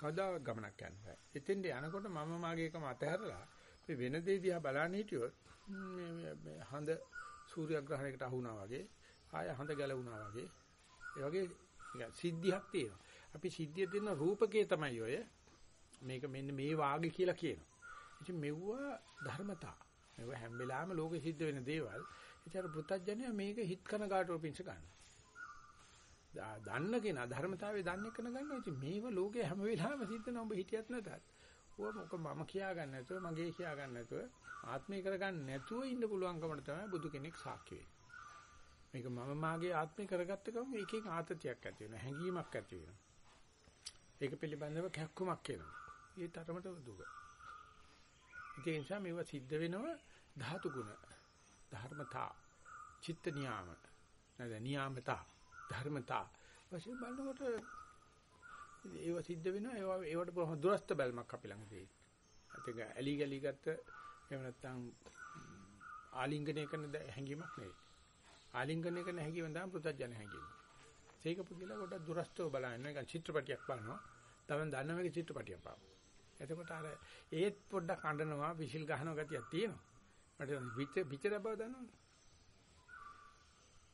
A: කවදාවත් ගමනක් යන්න බෑ. එතෙන්ට යනකොට මම මාගේකම අතහැරලා මේ වෙන දේ දිහා බලන්න හිටියොත් මේ හඳ සූර්යග්‍රහණයකට අහු වුණා වගේ ආය හඳ ගැලවුණා වගේ ඒ වගේ සිද්ධියක් තියෙනවා. අපි සිද්ධිය දෙන රූපකේ තමයි ඔය මේක මෙන්න මේ වාගේ කියලා කියනවා. ඉතින් මෙවුවා ධර්මතා. මෙව හැම වෙලාවෙම ලෝකෙ සිද්ධ වෙන දේවල්. ඒතර පුත්තජනයා මේක හිත කන ගාටෝ පිංස ගන්නවා. දන්න කෙනා ධර්මතාවයේ දන්නේ කන ගන්නවා. ඉතින් මේව ලෝකේ හැම වෙලාවෙම සිද්ධ වෙනවා. ඔබ හිතියත් නැතත්. ඕක මොක මම කියා ගන්න නැතුව මගේ කියා ගන්න නැතුව ආත්මය කරගන්න නැතුව ඉන්න පුළුවන්කමට තමයි බුදු කෙනෙක් සාක්ෂි වෙන්නේ. මේක මම මාගේ ආත්මය කරගත්ත ගමන් ඒකෙන් ආතතියක් ඇති වෙනවා හැඟීමක් ඇති වෙනවා ඒක පිළිබඳව කැක්කුමක් එනවා ඒ තරමට දුක ඒ නිසා මේවා සිද්ධ වෙනවා ධාතු ගුණ. ධර්මතා. චිත්ත නියාම. නැද? නියාමතා. ධර්මතා. වශයෙන් බලනකොට ඒවා සිද්ධ වෙනවා. ඒවා ඒවට බොහොම දුරස්ත බැල්මක් අපි ළඟ තියෙනවා. ඒක ඇලි ගලි ගත්ත එහෙම නැත්නම් ආලිංගනය කරන හැඟීමක් නෙවෙයි. ආලිංගනය කරන හැකියම තමයි පෘථජන හැකියම. ඒක පුදුලා කොට දුරස්තව බලන්න. නිකන් චිත්‍රපටියක් බලනවා. තමයි දන්න මේක චිත්‍රපටියක් පාව. එතකොට අර ඒත් පොඩ්ඩක් අඬනවා විසිල් ගහන ගතියක් තියෙනවා. මට පිට පිටර බව දන්නවනේ.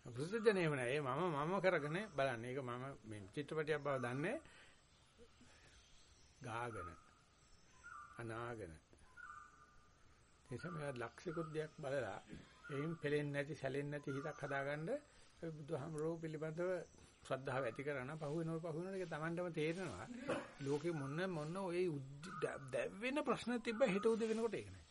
A: පෘථජනේම නෑ මම මම කරගෙන බලන්නේ. ඒක මම මේ චිත්‍රපටියක් බව දන්නේ. ගාගෙන අනාගෙන එසම ලක්ෂිකුත් දෙයක් බලලා එයින් පෙලෙන්නේ නැති සැලෙන්නේ නැති හිතක් හදාගන්න අපි බුදුහාමරෝ පිළිබඳව ශ්‍රද්ධාව ඇති කරන පහු වෙනව පහු වෙනව එක Tamandම තේරෙනවා. ලෝකෙ මොන මොන ඔය දැවෙන ප්‍රශ්න තිබ්බ හෙට උදේ වෙනකොට ඒක නෑ.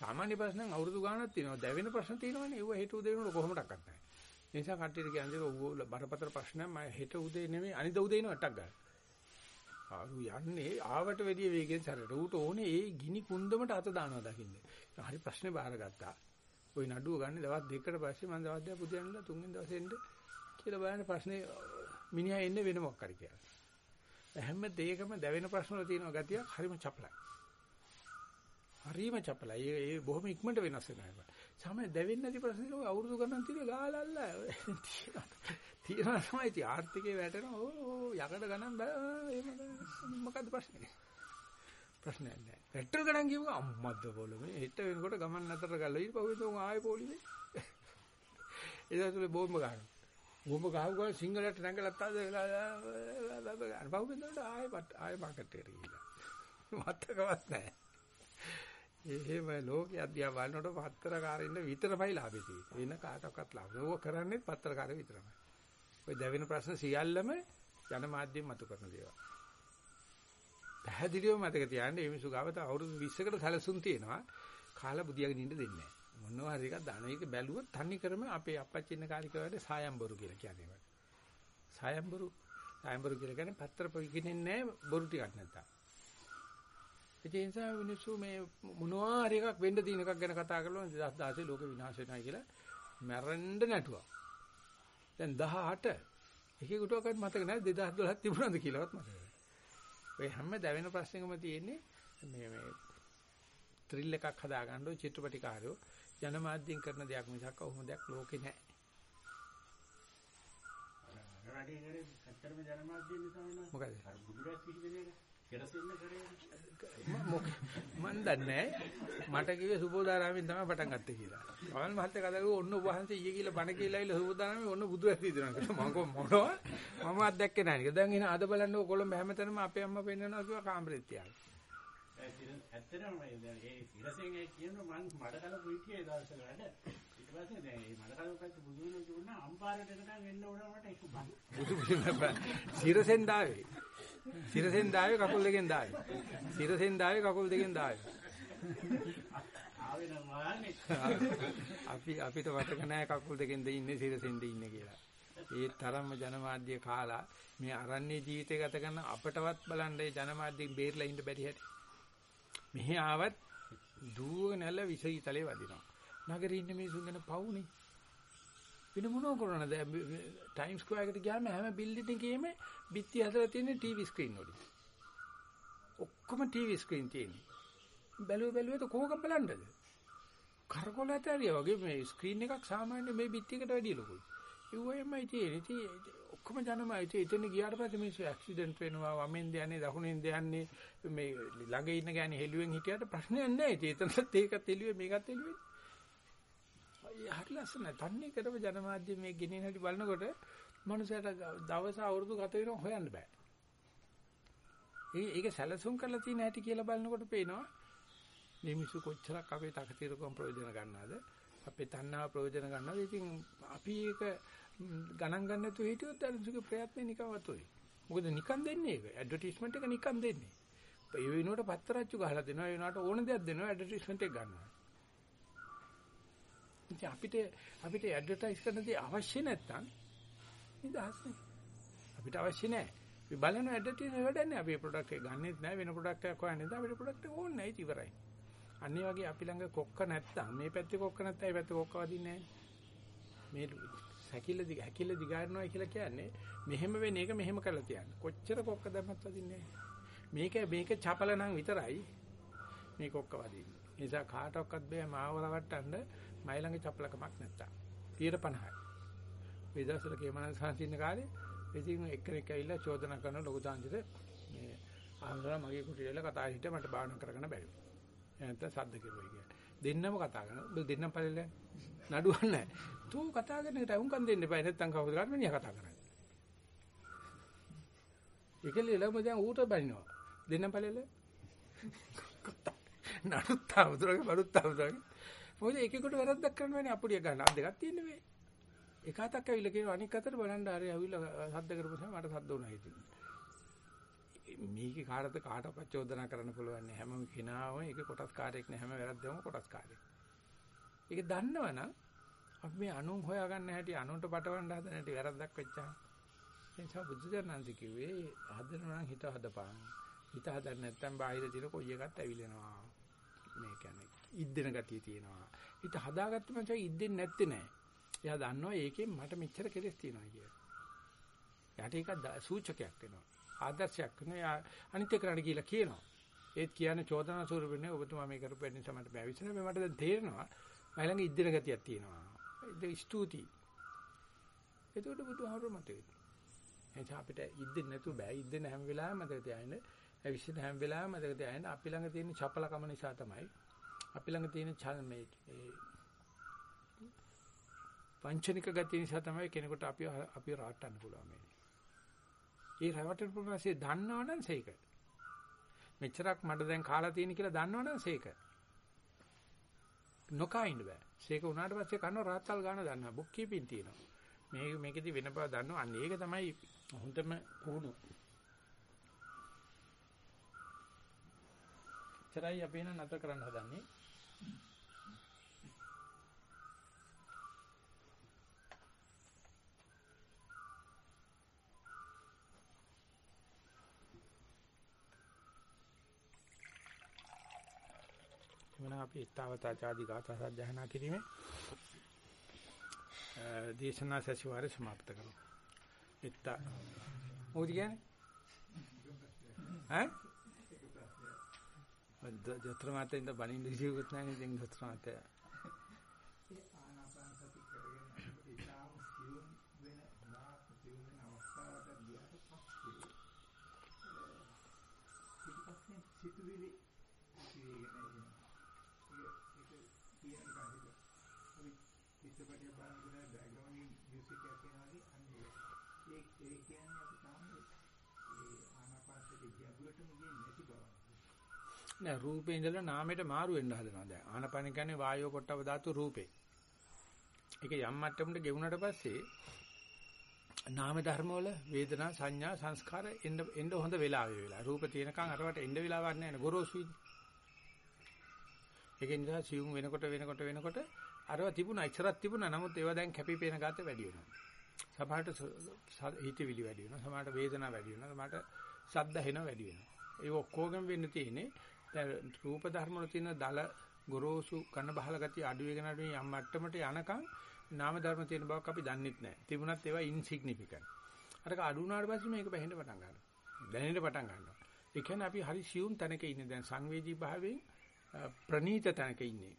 A: සාමාන්‍ය ප්‍රශ්න අවුරුදු ගාණක් තියෙනවා. දැවෙන ප්‍රශ්න තියෙනවනේ. ඒව හෙට උදේ වෙනකොට කොහොමඩක්වත් නැහැ ඒ නිසා කට්ටියට කියන්නේ ඔව් බරපතල ප්‍රශ්න මම හෙට උදේ නෙමෙයි අනිද උදේ එනවා ටක් ගන්න. ආරු යන්නේ ආවට වැඩිය වේගෙන් සැරට. ඌට ඕනේ ඒ ගිනි කුන්දමට අත දානවා දකින්නේ. හරි ප්‍රශ්නේ බාරගත්තා ওই නඩුව ගන්න දවස් දෙකකට පස්සේ මම දවස් දෙක පුදියන්ලා තුන්වෙනි දවසේ එන්න කියලා බලන්න ප්‍රශ්නේ මිනිහා එන්නේ වෙන මොකක් හරි කියලා. හැම දෙයකම දැවෙන ප්‍රශ්න වල තියෙන ගතියක් හරිම චපලයි. හරිම චපලයි. ඒ ඒ බොහොම ඉක්මනට වෙනස් වෙනවා. සමහර දැවෙන්නේ නැති ප්‍රශ්න වල අවුරුදු ගණන් තියෙන ගාලල්ලා තියෙනවා. තියෙනවා තමයි ඉතින් ආර්ථිකේ වැටෙනවා. ඕ යකඩ ගණන් බෑ. එහෙම මොකද්ද ප්‍රශ්නේ? ප්‍රශ්නයක් නැහැ. පෙට්‍රල් ගණන් කියුවා අම්මද්ද පොළොමේ හෙට වෙනකොට ගමන් නැතර ගල්ලා ඊට පස්සේ උන් ආයෙ පොලිමේ. ඒදාතුලේ බෝම්බ ගන්නවා. බෝම්බ ගහුවා සිංහලට නැගලත් ආද වෙලා ගන්න. පහුවෙන්දට ආයෙ ආයෙ මාකට් එකට ගිහිල්ලා. මතකවත් නැහැ. එහෙම ලෝකයේ අධ්‍යා බලනකොට පත්තරකාරින්න විතරමයි ලාභෙ තියෙන්නේ. වෙන කාටවත් ලාභ. ඕක කරන්නේ පත්තරකාරය විතරමයි. ඔය දැවෙන ප්‍රශ්න සියල්ලම ජනමාධ්‍යෙන් මතු කරන දේවල්. පැහැදිලිව මතක තියාගන්න මේ මිනිස්සු ගාව තව අවුරුදු 20කට සැලසුම් තියෙනවා. කාලා බුදියාගෙන ඉන්න දෙන්නේ නැහැ. මොනවා හරි එකක් දාන එක බැලුවොත් තන්නේ කරම අපේ අපච්චි ඉන්න කාලේ කවදාද සායම්බරු කියලා කියන්නේ. සායම්බරු සායම්බරු කියලා කියන්නේ පත්‍ර පොයිකින්නේ නැහැ බොරු ටිකක් නැත්තම්. ඒ නිසා මිනිස්සු මේ මොනවා හරි එකක් වෙන්න තියෙන එකක් ගැන කතා කරලා 2016 ලෝක විනාශ වෙනවා කියලා මැරෙන්න නැටුවා. දැන් 18 එකෙකුටවත් මතක නැහැ 2012 තිබුණාද කියලාවත් මතක නැහැ. ඔය හැම දැවෙන ප්‍රශ්නෙකම තියෙන්නේ මේ මේ ත්‍රිල් එකක් හදාගන්න ඔය චිත්‍රපටිකාරයෝ ජනමාධ්‍යෙන් කරන දෙයක් මිසක් ඔහොම දෙයක් ලෝකේ නැහැ.
D: රටේ කරේ ඇත්තටම ජනමාධ්‍ය නිසා වෙනවා.
A: මොකද?
D: අර බුදුරජාණන් කිව්වේ නේද? කෙරසෙන්න කරේ.
A: මන් දන්නේ මට කිව්වේ සුබෝදාරාමෙන් තමයි පටන් ගත්තේ කියලා. කවල් මහත්තයා කතා කරුවා ඔන්න වහන්සේ ඊයේ කියලා බණ කියලා ඉල සුබෝදාරාමෙන් ඔන්න බුදු ඇස් දිනනවා කියලා. මම කො මොනවා මම අත්දැක්කේ නැහැ නේද. දැන් එන අද බලන්නකො කොළඹ හැමතැනම අපේ අම්මා පෙන්නනවා කිව්වා කාමරෙත් තියාගෙන.
D: ඇත්තටම දැන් ඒ සිරසෙන් ඒ කියන මං මඩකල පුයිටියේ දවසක වැඩ. ඊට පස්සේ දැන් මේ මඩකල පැත්ත බුදුන් දුන්නා අම්පාරට එනකන් එන්න උන මට ඒක බං.
A: බුදු පිළිම සිරසෙන් දාවේ. සිරසෙන් දාවේ කකුල් දෙකෙන් දාවේ. සිරසෙන් දාවේ කකුල් දෙකෙන් දාවේ.
D: ආවේ නම් මාන්නේ.
A: අපි අපිට වටක නැහැ කකුල් දෙකෙන් ද ඉන්නේ සිරසෙන් ද ඉන්නේ කියලා. ඒ තරම්ම ජනමාධ්‍ය කාලා මේ අරණ්‍ය ජීවිතය ගත කරන අපටවත් බලන්න ජනමාධ්‍යෙන් බේරලා ඉන්න බැරි හැටි. මෙහි ආවත් දුවගෙන නැල විසීතලේ වදිනවා. නගරේ ඉන්න මිනිසුන් ගැන පවුනේ. වෙන මොනව කරනවද? ටයිම් ස්ක්වයර් එකට ගියාම හැම බිල්ඩින් එකේම බිත්ති හදලා තියෙන ටීවී ස්ක්‍රීන් වලින්. ඔක්කොම ටීවී ස්ක්‍රීන් තියෙන්නේ. බැලුව බැලුවට කෝක බලන්නද? කරකොල ඇතරිය වගේ මේ ස්ක්‍රීන් එකක් සාමාන්‍ය මේ බිත්තියකට වැඩිය ලොකුයි. ඒවෙමයි තියෙන්නේ. ඉතින් ඔක්කොම ජනමයි ඉතින් එතන ගියාට පස්සේ මිනිස්සු ඇක්සිඩන්ට් වෙනවා, වමෙන් යන්නේ, දකුණෙන් යන්නේ මේ ළඟ ඉන්න ගෑණි හෙළුවෙන් හිටියට ප්‍රශ්නයක් නැහැ. ඉතින් එතනත් ඒකත් එළුවේ මේකත් එළුවේ. අය හරි ලස්සනයි. තන්නේ කරව ජනමාධ්‍ය මේ ගෙනියන හැටි බලනකොට මනුස්සයට දවස අවුරුදු ගත වෙනව හොයන්න බෑ. ඒ ඒක සැලසුම් කරලා තියෙන හැටි කියලා බලනකොට පේනවා මේ මිනිස්සු කොච්චරක් අපේ තකතිරකම් ප්‍රයෝජන ගන්නවද? අපේ තණ්හාව ප්‍රයෝජන ගන්නවද? ඉතින් අපි ඒක ගණන් ගන්න නැතුව හිටියොත් අනුසුගේ ප්‍රයත්නේ නිකන්වත් ඔය. මොකද නිකන් දෙන්නේ ඒක. ඇඩ්වර්ටයිස්මන්ට් එක නිකන් දෙන්නේ. ඒ වෙනුවට පත්තරච්චු ගහලා දෙනවා. ඒ වෙනුවට ඕන දෙයක් දෙනවා ඇඩ්වර්ටයිස්මන්ට් එක ගන්නවා. ඉතින් අපිට අපිට ඇඩ්වර්ටයිස් කරන දේ අවශ්‍ය නැත්නම් නිදහස් නේ. අපිට අවශ්‍ය නැහැ. අපි බලන ඇඩ්වර්ටයිස් වැඩන්නේ අපි ප්‍රොඩක්ට් එක ගන්නෙත් නැහැ වෙන ප්‍රොඩක්ට් එකක් හොයන්නේ නැහැ අපිට ප්‍රොඩක්ට් එක ඕනේ නැහැ ඉවරයි. අනිත් වගේ අපි ළඟ කොක්ක නැත්තම් මේ පැත්තේ කොක්ක නැත්තම් ඒ පැත්තේ කොක්ක වදින්නේ මේ හැකිල්ල දිග හැකිල්ල දිගාරනවා කියලා කියන්නේ මෙහෙම වෙන එක මෙහෙම කරලා තියන්න. කොච්චර කොක්ක දැම්මත් වදින්නේ මේක මේක චපල නම් විතරයි මේ කොක්ක වදින්නේ. ඒ නිසා කාටවත් බෑ මාව රවට්ටන්න මයි ළඟ චපලකමක් නැත්තම්. 50යි. මේ දවස්වල කේමනන් සංසින්න කාලේ ඉතින් එක්කෙනෙක් ඇවිල්ලා චෝදනා කරන ලොකු තාන්තිට මේ ආන්දර මගේ කුටියල කතා හිට මට බාහන කරගන්න බැරි. නැත්නම් සද්ද කෙරුවයි කියන්නේ. දෙන්නම කතා කරනවා. ඔබ දෙන්නම පළල නඩුවක් නැහැ. තෝ කතා කරන එකට උන්කන් දෙන්න එපා. නැත්නම් කවුද ගන්න මිනිහා කතා කරන්නේ. ඒකල එළම දැන් ඌට බනිනවා. දෙන්නම පළල. නඩුත් තාවුතරගේ බඩුත් තාවුතරගේ. මොකද එකෙකුට වැරද්දක් කරනවනේ අපුඩිය ගන්න. අත් දෙකක් තියෙන්නේ මේ. එක අතක් ඇවිල්ලා කියනවා අනික් අතට බලන්න හරි ඇවිල්ලා සද්ද කරපුවා මට සද්ද වුණා හිතේ. මේකේ කාටද කාටවත් චෝදනා කරන්න පුළුවන් නෑ හැම කෙනාම ඒක කොටස් කාර්යයක් නෑ හැම වැරද්දම කොටස් කාර්යයක්. ඒක දන්නවනම් අපි මේ අනුන් හොයාගන්න හැටි අනුන්ට පටවන්න හදන හැටි වැරද්දක් වෙච්චා. ඒ නිසා බුදුදහමන්ති කිව්වේ හදනවා නම් හිත හදපන්. හිත හදන්න නැත්නම් බාහිර තියෙන කොයි එකත් ඇවිලෙනවා. මේ කියන්නේ ඉද්දෙන ගතිය තියෙනවා. හිත හදාගත්ත මං ඉද්දෙන්නේ නැත්තේ නෑ. එයා දන්නවා ඒකෙන් මට මෙච්චර කෙලස් තියෙනවා කියලා. යාට ඒක සූචකයක් වෙනවා. ආදර්ශයක් වෙනවා. අනිත්‍ය කරන්න කියලා කියනවා. ඒත් කියන්නේ චෝදනා ස්වරූපෙන්නේ ඔබතුමා මේ කරපු වැඩ නිසා මට බෑ විශ්න මේ මට දැන් තේරෙනවා. මම ළඟ ඉද්දෙන ගතියක් තියෙනවා. ඒක ස්තුතියි. එතකොට බුදුහාමුදුරුවෝ මතකයි. එතකොට අපිට ඉද්දෙන්න නැතුව බෑ. ඉද්දෙන හැම වෙලාවෙම මතක තියාගන්න. අවිශ්න හැම වෙලාවෙම මතක තියාගන්න. අපි ළඟ තියෙන චපලකම නිසා තමයි. අපි ළඟ තියෙන මේ වංචනික ගතිය නිසා තමයි කෙනෙකුට අපි අපි රවට්ටන්න පුළුවන් මේ. ඒ රවට්ටන ප්‍රොසෙස් දන්නවනම් සේක. මෙච්චරක් මඩ දැන් කාලා තියෙන කියලා දන්නවනම් සේක. නොකා ඉන්න බෑ. සේක උනාට පස්සේ කන රාත්තල් ගන්න දන්නවා. බුක් කීපින් තියෙනවා. මේ මේකෙදි වෙන බව දන්නවා. අන්න ඒක තමයි හොඳම පුහුණු. චරයි අපි එන නැතර කරන්න හදන්නේ. එමනම් අපි ඊතාවතා ආදී ගාථා සජ්ජහනා කිරීමේ දේශනා සැසිවාරය સમાપ્ત කරමු. ඊතා මොකද කියන්නේ? ඈ? දත්‍ර මාතේ ඉඳ බණින්න ඉතිවුත් නැහැ නේද දත්‍ර මාතේ. නෑ රූපේ ඉඳලා නාමයට මාරු වෙන්න හදනවා දැන්. ආනපන කියන්නේ වායෝ පොට්ටව ධාතු රූපේ. ඒක යම් මට්ටමකට ගෙවුනට පස්සේ නාම ධර්ම වල වේදනා සංඥා සංස්කාර එන්න එන්න හොඳ වෙලාවේ වෙලා. රූප තියෙනකන් අරවට එන්න වෙලාවක් නැහැ නේ ගොරෝසුයි. ඒක නිසා සියුම් වෙනකොට වෙනකොට වෙනකොට අරව තිබුණා ඉතරක් තිබුණා. නමුත් ඒවා දැන් කැපිපේන ගාත වැඩි වෙනවා. සමහරට හිතවිලි වැඩි වෙනවා. සමහරට වේදනා වැඩි වෙනවා. සමහරට ශබ්ද හෙන වැඩි වෙනවා. ඒ ඔක්කොගෙම වෙන්න තියෙන්නේ දැන් රූප ධර්ම වල තියෙන දල ගොරෝසු කන බහල ගතිය අඩු වෙගෙන අඩු වෙන යම් මට්ටමට යනකම් නාම ධර්ම තියෙන බවක් අපි දන්නෙත් නැහැ. තිබුණත් ඒවා ඉන්සිග්නිෆිකන්ට්. අරක අඩු වුණාට පස්සේ මේක බැහැෙන්න පටන් ගන්නවා. දැනෙන්න පටන් ගන්නවා. ඒ කියන්නේ අපි හරි සියුම් තැනක ඉන්නේ දැන් සංවේදී භාවයෙන් ප්‍රනීත තැනක ඉන්නේ.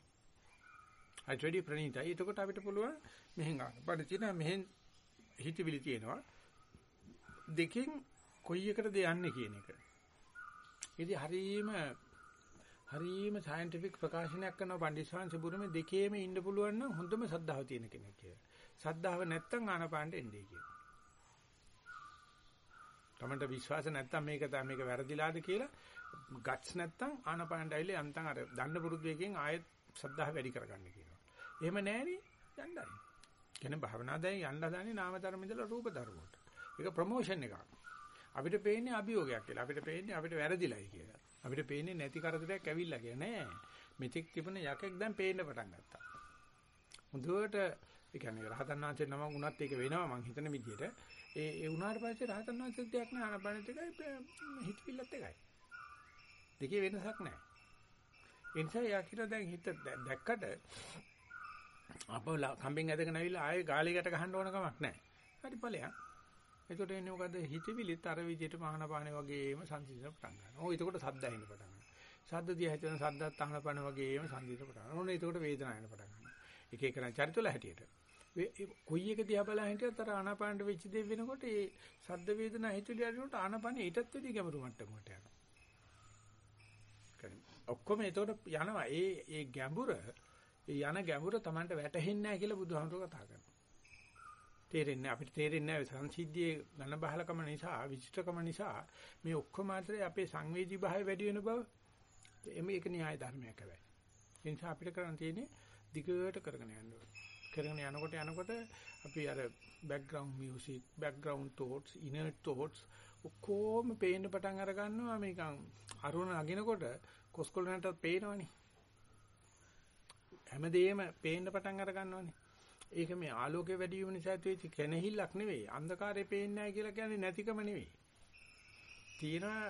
A: අයිටඩි ප්‍රනීතයි. එතකොට අපිට පුළුවන් මෙහෙන් ගන්න. බඩ තියෙන මෙහෙන් හිතවිලි තියෙනවා. දෙකෙන් කොයි එකටද යන්නේ කියන එක. ඉතින් හරීම හරීම සයන්ටිෆික් ප්‍රකාශනයක් කරන පඬිස්සංශ බුරුමේ දෙකේම ඉන්න පුළුවන් නම් හොඳම සද්ධාව තියෙන කෙනෙක් කියලා. සද්ධාව නැත්තම් ආනපානට එන්නේ කියලා. තමන්ට විශ්වාස නැත්තම් මේක තමයි මේක වැරදිලාද කියලා ගට්ස් නැත්තම් ආනපානට ඇවිල්ලා යන්තම් අර දන්න පුරුදු එකෙන් ආයෙත් සද්ධාව වැඩි කරගන්න කියනවා. එහෙම නැහෙනේ යන්නයි. කියන්නේ භාවනා දැන් යන්න හදන්නේ නාම ධර්ම ඉඳලා රූප ධර්මයට. ඒක ප්‍රොමෝෂන් එකක්. අපිට පේන්නේ අභියෝගයක් කියලා. අපිට පේන්නේ අපිට වැරදිලයි කියලා. අපිට පේන්නේ නැති කරදරයක් ඇවිල්ලා කියලා නෑ. මෙතෙක් තිබුණ යකෙක් දැන් පේන්න පටන් ගත්තා. මුදුවට ඒ කියන්නේ රහතන් වහන්සේ නම වුණත් ඒක වෙනවා මං හිතන විදිහට. ඒ ඒ වුණාට පස්සේ රහතන් වහන්සේ දෙයක් නෑ අනබනත් එකයි හිතවිල්ලත් එකයි. දෙකේ වෙනසක් නෑ. ඒ නිසා යා කියලා දැන් හිත දැක්කට අපෝ කම්බෙන් ඇදගෙන ඇවිල්ලා ආයේ ගාලිකට ගහන්න ඕන කමක් නැහැ. හරි ඵලයක්. එතකොට එන්නේ මොකද හිතවිලිත් අර විදිහට මහාන පානේ වගේම සංසිඳන පටන් ගන්නවා. ඕ එතකොට සද්ද ඇහෙන්න පටන් ගන්නවා. සද්ද දිහා හිතන සද්දත් අහන පාන වගේම සංසිඳන පටන් ගන්නවා. ඕනේ එතකොට වේදනාව එන්න පටන් ගන්නවා. එක එක නම් චරිතවල හැටියට. කොයි එක දිහා බලන හිටියත් අර ආනාපානට වෙච්ච දේ වෙනකොට ඒ සද්ද වේදනා හිතවිලි අරනකොට ආනාපානෙ ඊටත් වැඩි ගැඹුරු මට්ටමකට යනවා. ඔක්කොම එතකොට යනවා. ඒ ඒ ගැඹුර ඒ යන ගැඹුර Tamanට වැටහෙන්නේ නැහැ කියලා බුදුහාමුදුරුවෝ කතා කරනවා. තේරෙන්නේ අපිට තේරෙන්නේ නැහැ සංසිද්ධියේ ඝන බහලකම නිසා විචිත්‍රකම නිසා මේ ඔක්කොම අතරේ අපේ සංවේදී භාවය වැඩි වෙන බව එමෙ එක න්‍යාය ධර්මයක් හැබැයි. ඒ නිසා අපිට කරන්න තියෙන්නේ දිගට කරගෙන යන්න ඕනේ. කරගෙන යනකොට යනකොට අපි අර background music, background thoughts, inner thoughts ඔක්කොම පේන්න පටන් අර ගන්නවා මේකන් අරුණ නගිනකොට කොස්කොලනටත් පේනවනේ. හැමදේම පේන්න පටන් අර ගන්නවනේ. ඒක මේ ආලෝකය වැඩි වීම නිසා ඇතිවෙච්ච කෙනහිල්ලක් නෙවෙයි. අන්ධකාරය පේන්නේ නැහැ කියලා කියන්නේ නැතිකම නෙවෙයි. තියෙනවා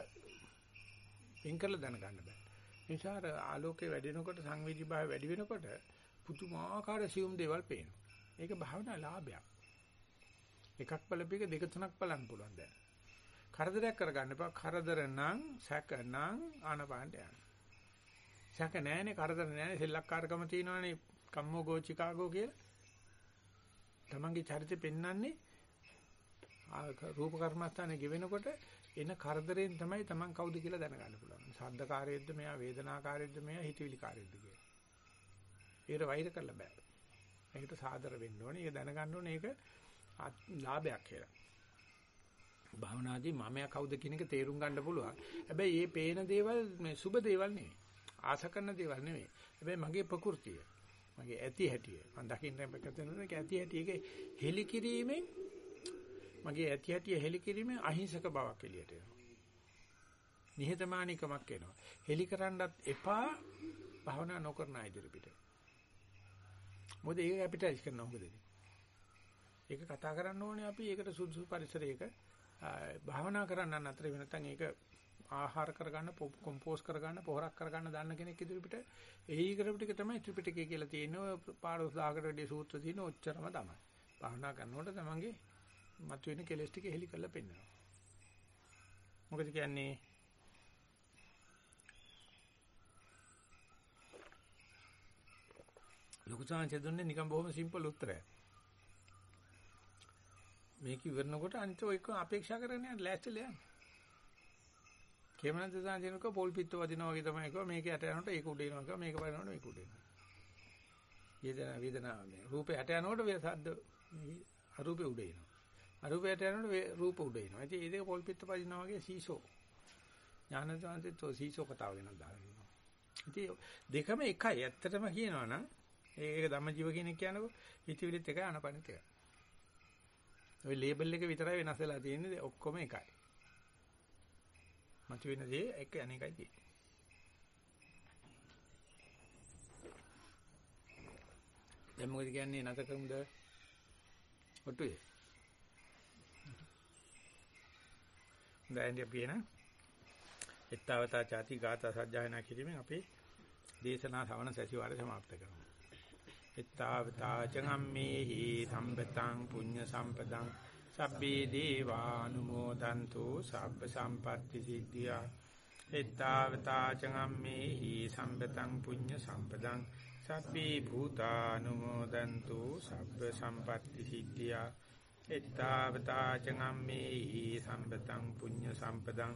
A: වෙන් කරලා දැනගන්න බෑ. ඒ නිසා ආලෝකය වැඩි වෙනකොට සංවේදී භාවය වැඩි වෙනකොට පුදුමාකාර සියුම් දේවල් පේනවා. ඒක භාවනා ලාභයක්. එකක් බලපෙක දෙක තුනක් බලන්න පුළුවන් දැන්. කරදරයක් කරගන්න එපා. කරදර නම් සැක නම් ආනපානට යන්න. සැක නැහැනේ කරදර නැහැනේ සෙල්ලක්කාරකම තියෙනවනේ කම්මෝ ගෝචිකාගෝ කියලා. තමන්ගේ චරිතෙ පෙන්වන්නේ රූප කර්මස්ථානේ ගෙවෙනකොට එන කරදරයෙන් තමයි තමන් කවුද කියලා දැනගන්න පුළුවන්. ශබ්දකාරයෙක්ද මෙයා වේදනාකාරයෙක්ද මෙයා හිතවිලිකාරයෙක්ද කියලා. ඒකට වෛර කරලා බෑ. ඒකට සාදර වෙන්න ඕනේ. ඒක දැනගන්න ඕනේ ඒක ලාභයක් කියලා. භාවනාදී මමයා කවුද කියන එක තේරුම් ගන්න පුළුවන්. හැබැයි මේ පේන දේවල් මේ සුබ දේවල් නෙවෙයි. ආශ කරන දේවල් නෙවෙයි. හැබැයි මගේ ප්‍රകൃතිය. මගේ ඇති හැටිය. මම දකින්න එකතනක ඇති හැටි ඒක හෙලි කිරීමෙන් මගේ ඇති හැටිය හෙලි කිරීමෙන් අහිංසක බවක් එළියට එනවා. නිහතමානීකමක් එනවා. හෙලි කරන්නත් එපා භාවනා නොකරන ඉදිරි පිට. මොකද ඒක අපිටයිස් කරනවා මොකද? ඒක කතා කරන්න ඕනේ අපි ඒකට සුදුසු පරිසරයක භාවනා කරන්න අතර වෙන නැත්නම් ඒක ආහාර කරගන්න කොම්පෝස් කරගන්න පොහොරක් කරගන්න දන්න කෙනෙක් ඉදිරියට එහි කරපු ටික තමයි ත්‍රිපිටකය කියලා තියෙනවා පාඩම් 1000කට වැඩි සූත්‍ර තියෙන ඔච්චරම තමයි. භාවනා කරනකොට තමන්ගේ මතුවෙන කෙලස් ටික හෙලි කරලා පෙන්නනවා. මොකද කියන්නේ ලොකු chance දුන්නේ නිකන් බොහොම සිම්පල් උත්තරයක්. මේක ඉවරනකොට අනිත් ඔය අපේක්ෂා කරගෙන යන්න ලෑස්තිලා යන්න. කේමනන්ත සාන්තිනක පොල් පිට වදිනවා වගේ තමයි කිව්වා මේක යට යනකොට ඒක උඩ එනවා කිව්වා මේක බලනකොට මේක උඩ එනවා. වේදනා වේදනා මේ රූපේ යට යනකොට වේ සද්ද අරූපේ උඩ එනවා. අරූපේ යට යනකොට රූප උඩ එනවා. ඉතින් ඒ දෙක පොල් පිට වදිනවා වගේ සීසෝ. ඥානසංශේ තෝ සීසෝ කතාව ගැන දාලා කියනවා. ඉතින් දෙකම එකයි. ඇත්තටම කියනවා නම් ඒක ධම්මජීව කියන එක කියනකො හිතවිලිත් එකයි අනපනිත් එකයි. ওই ලේබල් එක විතරයි වෙනස් වෙලා තියෙන්නේ ඔක්කොම එකයි. මතුවෙන දේ එක අනේකයි තියෙන්නේ. දැන් මොකද කියන්නේ නැත කමුද? ඔට්ටුවේ. දැන් යපියන එත්තවතා ചാති ගාථා සජ්ජායනා කිරීමෙන් අපි දේශනා ශ්‍රවණ සැසිවාරය સમાપ્ત කරනවා. එත්තවතා චගම්මේහි සම්පතං පුඤ්ඤ සම්පතං සබ්බේ දේවානුමෝදන්තු සබ්බ සම්පatti සිද්ධියා. එත්තවතා චගම්මේහි සම්පතං පුඤ්ඤ සම්පතං සබ්බේ භූතානුමෝදන්තු සබ්බ සම්පatti සිද්ධියා. එත්තාවතා චගම්මේහි සම්පතං පුඤ්ඤ සම්පදං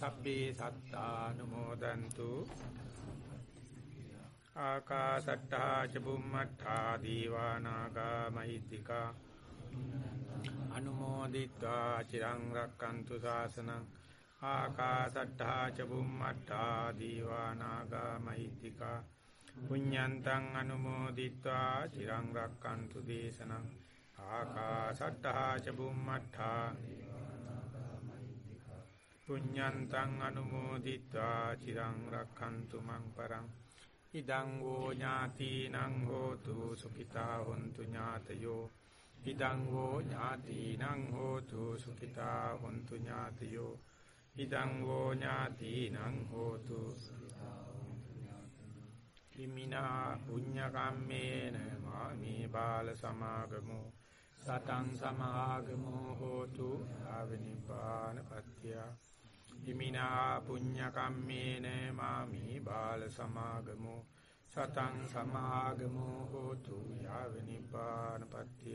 A: සබ්බේ සත්තානුමෝදන්තු ආකාසට්ටා ච බුම්මට්ටා දීවානාගා මහිත්‍තිකා අනුමෝදිත්වා චිරං රක්칸තු ශාසනං ආකාසට්ටා ච බුම්මට්ටා දීවානාගා මහිත්‍තිකා පුඤ්ඤන්තං අනුමෝදිත්වා චිරං රක්칸තු දේශනං ආකාසට්ටා ච බුම්මට්ටා පුඤ්ඤන්තං අනුමෝදිත්වා චිරං රක්ඛන්තු මං පරං ඉදං වූ ඥාතිනං හෝතු සුඛිතා හොන්තු ඥාතයෝ ඉදං වූ ඥාතිනං හෝතු සුඛිතා හොන්තු ඥාතයෝ. ඉදං වූ ඥාතිනං හෝතු හිමිනා පුඤ්ඤ කම්මේන මාමේ බාල සමාගමෝ. සතං සමාගමෝ හෝතු ආවිනිපාන පත්‍ය. හිමිනා පුඤ්ඤ කම්මේන මාමි බාල සමාගමෝ. සතං සමාගමෝ හෝතු යාවිනිපාන පත්‍ය.